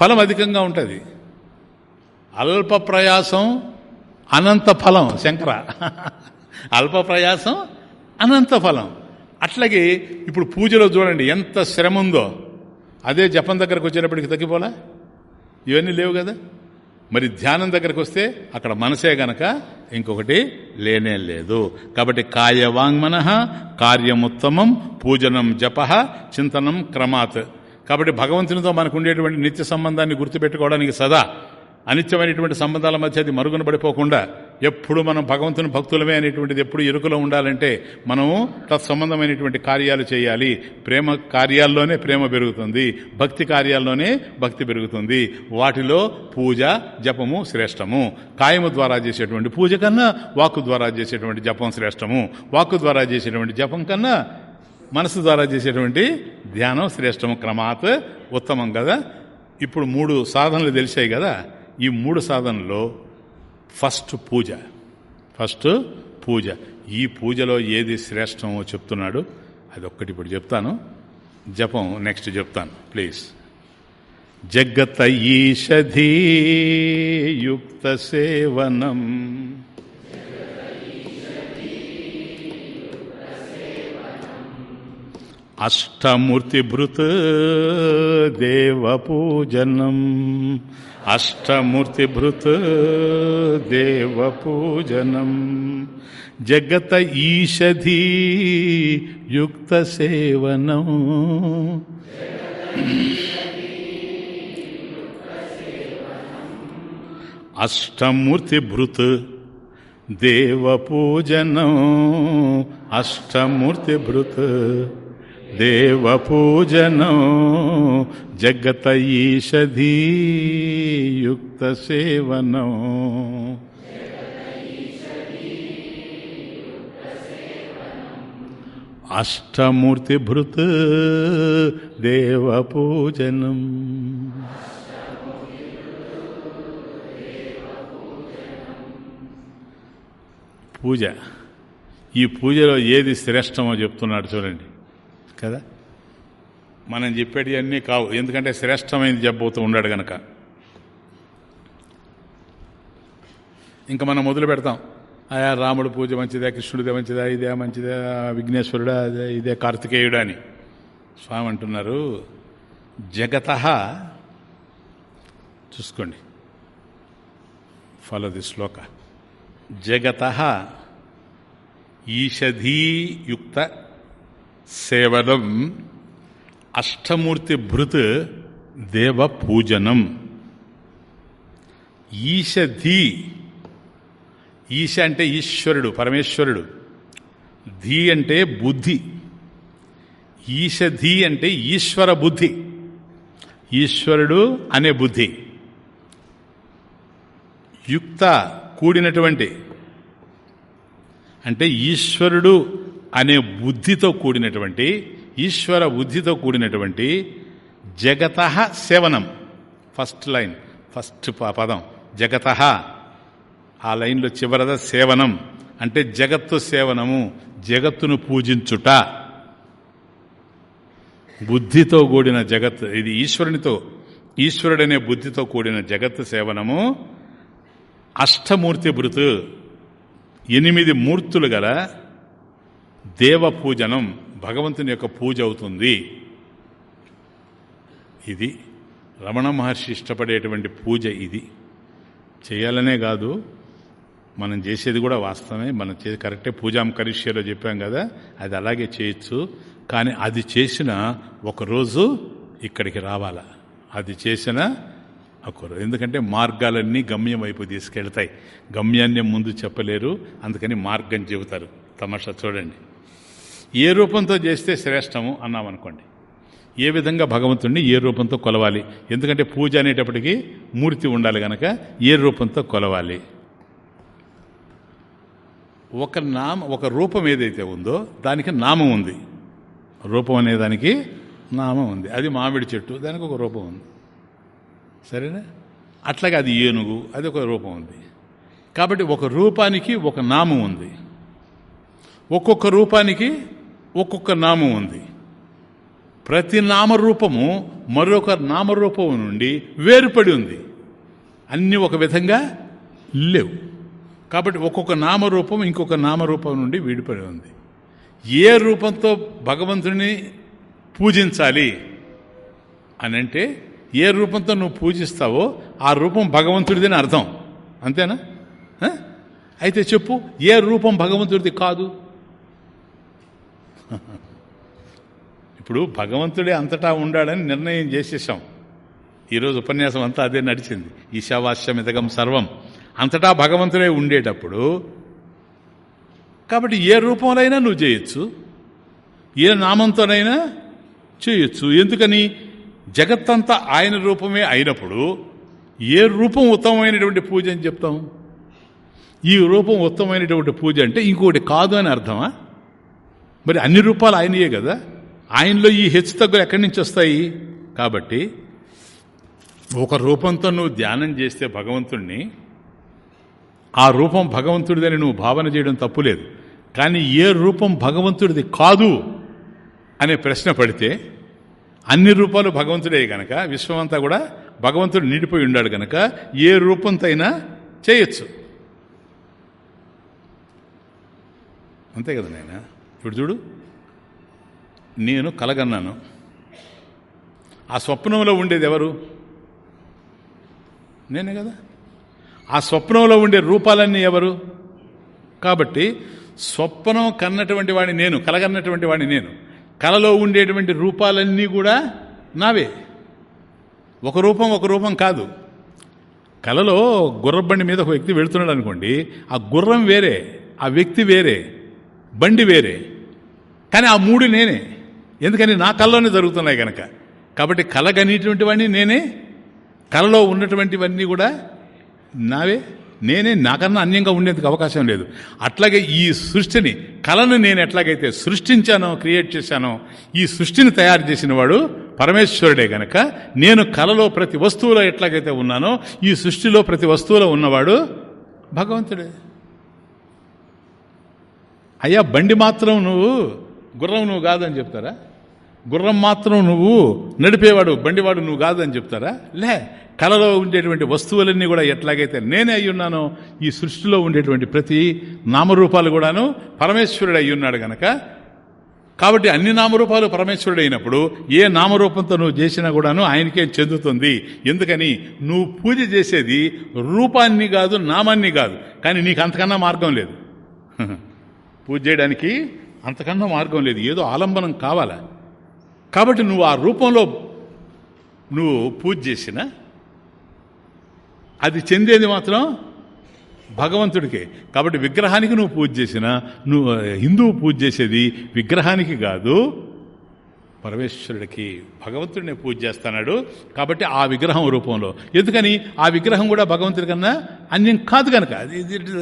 ఫలం అధికంగా ఉంటుంది. అల్ప ప్రయాసం అనంత ఫలం శంకర. అల్ప ప్రయాసం అనంత ఫలం. అట్లాగే ఇప్పుడు పూజలో చూడండి ఎంత శ్రమ ఉందో అదే జపం దగ్గరకు వచ్చేటప్పటికి తగ్గిపోలా? ఇవన్నీ లేవు కదా? మరి ధ్యానం దగ్గరకు వస్తే అక్కడ మనసే గనక ఇంకొకటి లేనే లేదు. కాబట్టి కాయవాంగ్మన కార్యముత్తమం పూజనం జప చింతనం క్రమాత్. కాబట్టి భగవంతునితో మనకు ఉండేటువంటి నిత్య సంబంధాన్ని గుర్తుపెట్టుకోవడానికి సదా అనిత్యమైనటువంటి సంబంధాల మధ్య అది మరుగున పడిపోకుండా ఎప్పుడు మనం భగవంతుని భక్తులమే అనేటువంటిది ఎప్పుడు ఎరుకలో ఉండాలంటే మనము తత్సంబంధమైనటువంటి కార్యాలు చేయాలి. ప్రేమ కార్యాల్లోనే ప్రేమ పెరుగుతుంది. భక్తి కార్యాల్లోనే భక్తి పెరుగుతుంది. వాటిలో పూజ జపము శ్రేష్టము. కాయము ద్వారా చేసేటువంటి పూజ కన్నా వాక్కు ద్వారా చేసేటువంటి జపం శ్రేష్టము. వాక్కు ద్వారా చేసేటువంటి జపం కన్నా మనసు ద్వారా చేసేటువంటి ధ్యానం శ్రేష్టము క్రమాత్ ఉత్తమం కదా? ఇప్పుడు మూడు సాధనలు తెలిసాయి కదా? ఈ మూడు సాధనలో ఫస్ట్ పూజ. ఫస్ట్ పూజ. ఈ పూజలో ఏది శ్రేష్టమో చెప్తున్నాడు. అది ఒక్కటి ఇప్పుడు చెప్తాను. జపం నెక్స్ట్ చెప్తాను ప్లీజ్. జగత ఈషధీయుక్త సేవనం. అష్టమూర్తిభృత్ దేవపూజనం. అష్టమూర్తిభృత్ దేవపూజనం. జగత ఈషధీ యుక్త సేవనం. అష్టమూర్తిభృత్ దేవపూజనం. అష్టమూర్తి దేవ దేవపూజనం జగత ఈషధీయుక్త సేవనో. అష్టమూర్తి భృత్ దేవపూజనం. పూజ. ఈ పూజలో ఏది శ్రేష్టమో చెప్తున్నాడు చూడండి. కదా? మనం చెప్పేటి అన్నీ కావు. ఎందుకంటే శ్రేష్టమైనది చెప్పబోతూ ఉన్నాడు గనక. ఇంకా మనం మొదలు పెడతాం. ఆయా రాముడు పూజ మంచిదా కృష్ణుడిదే మంచిదా ఇదే మంచిదా విఘ్నేశ్వరుడా అదే ఇదే కార్తికేయుడా అని. స్వామి అంటున్నారు జగత చూసుకోండి. ఫాలో ది శ్లోక. జగత ఈషధీయుక్త సేవనం అష్టమూర్తి భృత్ దేవ పూజనం. ఈషధీ ఈశ అంటే ఈశ్వరుడు పరమేశ్వరుడు. ధీ అంటే బుద్ధి. ఈషధీ అంటే ఈశ్వర బుద్ధి. ఈశ్వరుడు అనే బుద్ధి. యుక్త కూడినటువంటి. అంటే ఈశ్వరుడు అనే బుద్ధితో కూడినటువంటి ఈశ్వర బుద్ధితో కూడినటువంటి జగత సేవనం. ఫస్ట్ లైన్ ఫస్ట్ పదం. జగత. ఆ లైన్లో చివరద సేవనం. అంటే జగత్తు సేవనము జగత్తును పూజించుట. బుద్ధితో కూడిన జగత్ ఇది ఈశ్వరునితో. ఈశ్వరుడనే బుద్ధితో కూడిన జగత్ సేవనము. అష్టమూర్తి భృతు ఎనిమిది మూర్తులు గల దేవ పూజనం భగవంతుని యొక్క పూజ అవుతుంది. ఇది రమణ మహర్షి ఇష్టపడేటువంటి పూజ ఇది. చేయాలనే కాదు మనం చేసేది కూడా వాస్తవమే. మనం చే కరెక్టే పూజాం కరిష్యలో చెప్పాం కదా అది అలాగే చేయొచ్చు. కానీ అది చేసిన ఒకరోజు ఇక్కడికి రావాలా? అది చేసిన ఒకరు ఎందుకంటే మార్గాలన్నీ గమ్యం వైపు తీసుకెళ్తాయి. గమ్యాన్ని ముందు చెప్పలేరు అందుకని మార్గం చెబుతారు. తమాషా చూడండి. ఏ రూపంతో చేస్తే శ్రేష్టము అన్నామనుకోండి. ఏ విధంగా భగవంతుణ్ణి ఏ రూపంతో కొలవాలి? ఎందుకంటే పూజ అనేటప్పటికీ మూర్తి ఉండాలి గనక ఏ రూపంతో కొలవాలి? ఒక నామ ఒక రూపం ఏదైతే ఉందో దానికి నామం ఉంది. రూపం అనేదానికి నామం ఉంది. అది మామిడి చెట్టు దానికి ఒక రూపం ఉంది. సరేనా? అట్లాగే అది ఏనుగు అది ఒక రూపం ఉంది. కాబట్టి ఒక రూపానికి ఒక నామం ఉంది. ఒక్కొక్క రూపానికి ఒక్కొక్క నామం ఉంది. ప్రతి నామరూపము మరొక నామరూపం నుండి వేరుపడి ఉంది. అన్నీ ఒక విధంగా లేవు. కాబట్టి ఒక్కొక్క నామరూపం ఇంకొక నామరూపం నుండి విడిపడి ఉంది. ఏ రూపంతో భగవంతుని పూజించాలి అని అంటే ఏ రూపంతో నువ్వు పూజిస్తావో ఆ రూపం భగవంతుడిదని అర్థం. అంతేనా? అయితే చెప్పు ఏ రూపం భగవంతుడిది కాదు? ఇప్పుడు భగవంతుడే అంతటా ఉండాడని నిర్ణయం చేసేసాం ఈరోజు ఉపన్యాసం అంతా అదే నడిచింది. ఈశావాస్యమితకం సర్వం. అంతటా భగవంతుడే ఉండేటప్పుడు కాబట్టి ఏ రూపంలోనైనా నువ్వు చేయొచ్చు. ఏ నామంతోనైనా చేయొచ్చు. ఎందుకని? జగత్తంతా ఆయన రూపమే అయినప్పుడు ఏ రూపం ఉత్తమమైనటువంటి పూజ అని చెప్తాం? ఈ రూపం ఉత్తమమైనటువంటి పూజ అంటే ఇంకోటి కాదు అని అర్థమా? మరి అన్ని రూపాలు ఆయనయే కదా? ఆయనలో ఈ హెచ్చు తగ్గులు ఎక్కడి నుంచి వస్తాయి? కాబట్టి ఒక రూపంతో నువ్వు ధ్యానం చేస్తే భగవంతుణ్ణి ఆ రూపం భగవంతుడిదని నువ్వు భావన చేయడం తప్పులేదు కానీ ఏ రూపం భగవంతుడిది కాదు అనే ప్రశ్న పడితే అన్ని రూపాలు భగవంతుడే గనక విశ్వమంతా కూడా భగవంతుడు నిండిపోయి ఉన్నాడు గనక ఏ రూపంతో అయినా చేయొచ్చు. అంతే కదా నాయన? ఇప్పుడు చూడు. నేను కలగన్నాను. ఆ స్వప్నంలో ఉండేది ఎవరు? నేనే కదా. ఆ స్వప్నంలో ఉండే రూపాలన్నీ ఎవరు? కాబట్టి స్వప్నం కన్నటువంటి వాడిని నేను కలగన్నటువంటి వాడిని నేను. కలలో ఉండేటువంటి రూపాలన్నీ కూడా నావే. ఒక రూపం ఒక రూపం కాదు. కలలో గుర్రబండి మీద ఒక వ్యక్తి వెళుతున్నాడు అనుకోండి ఆ గుర్రం వేరే ఆ వ్యక్తి వేరే బండి వేరే. కానీ ఆ మూడు నేనే. ఎందుకని? నా కళ్ళలోనే జరుగుతున్నాయి కనుక కాబట్టి కలగనేటువంటి వాడిని నేనే. కలలో ఉన్నటువంటివన్నీ కూడా నావే. నేనే. నాకన్నా అన్యంగా ఉండేందుకు అవకాశం లేదు. అట్లాగే ఈ సృష్టిని కళను నేను ఎట్లాగైతే సృష్టించానో క్రియేట్ చేశానో ఈ సృష్టిని తయారు చేసిన వాడు పరమేశ్వరుడే గనక. నేను కళలో ప్రతి వస్తువులో ఎట్లాగైతే ఉన్నానో ఈ సృష్టిలో ప్రతి వస్తువులో ఉన్నవాడు భగవంతుడే. అయ్యా బండి మాత్రం నువ్వు గుర్రం నువ్వు కాదని చెప్తారా? గుర్రం మాత్రం నువ్వు నడిపేవాడు బండివాడు నువ్వు కాదని చెప్తారా? లే కళలో ఉండేటువంటి వస్తువులన్నీ కూడా ఎట్లాగైతే నేనే అయ్యున్నానో ఈ సృష్టిలో ఉండేటువంటి ప్రతి నామరూపాలు కూడాను పరమేశ్వరుడు అయ్యున్నాడు గనక. కాబట్టి అన్ని నామరూపాలు పరమేశ్వరుడు అయినప్పుడు ఏ నామరూపంతో నువ్వు చేసినా కూడాను ఆయనకే చెందుతుంది. ఎందుకని? నువ్వు పూజ చేసేది రూపాన్ని కాదు నామాన్ని కాదు. కానీ నీకు అంతకన్నా మార్గం లేదు. [laughs] పూజ చేయడానికి అంతకన్నా మార్గం లేదు. ఏదో ఆలంబనం కావాలా? కాబట్టి నువ్వు ఆ రూపంలో నువ్వు పూజ చేసినా అది చెందేది మాత్రం భగవంతుడికే. కాబట్టి విగ్రహానికి నువ్వు పూజ చేసినా నువ్వు హిందువు పూజ చేసేది విగ్రహానికి కాదు పరమేశ్వరుడికి. భగవంతుడిని పూజ చేస్తున్నాడు కాబట్టి ఆ విగ్రహం రూపంలో. ఎందుకని? ఆ విగ్రహం కూడా భగవంతుడి కన్నా అన్యం కాదు కనుక.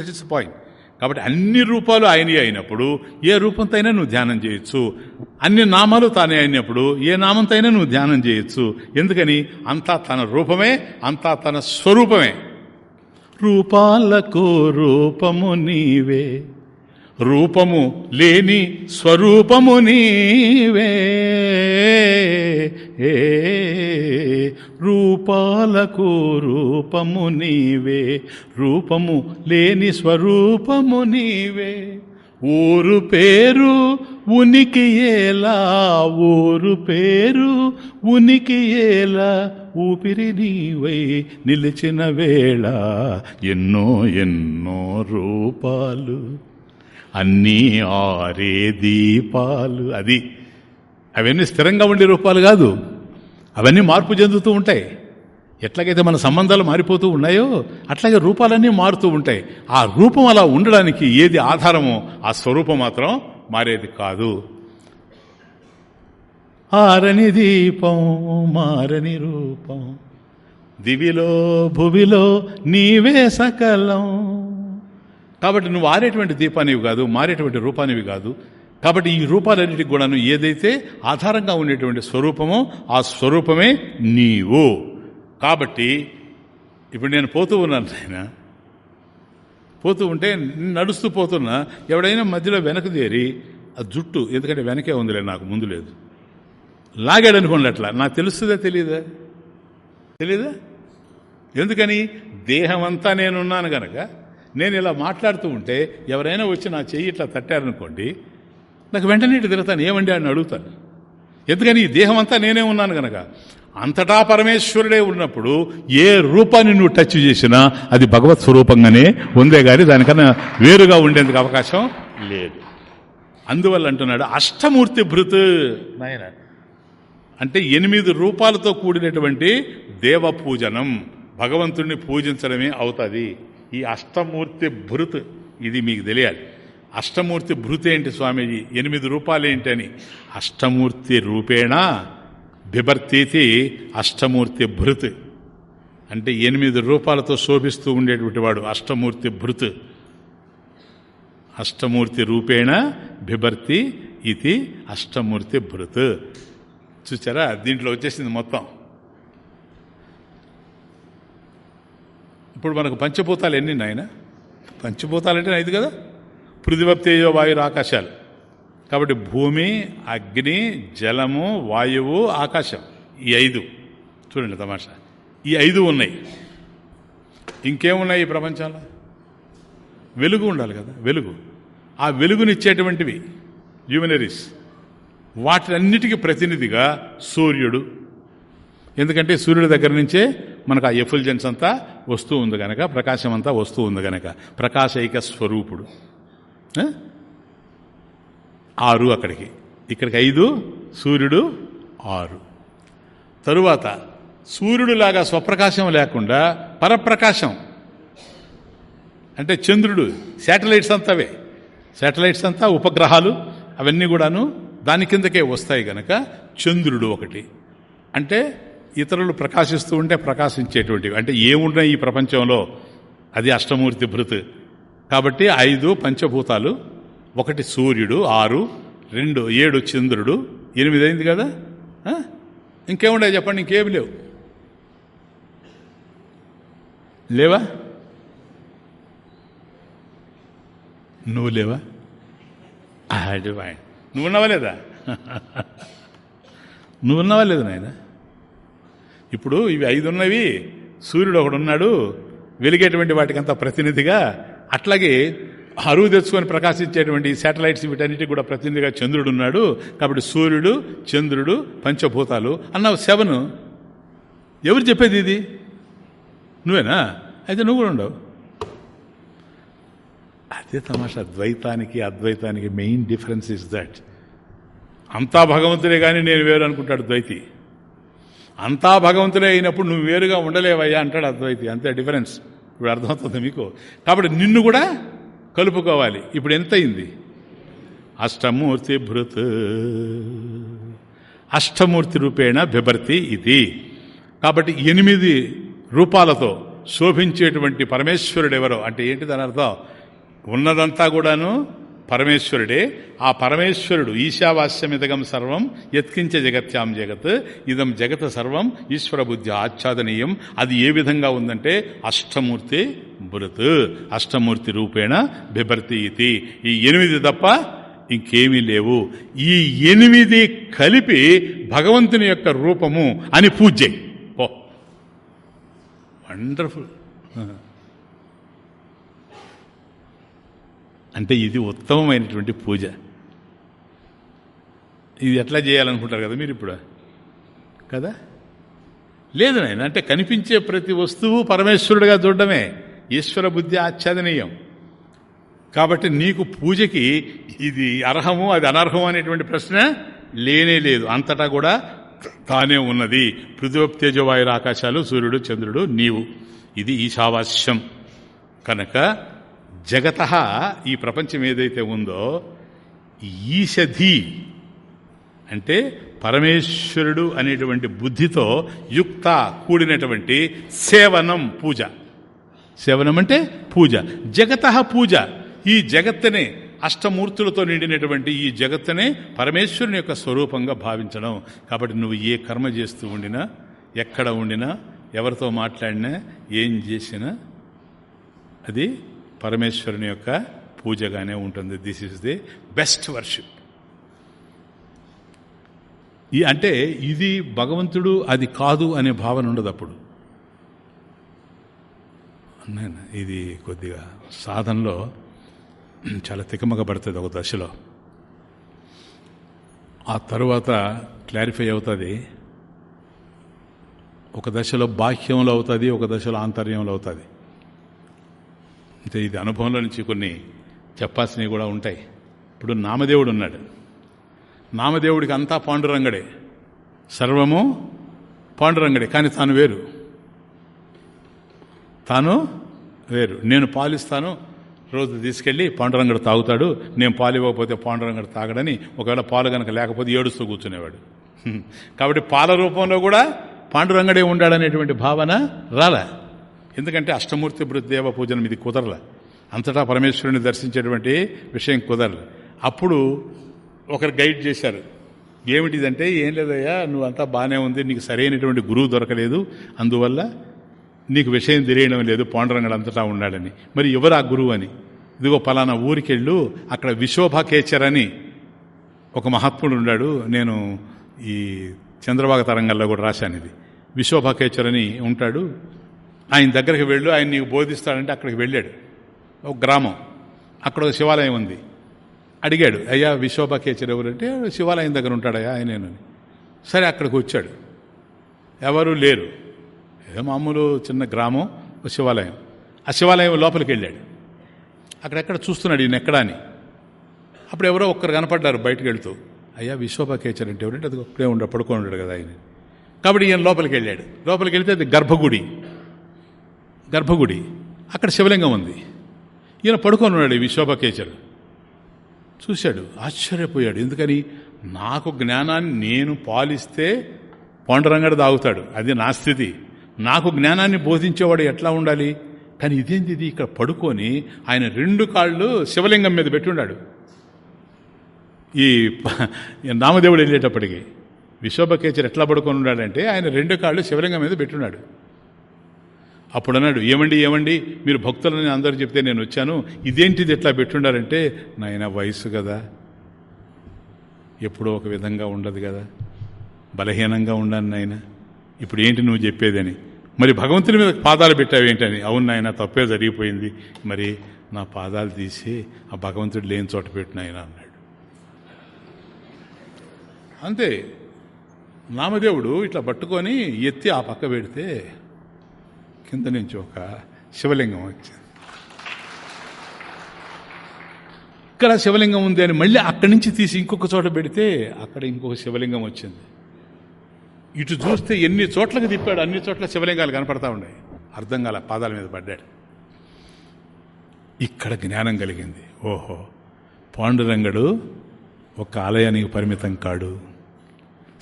ఇట్స్ పాయింట్ కాబట్టి అన్ని రూపాలు ఆయనే అయినప్పుడు ఏ రూపంతో అయినా నువ్వు ధ్యానం చేయొచ్చు. అన్ని నామాలు తానే అయినప్పుడు ఏ నామంతో అయినా నువ్వు ధ్యానం చేయొచ్చు. ఎందుకని? అంతా తన రూపమే అంతా తన స్వరూపమే. రూపాలకు రూపము నీవే. రూపము లేని స్వరూపము నీవే. ఏ రూపాలకు రూపము నీవే. రూపము లేని స్వరూపము నీవే. ఊరు పేరు ఉనికి ఎలా ఊరు పేరు ఉనికి ఎలా ఊపిరి నీవై నిలిచిన వేళ ఎన్నో ఎన్నో రూపాలు. అన్నీ ఆరే దీపాలు. అది అవన్నీ స్థిరంగా ఉండే రూపాలు కాదు. అవన్నీ మార్పు చెందుతూ ఉంటాయి. ఎట్లాగైతే మన సంబంధాలు మారిపోతూ ఉన్నాయో అట్లాగే రూపాలన్నీ మారుతూ ఉంటాయి. ఆ రూపం అలా ఉండడానికి ఏది ఆధారమో ఆ స్వరూపం మాత్రం మారేది కాదు. ఆరని దీపం మారని రూపం. దివిలో భువిలో నీవే సకలం. కాబట్టి నువ్వు ఆరేటువంటి దీపానివి కాదు మారేటువంటి రూపానివి కాదు. కాబట్టి ఈ రూపాలన్నిటికి కూడాను ఏదైతే ఆధారంగా ఉండేటువంటి స్వరూపమో ఆ స్వరూపమే నీవు. కాబట్టి ఇప్పుడు నేను పోతూ ఉన్నాను ఆయన పోతూ ఉంటే నడుస్తూ పోతున్నా ఎవడైనా మధ్యలో వెనక దేరి ఆ జుట్టు ఎందుకంటే వెనకే ఉందిలే నాకు ముందు లేదు. లాగాడనుకోండి అట్లా. నాకు తెలుస్తుందా తెలియదా తెలీదా? ఎందుకని? దేహమంతా నేనున్నాను కనుక నేను ఇలా మాట్లాడుతూ ఉంటే ఎవరైనా వచ్చి నా చెయ్యి ఇట్లా తట్టారనుకోండి నాకు వెంటనే ఇటు తిరుగుతాను ఏమండి? అని అడుగుతాను. ఎందుకని? ఈ దేహం అంతా నేనే ఉన్నాను గనక. అంతటా పరమేశ్వరుడే ఉన్నప్పుడు ఏ రూపాన్ని నువ్వు టచ్ చేసినా అది భగవత్ స్వరూపంగానే ఉందే గాని దానికన్నా వేరుగా ఉండేందుకు అవకాశం లేదు. అందువల్ల అంటున్నాడు అష్టమూర్తి భృత్. నాయన. అంటే ఎనిమిది రూపాలతో కూడినటువంటి దేవ పూజనం భగవంతుణ్ణి పూజించడమే అవుతుంది. ఈ అష్టమూర్తి భృత్ ఇది మీకు తెలియాలి. అష్టమూర్తి భృత్ ఏంటి స్వామీజీ? ఎనిమిది రూపాలు ఏంటి అని. అష్టమూర్తి రూపేణ బిభర్తీతి అష్టమూర్తి భృత్. అంటే ఎనిమిది రూపాలతో శోభిస్తూ ఉండేటువంటి వాడు అష్టమూర్తి భృత్. అష్టమూర్తి రూపేణ బిభర్తి ఇది అష్టమూర్తి భృత్. చూచారా? దీంట్లో వచ్చేసింది మొత్తం. ఇప్పుడు మనకు పంచభూతాలు ఎన్ని నాయన? పంచభూతాలు అంటే ఐదు కదా? పృథివప్తేజో వాయురు ఆకాశాలు. కాబట్టి భూమి అగ్ని జలము వాయువు ఆకాశం. ఈ ఐదు. చూడండి తమాషా. ఈ ఐదు ఉన్నాయి. ఇంకేమున్నాయి ఈ ప్రపంచంలో? వెలుగు ఉండాలి కదా వెలుగు. ఆ వెలుగునిచ్చేటువంటివి ల్యూమినరీస్. వాటినన్నిటికీ ప్రతినిధిగా సూర్యుడు. ఎందుకంటే సూర్యుడి దగ్గర నుంచే మనకు ఆ ఎఫుల్జెన్స్ అంతా వస్తూ ఉంది గనక ప్రకాశం అంతా వస్తూ ఉంది గనక. ప్రకాశైక స్వరూపుడు. ఆరు అక్కడికి. ఇక్కడికి ఐదు సూర్యుడు ఆరు. తరువాత సూర్యుడులాగా స్వప్రకాశం లేకుండా పరప్రకాశం. అంటే చంద్రుడు శాటిలైట్స్ అంతా అవే శాటిలైట్స్ అంతా ఉపగ్రహాలు అవన్నీ కూడాను దాని కిందకే వస్తాయి గనక చంద్రుడు ఒకటి. అంటే ఇతరులు ప్రకాశిస్తూ ఉంటే ప్రకాశించేటువంటివి. అంటే ఏమున్నాయి ఈ ప్రపంచంలో అది అష్టమూర్తి భృత్. కాబట్టి ఐదు పంచభూతాలు ఒకటి సూర్యుడు ఆరు రెండు ఏడు చంద్రుడు ఎనిమిది అయింది కదా? ఇంకేముండే చెప్పండి ఇంకేమి లేవు. లేవా? నువ్వు లేవా? అది నువ్వు ఉన్నావా లేదా? [laughs] నువ్వు ఉన్నావా లేదా నాయనా? ఇప్పుడు ఇవి ఐదు ఉన్నవి సూర్యుడు ఒకడు ఉన్నాడు. వెలిగేటువంటి వాటికంతా ప్రతినిధిగా అట్లాగే అరువు తెచ్చుకొని ప్రకాశించేటువంటి శాటిలైట్స్ వీటన్నిటికి కూడా ప్రతినిధిగా చంద్రుడు ఉన్నాడు. కాబట్టి సూర్యుడు చంద్రుడు పంచభూతాలు అన్నావు సెవెన్. ఎవరు చెప్పేది ఇది? నువ్వేనా? అయితే నువ్వు కూడా ఉండవు. అదే తమాషా ద్వైతానికి అద్వైతానికి మెయిన్ డిఫరెన్స్ ఇస్ దట్. అంతా భగవంతుడే కానీ నేను వేరు అనుకుంటాడు ద్వైతి. అంతా భగవంతుడే అయినప్పుడు నువ్వు వేరుగా ఉండలేవయ్యా అంటాడు అద్వైతి. అంతే డిఫరెన్స్. ఇప్పుడు అర్థమవుతుంది మీకు. కాబట్టి నిన్ను కూడా కలుపుకోవాలి. ఇప్పుడు ఎంత అయింది అష్టమూర్తి భృత్. అష్టమూర్తి రూపేణ బిభర్తి ఇది. కాబట్టి ఎనిమిది రూపాలతో శోభించేటువంటి పరమేశ్వరుడు ఎవరో అంటే ఏంటి దాని అర్థం? ఉన్నదంతా కూడాను పరమేశ్వరుడే. ఆ పరమేశ్వరుడు ఈశావాస్యమిదగం సర్వం యత్కించ జగత్యాం జగత్ ఇదం జగత్ సర్వం ఈశ్వర బుద్ధి ఆచ్ఛాదనీయం. అది ఏ విధంగా ఉందంటే అష్టమూర్తి బృత్ అష్టమూర్తి రూపేణ బిభర్తి ఇది ఈ ఎనిమిది తప్ప ఇంకేమీ లేవు. ఈ ఎనిమిది కలిపి భగవంతుని యొక్క రూపము అని పూజ ఓ వండర్ఫుల్. అంటే ఇది ఉత్తమమైనటువంటి పూజ. ఇది ఎట్లా చేయాలనుకుంటారు కదా మీరు ఇప్పుడు? కదా? లేదు నాయన అంటే కనిపించే ప్రతి వస్తువు పరమేశ్వరుడిగా చూడడమే. ఈశ్వర బుద్ధి ఆచ్ఛాదనీయం. కాబట్టి నీకు పూజకి ఇది అర్హము అది అనర్హం అనేటువంటి ప్రశ్న లేనే లేదు. అంతటా కూడా తానే ఉన్నది. పృథ్వోప్తేజవాయుర ఆకాశాలు సూర్యుడు చంద్రుడు నీవు. ఇది ఈశావాస్యం. కనుక జగత ఈ ప్రపంచం ఏదైతే ఉందో ఈషధి అంటే పరమేశ్వరుడు అనేటువంటి బుద్ధితో యుక్త కూడినటువంటి సేవనం పూజ. సేవనం అంటే పూజ. జగత పూజ. ఈ జగత్తునే అష్టమూర్తులతో నిండినటువంటి ఈ జగత్తునే పరమేశ్వరుని యొక్క స్వరూపంగా భావించడం. కాబట్టి నువ్వు ఏ కర్మ చేస్తూ ఉండినా ఎక్కడ ఉండినా ఎవరితో మాట్లాడినా ఏం చేసినా అది పరమేశ్వరుని యొక్క పూజగానే ఉంటుంది. This is the best worship ఈ అంటే ఇది భగవంతుడు అది కాదు అనే భావన ఉండదు అప్పుడు. ఇది కొద్దిగా సాధనలో చాలా తికమక పడుతుంది ఒక దశలో. ఆ తరువాత క్లారిఫై అవుతుంది. ఒక దశలో బాహ్యంలో అవుతుంది ఒక దశలో ఆంతర్యంలో అవుతుంది. అయితే ఇది అనుభవంలో నుంచి కొన్ని చెప్పాల్సినవి కూడా ఉంటాయి. ఇప్పుడు నామదేవుడు ఉన్నాడు నామదేవుడికి అంతా పాండురంగడే. సర్వము పాండురంగడే కానీ తాను వేరు. తాను వేరు. నేను పాలిస్తాను రోజు తీసుకెళ్ళి పాండురంగడు తాగుతాడు నేను పాలు ఇవ్వకపోతే పాండురంగడు తాగడని ఒకవేళ పాలు కనుక లేకపోతే ఏడుస్తూ కూర్చునేవాడు. [laughs] కాబట్టి పాల రూపంలో కూడా పాండురంగడే ఉండాడనేటువంటి భావన రాలే? ఎందుకంటే అష్టమూర్తి దేవ పూజనం ఇది కుదరల. అంతటా పరమేశ్వరుని దర్శించేటువంటి విషయం కుదరలే. అప్పుడు ఒకరు గైడ్ చేశారు. ఏమిటిదంటే ఏం లేదయ్యా నువ్వు అంతా బాగానే ఉంది నీకు సరైనటువంటి గురువు దొరకలేదు. అందువల్ల నీకు విషయం తెలియడం లేదు పాండురంగడు అంతటా ఉన్నాడని. మరి ఎవరు ఆ గురువు అని? ఇదిగో పలానా ఊరికెళ్ళు అక్కడ విశోభకేచర్ అని ఒక మహాత్ముడు ఉన్నాడు. నేను ఈ చంద్రబాగ తరంగంలో కూడా రాశాను ఇది. విశోభకేచర్ అని ఉంటాడు. ఆయన దగ్గరికి వెళ్ళు ఆయన నీకు బోధిస్తాడంటే అక్కడికి వెళ్ళాడు. ఒక గ్రామం. అక్కడ ఒక శివాలయం ఉంది. అడిగాడు అయ్యా విశోభకేచర్ ఎవరంటే శివాలయం దగ్గర ఉంటాడయ్యా ఆయనని సరే అక్కడికి వచ్చాడు. ఎవరు లేరు. ఏదో మామూలు చిన్న గ్రామం ఒక శివాలయం. ఆ శివాలయం లోపలికి వెళ్ళాడు. అక్కడెక్కడ చూస్తున్నాడు ఈయన ఎక్కడా అని. అప్పుడు ఎవరో ఒక్కరు కనపడ్డారు బయటకు వెళ్తూ. అయ్యా విశ్వభకేచర్ అంటే ఎవరంటే అది ఒక్కడే ఉండ పడుకొని ఉన్నాడు కదా ఆయన. కాబట్టి ఈయన లోపలికి వెళ్ళాడు. లోపలికి వెళ్తే అది గర్భగుడి. గర్భగుడి. అక్కడ శివలింగం ఉంది. ఈయన పడుకొని ఉన్నాడు ఈ శోభకేచరు చూశాడు ఆశ్చర్యపోయాడు. ఎందుకని? నాకు జ్ఞానాన్ని నేను పాలిస్తే పొండరంగడు తాగుతాడు. అది నా స్థితి. నాకు జ్ఞానాన్ని బోధించేవాడు ఎట్లా ఉండాలి? కానీ ఇదేంది ఇది? ఇక్కడ పడుకొని ఆయన రెండు కాళ్ళు శివలింగం మీద పెట్టున్నాడు ఈ నామదేవుడు వెళ్ళేటప్పటికి విశ్వభకేచర్ ఎట్లా పడుకొని ఉన్నాడంటే ఆయన రెండు కాళ్ళు శివలింగం మీద పెట్టున్నాడు అప్పుడు అన్నాడు ఏమండి ఏమండి? మీరు భక్తులని అందరూ చెప్తే నేను వచ్చాను. ఇదేంటిది ఎట్లా పెట్టుండారంటే నాయన వయసు కదా. ఎప్పుడో ఒక విధంగా ఉండదు కదా. బలహీనంగా ఉండాను నాయన. ఇప్పుడు ఏంటి నువ్వు చెప్పేదని? మరి భగవంతుని మీద పాదాలు పెట్టావేంటని? అవును నాయన తప్పే జరిగిపోయింది. మరి నా పాదాలు తీసి ఆ భగవంతుడు లేని చోట పెట్టినాయన అన్నాడు. అంతే. నామదేవుడు ఇట్లా పట్టుకొని ఎత్తి ఆ పక్క పెడితే కింద నుంచి ఒక శివలింగం వచ్చింది. ఇక్కడ శివలింగం ఉంది అని మళ్ళీ అక్కడి నుంచి తీసి ఇంకొక చోట పెడితే అక్కడ ఇంకొక శివలింగం వచ్చింది. ఇటు చూస్తే ఎన్ని చోట్లకి తిప్పాడు అన్ని చోట్ల శివలింగాలు కనపడతా ఉన్నాయి. అర్థం కాల పాదాల మీద పడ్డాడు. ఇక్కడ జ్ఞానం కలిగింది. ఓహో పాండురంగడు ఒక ఆలయానికి పరిమితం కాడు.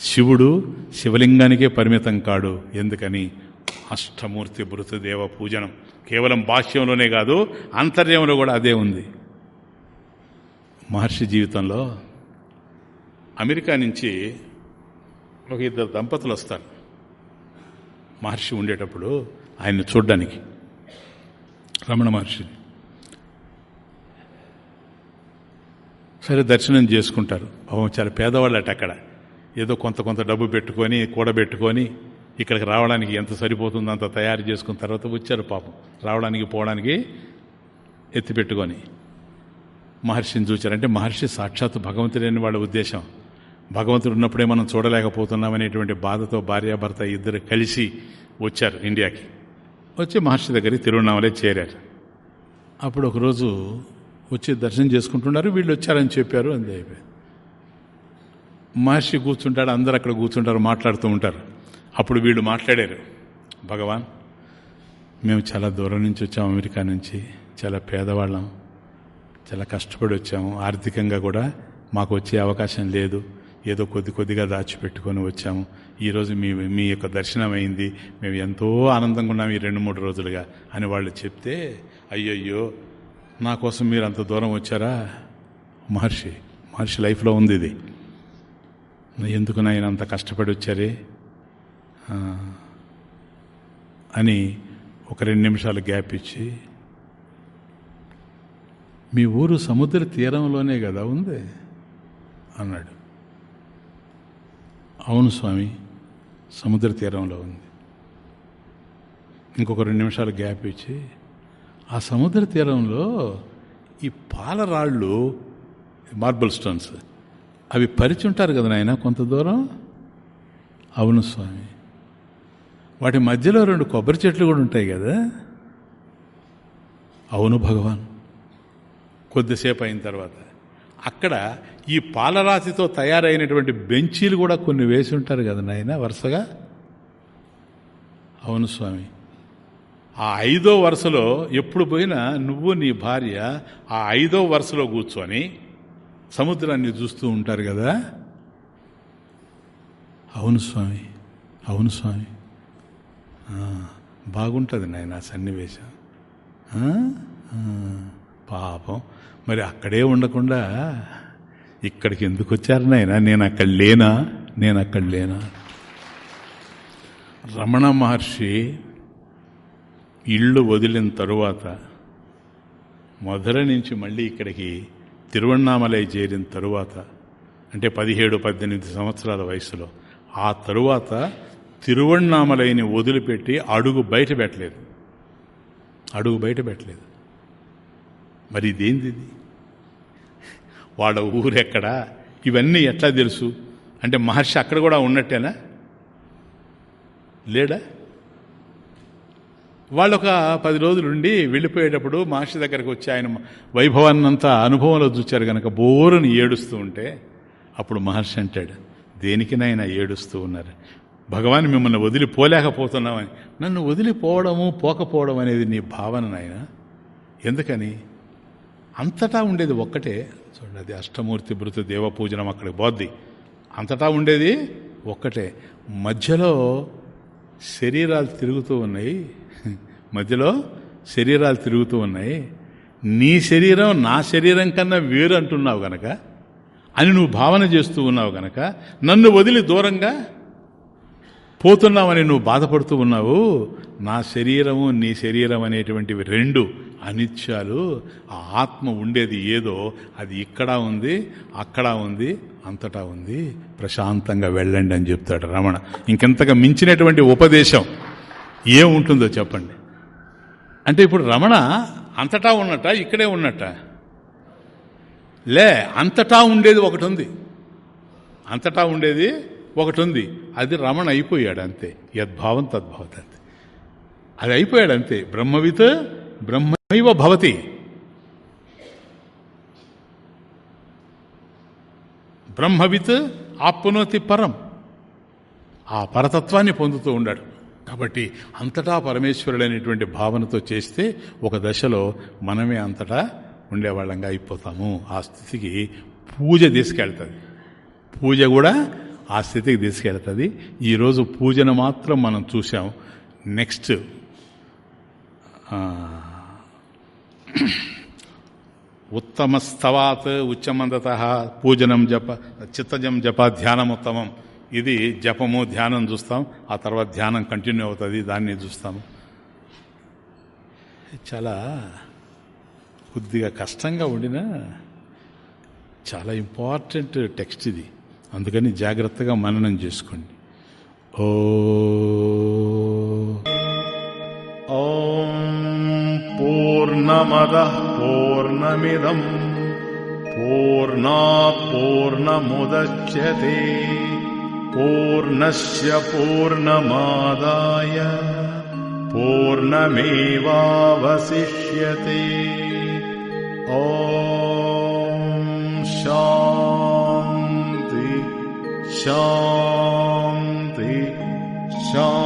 శివుడు శివలింగానికే పరిమితం కాడు. ఎందుకని? అష్టమూర్తి భృతదేవ పూజనం. కేవలం భాష్యంలోనే కాదు అంతర్యంలో కూడా అదే ఉంది. మహర్షి జీవితంలో అమెరికా నుంచి ఒక ఇద్దరు దంపతులు వస్తారు. మహర్షి ఉండేటప్పుడు ఆయన్ని చూడ్డానికి. రమణ మహర్షిని సరే దర్శనం చేసుకుంటారు. పాపం చాలా పేదవాళ్ళట అక్కడ. ఏదో కొంత కొంత డబ్బు పెట్టుకొని కూడబెట్టుకొని ఇక్కడికి రావడానికి ఎంత సరిపోతుందో అంత తయారు చేసుకున్న తర్వాత వచ్చారు పాపం. రావడానికి పోవడానికి ఎత్తిపెట్టుకొని మహర్షిని చూచారంటే మహర్షి సాక్షాత్ భగవంతుడని వాళ్ళ ఉద్దేశం. భగవంతుడు ఉన్నప్పుడే మనం చూడలేకపోతున్నామనేటువంటి బాధతో భార్యాభర్త ఇద్దరు కలిసి వచ్చారు ఇండియాకి. వచ్చి మహర్షి దగ్గరికి తిరువన్నామలే చేరారు. అప్పుడు ఒకరోజు వచ్చి దర్శనం చేసుకుంటున్నారు. వీళ్ళు వచ్చారని చెప్పారు. అంతే అయిపోయింది. మహర్షి కూర్చుంటాడు అందరు అక్కడ కూర్చుంటారు మాట్లాడుతూ ఉంటారు. అప్పుడు వీళ్ళు మాట్లాడారు భగవాన్ మేము చాలా దూరం నుంచి వచ్చాము అమెరికా నుంచి. చాలా పేదవాళ్ళం. చాలా కష్టపడి వచ్చాము. ఆర్థికంగా కూడా మాకు వచ్చే అవకాశం లేదు. ఏదో కొద్ది కొద్దిగా దాచిపెట్టుకొని వచ్చాము. ఈరోజు మీ మీ యొక్క దర్శనం అయింది. మేము ఎంతో ఆనందంగా ఉన్నాము ఈ రెండు మూడు రోజులుగా. అని వాళ్ళు చెప్తే అయ్యయ్యో నా కోసం మీరు అంత దూరం వచ్చారా? మహర్షి మహర్షి లైఫ్లో ఉంది ఇది. ఎందుకు నాయన అంత కష్టపడి వచ్చారే? అని ఒక రెండు నిమిషాలు గ్యాప్ ఇచ్చి మీ ఊరు సముద్ర తీరంలోనే కదా ఉంది? అన్నాడు. అవును స్వామి సముద్ర తీరంలో ఉంది. ఇంకొక రెండు నిమిషాలు గ్యాప్ ఇచ్చి ఆ సముద్ర తీరంలో ఈ పాలరాళ్ళు మార్బుల్ స్టోన్స్ అవి పరిచి ఉంటారు కదా నాయన కొంత దూరం? అవును స్వామి. వాటి మధ్యలో రెండు కొబ్బరి చెట్లు కూడా ఉంటాయి కదా? అవును భగవాన్. కొద్దిసేపు అయిన తర్వాత అక్కడ ఈ పాలరాతితో తయారైనటువంటి బెంచీలు కూడా కొన్ని వేసి ఉంటారు కదా నాయన వరుసగా? అవును స్వామి. ఆ ఐదో వరుసలో ఎప్పుడు పోయినా నువ్వు నీ భార్య ఆ ఐదో వరుసలో కూర్చొని సముద్రాన్ని చూస్తూ ఉంటారు కదా? అవును స్వామి. అవును స్వామి. బాగుంటుంది నాయన సన్నివేశం. పాపం. మరి అక్కడే ఉండకుండా ఇక్కడికి ఎందుకు వచ్చారు నాయన? నేను అక్కడ లేనా? నేను అక్కడ లేనా? రమణ మహర్షి ఇళ్ళు వదిలిన తరువాత మధుర నుంచి మళ్ళీ ఇక్కడికి తిరువణామలై చేరిన తరువాత అంటే పదిహేడు పద్దెనిమిది సంవత్సరాల వయసులో ఆ తరువాత తిరువణ్ణామలైని వదిలిపెట్టి అడుగు బయట పెట్టలేదు. అడుగు బయట పెట్టలేదు. మరి ఇదేంది వాళ్ళ ఊరెక్కడా? ఇవన్నీ ఎట్లా తెలుసు? అంటే మహర్షి అక్కడ కూడా ఉన్నట్టేనా? లేడా? వాళ్ళు ఒక పది రోజులు ఉండి వెళ్ళిపోయేటప్పుడు మహర్షి దగ్గరకు వచ్చి ఆయన వైభవాన్నంతా అనుభవంలో చూచారు కనుక బోరుని ఏడుస్తూ ఉంటే అప్పుడు మహర్షి అంటాడు దేనికినైనా ఏడుస్తూ ఉన్నారు. భగవాన్ మిమ్మల్ని వదిలిపోలేకపోతున్నామని నన్ను వదిలిపోవడము పోకపోవడం అనేది నీ భావన నాయన. ఎందుకని? అంతటా ఉండేది ఒక్కటే. చూడండి అది అష్టమూర్తి భృత దేవపూజనం అక్కడికి బోద్ది అంతటా ఉండేది ఒక్కటే. మధ్యలో శరీరాలు తిరుగుతూ ఉన్నాయి. మధ్యలో శరీరాలు తిరుగుతూ ఉన్నాయి. నీ శరీరం నా శరీరం కన్నా వేరు అంటున్నావు గనక అని నువ్వు భావన చేస్తూ ఉన్నావు గనక నన్ను వదిలి దూరంగా పోతున్నామని నువ్వు బాధపడుతూ ఉన్నావు నా శరీరము నీ శరీరం అనేటువంటివి రెండు అనిత్యాలు ఆ ఆత్మ ఉండేది ఏదో అది ఇక్కడ ఉంది అక్కడ ఉంది అంతటా ఉంది. ప్రశాంతంగా వెళ్ళండి అని చెప్తాడు రమణ. ఇంకెంతగా మించినటువంటి ఉపదేశం ఏముంటుందో చెప్పండి. అంటే ఇప్పుడు రమణ అంతటా ఉన్నట్ట ఇక్కడే ఉన్నట్ట? లే అంతటా ఉండేది ఒకటి ఉంది. అంతటా ఉండేది ఒకటి ఉంది అది రమణ అయిపోయాడు అంతే యద్భావం తద్భవత్ అంతే అది అయిపోయాడు అంతే బ్రహ్మవిత్ బ్రహ్మైవ భవతి. బ్రహ్మవిత్ ఆప్నోతి పరం. ఆ పరతత్వాన్ని పొందుతూ ఉన్నాడు కాబట్టి అంతటా పరమేశ్వరుడైనటువంటి భావనతో చేస్తే ఒక దశలో మనమే అంతటా ఉండేవాళ్ళంగా అయిపోతాము. ఆ స్థితికి పూజ తీసుకెళ్తుంది. పూజ కూడా ఆ స్థితికి తీసుకెళ్తుంది. ఈరోజు పూజను మాత్రం మనం చూసాం నెక్స్ట్ ఉత్తమస్తవాత్ ఉచ్చమందత పూజనం జప చిత్తజం జప ధ్యానం ఉత్తమం ఇది జపము ధ్యానం చూస్తాం. ఆ తర్వాత ధ్యానం కంటిన్యూ అవుతుంది. దాన్ని చూస్తాము చాలా కొద్దిగా కష్టంగా ఉండిన చాలా ఇంపార్టెంట్ టెక్స్ట్ ఇది. అందుకని జాగ్రత్తగా మననం చేసుకోండి. ఓ పూర్ణమద పూర్ణమిదం పూర్ణా పూర్ణముద్యతే పూర్ణస్ పూర్ణమాదాయ పూర్ణమేవాवशिष्यते ఓ शान्ति। शा